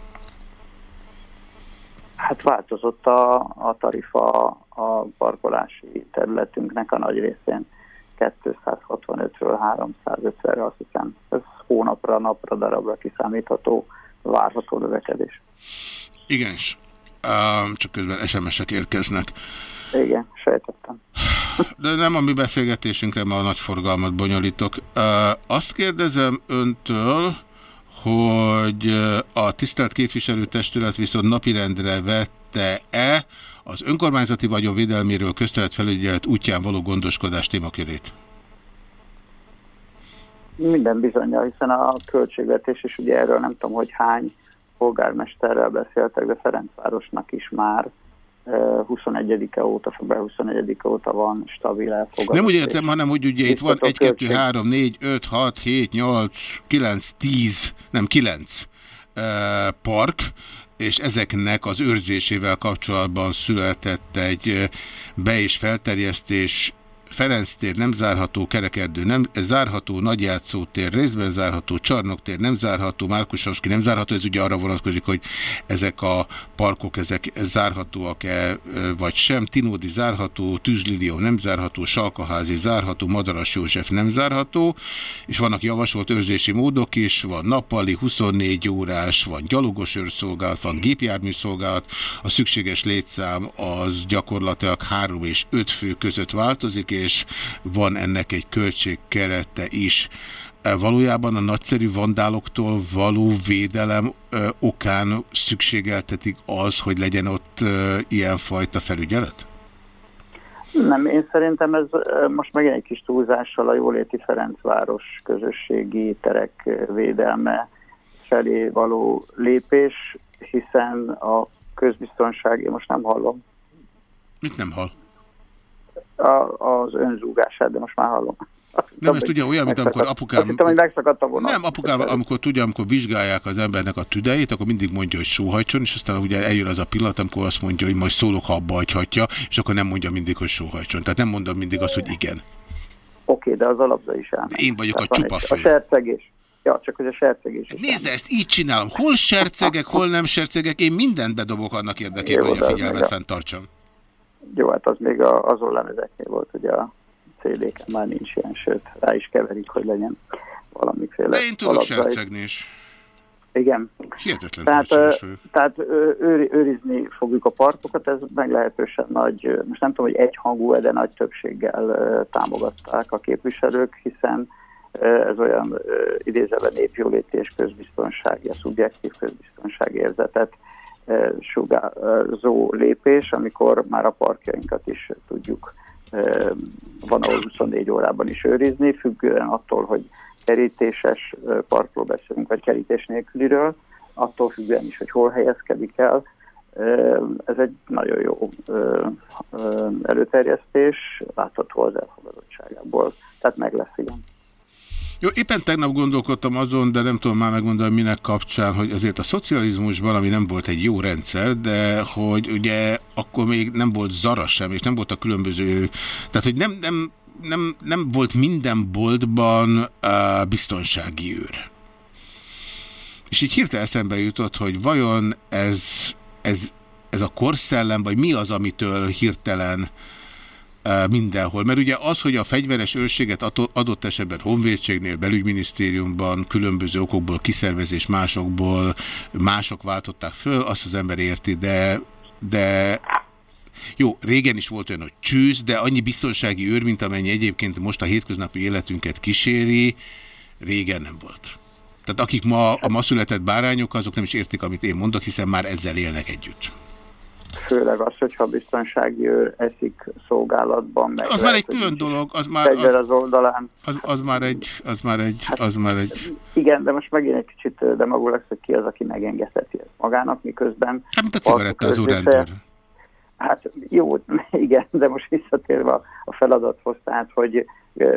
Hát változott a, a tarifa a parkolási területünknek a nagy részén 265-ről 350-re, azt hiszem. Ez hónapra, napra, darabra kiszámítható, várható növekedés. Igen, csak közben SMS-ek érkeznek. Igen, sejtettem. De nem a mi beszélgetésünkre, mert a nagy forgalmat bonyolítok. Azt kérdezem öntől, hogy a tisztelt képviselőtestület viszont napirendre vette-e az önkormányzati vagyonvédelméről köztelet felügyelet útján való gondoskodás témakörét? Minden bizonyja, hiszen a költségvetés is ugye erről nem tudom, hogy hány polgármesterrel beszéltek, de Ferencvárosnak is már 21-e óta, február 21-e óta van stabil elfogadás. Nem úgy értem, hanem hogy ugye itt van 1, 2, 3, 4, 5, 6, 7, 8, 9, 10, nem 9 park, és ezeknek az őrzésével kapcsolatban született egy be- és felterjesztés Ferenc tér nem zárható, Kerekerdő nem zárható, Nagyjátszótér részben zárható, Csarnoktér nem zárható, Márkusovszki nem zárható, ez ugye arra vonatkozik, hogy ezek a parkok ezek zárhatóak-e vagy sem, Tinódi zárható, Tűzlilió nem zárható, Salkaházi zárható, Madaras József nem zárható, és vannak javasolt őrzési módok is, van nappali, 24 órás, van gyalogos őrszolgálat, van gépjárműszolgálat, a szükséges létszám az gyakorlatilag 3 és 5 fő között változik, és van ennek egy költségkerete is. E, valójában a nagyszerű vandáloktól való védelem ö, e, okán szükségeltetik az, hogy legyen ott ö, e, ilyenfajta felügyelet? Nem, én szerintem ez most megint egy kis túlzással a Jóléti Ferencváros közösségi terek védelme felé való lépés, hiszen a közbiztonság, én most nem hallom. Mit nem hall? A, az önzúgását, de most már hallom. nem, ez ugye olyan, mint amikor apukám... Azt hittem, hogy megszakadt a vonat. Nem, apukám, amikor tudja, amikor vizsgálják az embernek a tüdejét, akkor mindig mondja, hogy sóhajtson, és aztán ugye eljön az a pillanat, amikor azt mondja, hogy majd szólok, ha abba hagyhatja, és akkor nem mondja mindig, hogy sóhajtson. Tehát nem mondom mindig azt, hogy igen. Oké, de az alapza is elmegy. Én vagyok Tehát a csupa fő. A sercegés. Ja, csak hogy a sercegés. Nézd, ezt így csinálom. Hol sercegek, hol nem sercegek. Én mindent bedobok annak érdekében, Jó, hogy a figyelmet fenntartsam. Jó, hát az még a, azon lemezeknél volt, hogy a CD-ken már nincs ilyen, sőt, rá is keverik, hogy legyen valamiféle De én tudok sercegni is. Igen. Hihetetlen Tehát, tehát őri, őrizni fogjuk a parkokat, ez meglehetősen nagy, most nem tudom, hogy egyhangú, de nagy többséggel támogatták a képviselők, hiszen ez olyan idézve népjóléti és közbiztonsági, a szubjektív közbiztonsági érzetet sugárzó lépés, amikor már a parkjainkat is tudjuk van ahol 24 órában is őrizni, függően attól, hogy kerítéses parkról beszélünk, vagy kerítés nélküliről, attól függően is, hogy hol helyezkedik el. Ez egy nagyon jó előterjesztés, látható az elfogadottságából. Tehát meg lesz, igen. Jó, éppen tegnap gondolkodtam azon, de nem tudom már megmondani minek kapcsán, hogy azért a szocializmusban, ami nem volt egy jó rendszer, de hogy ugye akkor még nem volt zara sem, és nem volt a különböző, tehát hogy nem, nem, nem, nem volt minden boltban uh, biztonsági őr. És így hirtelen eszembe jutott, hogy vajon ez, ez, ez a korszellem, vagy mi az, amitől hirtelen mindenhol. Mert ugye az, hogy a fegyveres őrséget adott esetben honvédségnél, belügyminisztériumban, különböző okokból, kiszervezés másokból, mások váltották föl, azt az ember érti, de, de jó, régen is volt olyan, hogy csűz, de annyi biztonsági őr, mint amennyi egyébként most a hétköznapi életünket kíséri, régen nem volt. Tehát akik ma a ma született bárányok, azok nem is értik, amit én mondok, hiszen már ezzel élnek együtt főleg az, hogyha biztonsági őr eszik szolgálatban. Meg az már egy külön dolog, az már az, az oldalán. Az, az, már egy, az már egy, hát, az már egy... Igen, de most megint egy kicsit demagó lesz, hogy ki az, aki megengedheti ezt magának, miközben... Hát, mint a cigarettázó rendőr. Hát jó, igen, de most visszatérve a feladathoz, tehát, hogy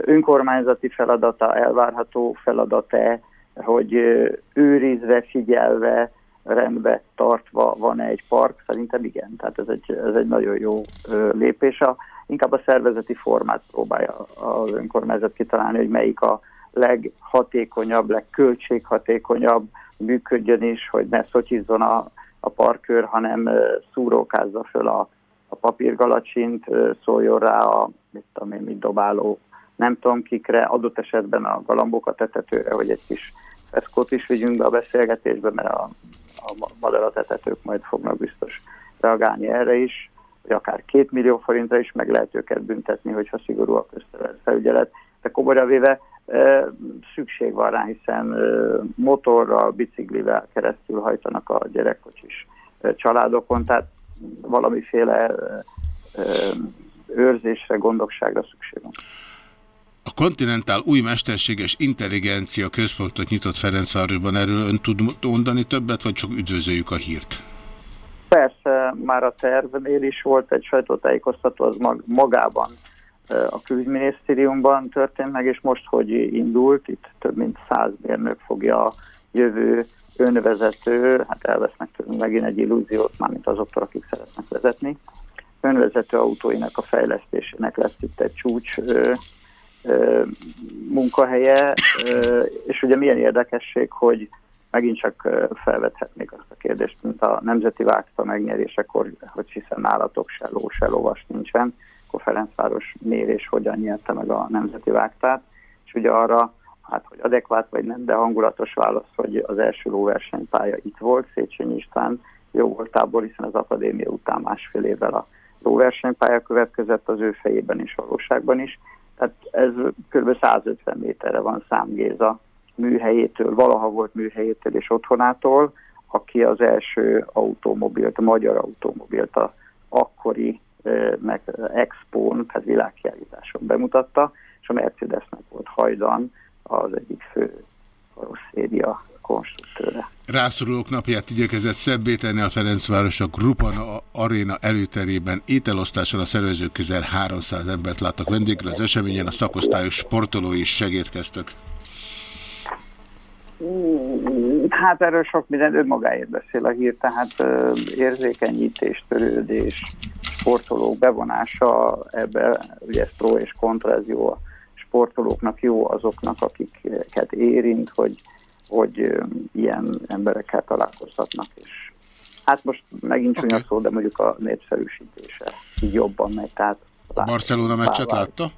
önkormányzati feladata, elvárható feladata, hogy őrizve, figyelve, rendbe tartva van-e egy park, szerintem igen. Tehát ez egy, ez egy nagyon jó lépés. A, inkább a szervezeti formát próbálja az önkormányzat kitalálni, hogy melyik a leghatékonyabb, legköltséghatékonyabb, működjön is, hogy ne szotyizzon a a parkőr, hanem szúrókázza föl a, a papírgalacsint, szóljon rá a mit tudom én, mit dobáló nem tudom kikre, adott esetben a galambokat etetőre, hogy egy kis eszkót is vigyünk be a beszélgetésbe, mert a, a madarat etetők majd fognak biztos reagálni erre is, hogy akár két millió forintra is meg lehet őket büntetni, hogyha szigorú a közfelügyelet. De komolyan véve szükség van rá, hiszen motorral, biciklivel keresztül hajtanak a gyerekkocsis családokon, tehát valamiféle őrzésre, gondosságra szükség van. A Continental új mesterséges intelligencia központot nyitott Ferencvárosban. Erről ön tud mondani többet, vagy csak üdvözöljük a hírt? Persze, már a tervnél is volt egy sajtótájékoztató, az mag, magában a külügyminisztériumban történt meg, és most, hogy indult, itt több mint száz mérnök fogja a jövő önvezető, hát elvesznek tőlünk megint egy illúziót, mármint azoktól, akik szeretnek vezetni, önvezető autóinak a fejlesztésének lesz itt egy csúcs munkahelye, és ugye milyen érdekesség, hogy megint csak felvethetnék azt a kérdést, mint a Nemzeti Vágta megnyerésekor, hogy hiszen nálatok se ló, se lovas nincsen, akkor Ferencváros mérés hogyan nyerte meg a Nemzeti Vágtát, és ugye arra, hát hogy adekvát vagy nem, de hangulatos válasz, hogy az első lóversenypálya itt volt, Széchenyi István jó voltából, hiszen az akadémia után másfél évvel a lóversenypálya következett az ő fejében és valóságban is, tehát ez kb. 150 méterre van Számgéza műhelyétől, valaha volt műhelyétől és otthonától, aki az első automobilt, magyar automobilt a akkori meg Expo-n, tehát világkiállításon bemutatta, és a Mercedesnek volt hajdan az egyik fő karosszéria konstruktőre. Rászorulók napját igyekezett szebbé tenni a Ferencváros a Grupana Aréna előterében. Ételosztáson a szervezők közel 300 embert láttak vendégül. Az eseményen a szakosztályos sportolói is segítkeztek. Hát erről sok minden önmagáért beszél a hír, tehát érzékenyítés, törődés, sportolók bevonása ebbe, ugye ez pro és kontra, ez jó a sportolóknak, jó azoknak, akiket érint, hogy hogy ilyen emberekkel találkozhatnak, és hát most megint csúnya okay. szó, de mondjuk a népszerűsítése így jobban megy, tehát... A Barcelona meccset látta?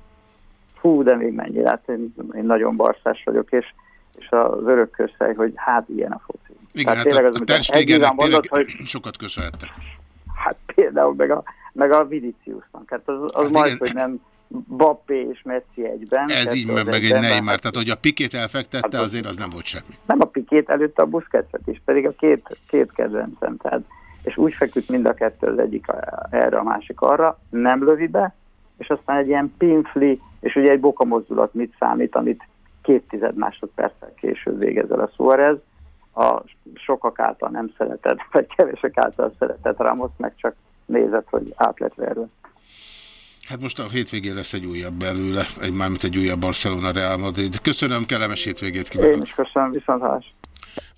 Hú, de még mennyire, hát én, én nagyon barszás vagyok, és, és az örök közhely, hogy hát ilyen a foci. Igen, hát tényleg az, a Terstégenek tényleg hogy, sokat köszönhettek. Hát például meg a, meg a Viniciusnak, hát az, az hát majd, igen. hogy nem Bappé és Messi egyben. Ez így, meg, meg egy Neymar, tehát hogy a Pikét elfektette, hát, azért az nem volt semmi. Nem a Pikét, előtte a Busquetset is, pedig a két, két kedvencem, tehát, és úgy feküdt mind a kettő az egyik erre, a másik arra, nem lövi be, és aztán egy ilyen pinfli, és ugye egy boka mozdulat mit számít, amit két tized másodperccel később végezel a Suarez, a sokak által nem szeretett, vagy kevesek által szeretett Ramos, meg csak nézett, hogy át lett verve. Hát most a hétvégén lesz egy újabb belőle, egy, mármint egy újabb Barcelona Real Madrid. Köszönöm, kellemes hétvégét kívánok. Én is köszönöm, viszontlátás.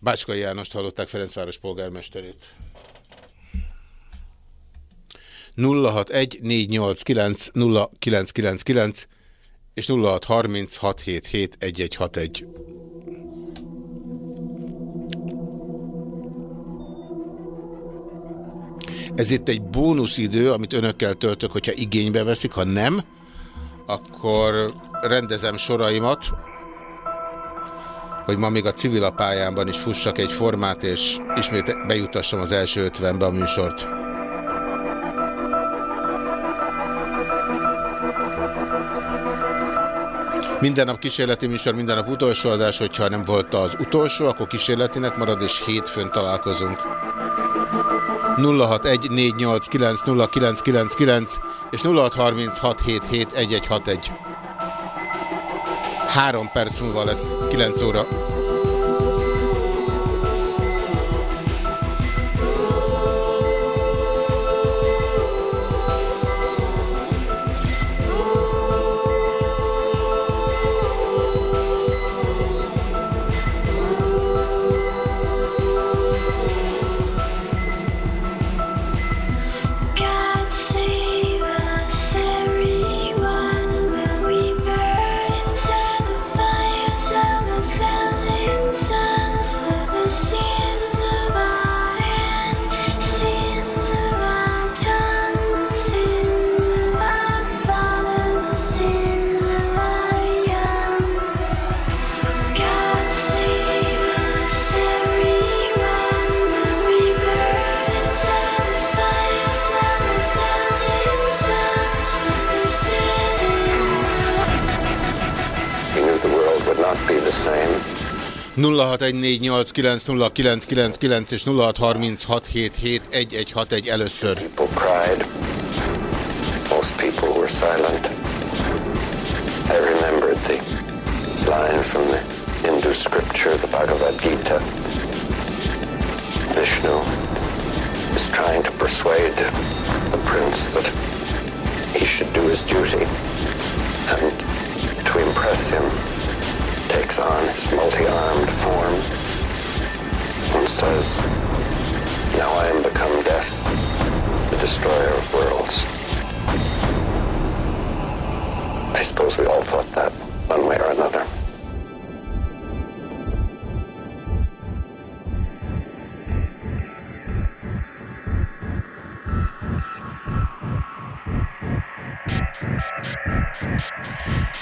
Bácskai Jánost hallották Ferencváros polgármesterét. 061 489 0999 és 0630 Ez itt egy bónuszidő, amit önökkel töltök, hogyha igénybe veszik, ha nem, akkor rendezem soraimat, hogy ma még a civil pályámban is fussak egy formát, és ismét bejutassam az első 50-be a műsort. Minden nap kísérleti műsor, minden nap utolsó adás, hogyha nem volt az utolsó, akkor kísérletinek marad, és hétfőn találkozunk. 0614890999 és 0636771161. Három perc múlva lesz 9 óra. 0614890999 és 0636771161 először. People cried. Most people were silent. I remembered the line from the Hindu scripture, the Bhagavad Gita. Vishnu is trying to persuade the prince that he should do his duty and to impress him takes on his multi-armed and says, Now I am become death, the destroyer of worlds. I suppose we all thought that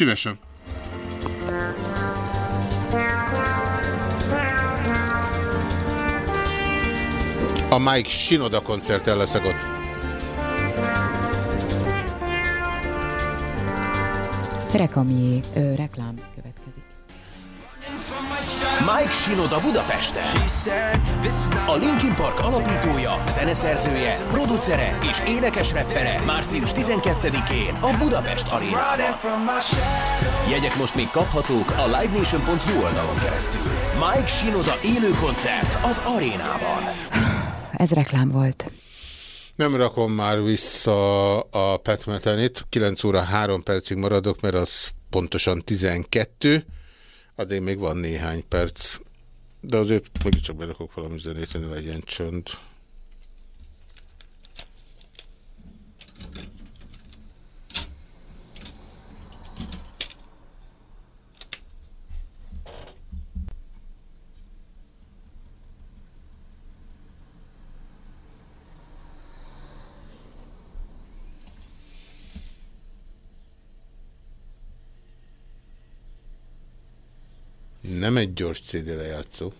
Szívesen. A Mike Shinoda koncerten leszek ott. Rekamié ö, reklám következik. Mike Shinoda Budapesten. A Linkin Park alapítója, zeneszerzője, producere és énekes reppere március 12-én a Budapest Arénában. Jegyek most még kaphatók a livenation.hu oldalon keresztül. Mike Shinoda élő koncert az arénában. Ez reklám volt. Nem rakom már vissza a Pat Metanit. 9 óra 3 percig maradok, mert az pontosan 12. Addig még van néhány perc. De azért mégiscsak berakok valami zenét, hogy legyen csönd. Nem egy gyors CD lejátszó.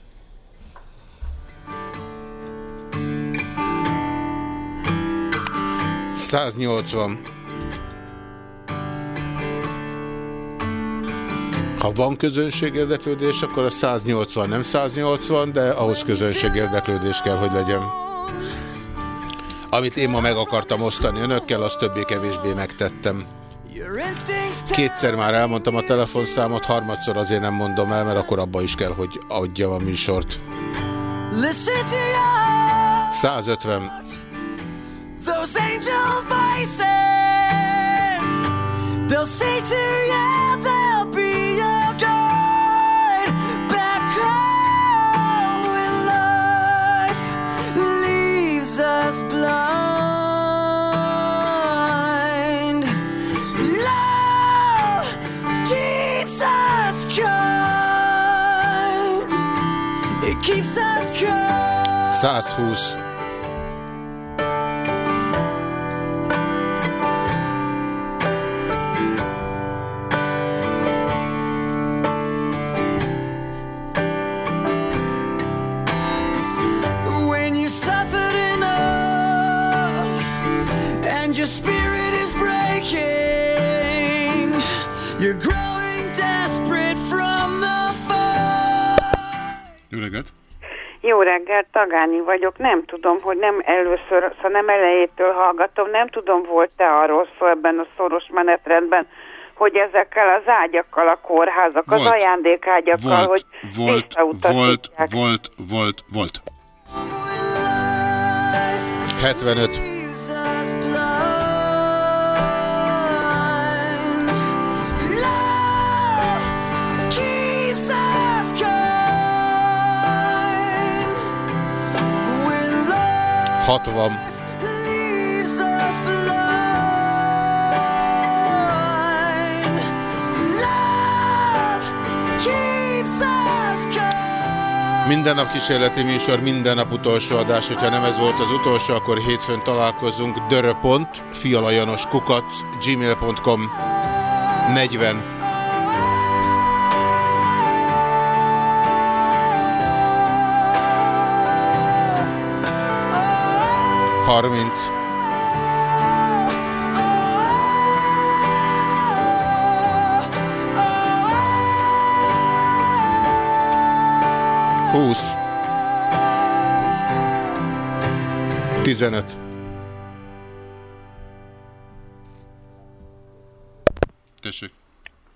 Száznyolcvan. Ha van közönség érdeklődés, akkor a 180 nem 180, de ahhoz közönség érdeklődés kell, hogy legyen. Amit én ma meg akartam osztani önökkel, azt többé-kevésbé megtettem. Kétszer már elmondtam a telefonszámot, harmadszor azért nem mondom el, mert akkor abba is kell, hogy adjam a műsort. 150. Those angel voices, they'll say to 120. Jó reggelt, Tagányi vagyok. Nem tudom, hogy nem először, szóval nem elejétől hallgatom, nem tudom, volt-e arról szó ebben a szoros menetrendben, hogy ezekkel az ágyakkal a kórházak, az Volt. ajándékágyakkal, Volt, hogy volt, visszautasítják. volt, volt, volt, volt. 75. 60. Minden nap kísérleti műsor, minden nap utolsó adás. Hogyha nem ez volt az utolsó, akkor hétfőn találkozunk. Dörö.pont, fialajanos kukac, gmail.com 40. Harminc. Húsz. Tizenöt. Tessék.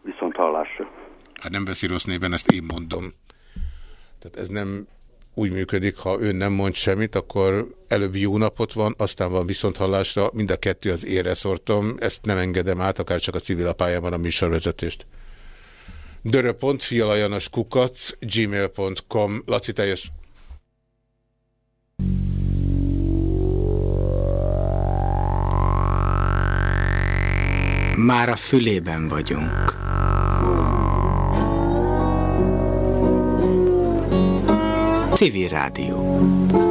Viszont hallásra. Hát nem veszi rossz néven, ezt én mondom. Tehát ez nem úgy működik, ha ön nem mond semmit, akkor előbb jó napot van, aztán van viszont hallásra, mind a kettő az ére szortom, ezt nem engedem át, akár csak a civil apályában a műsorvezetést. Kukac, gmail.com. Laci, te jössz. Már a fülében vagyunk. Civil Rádió.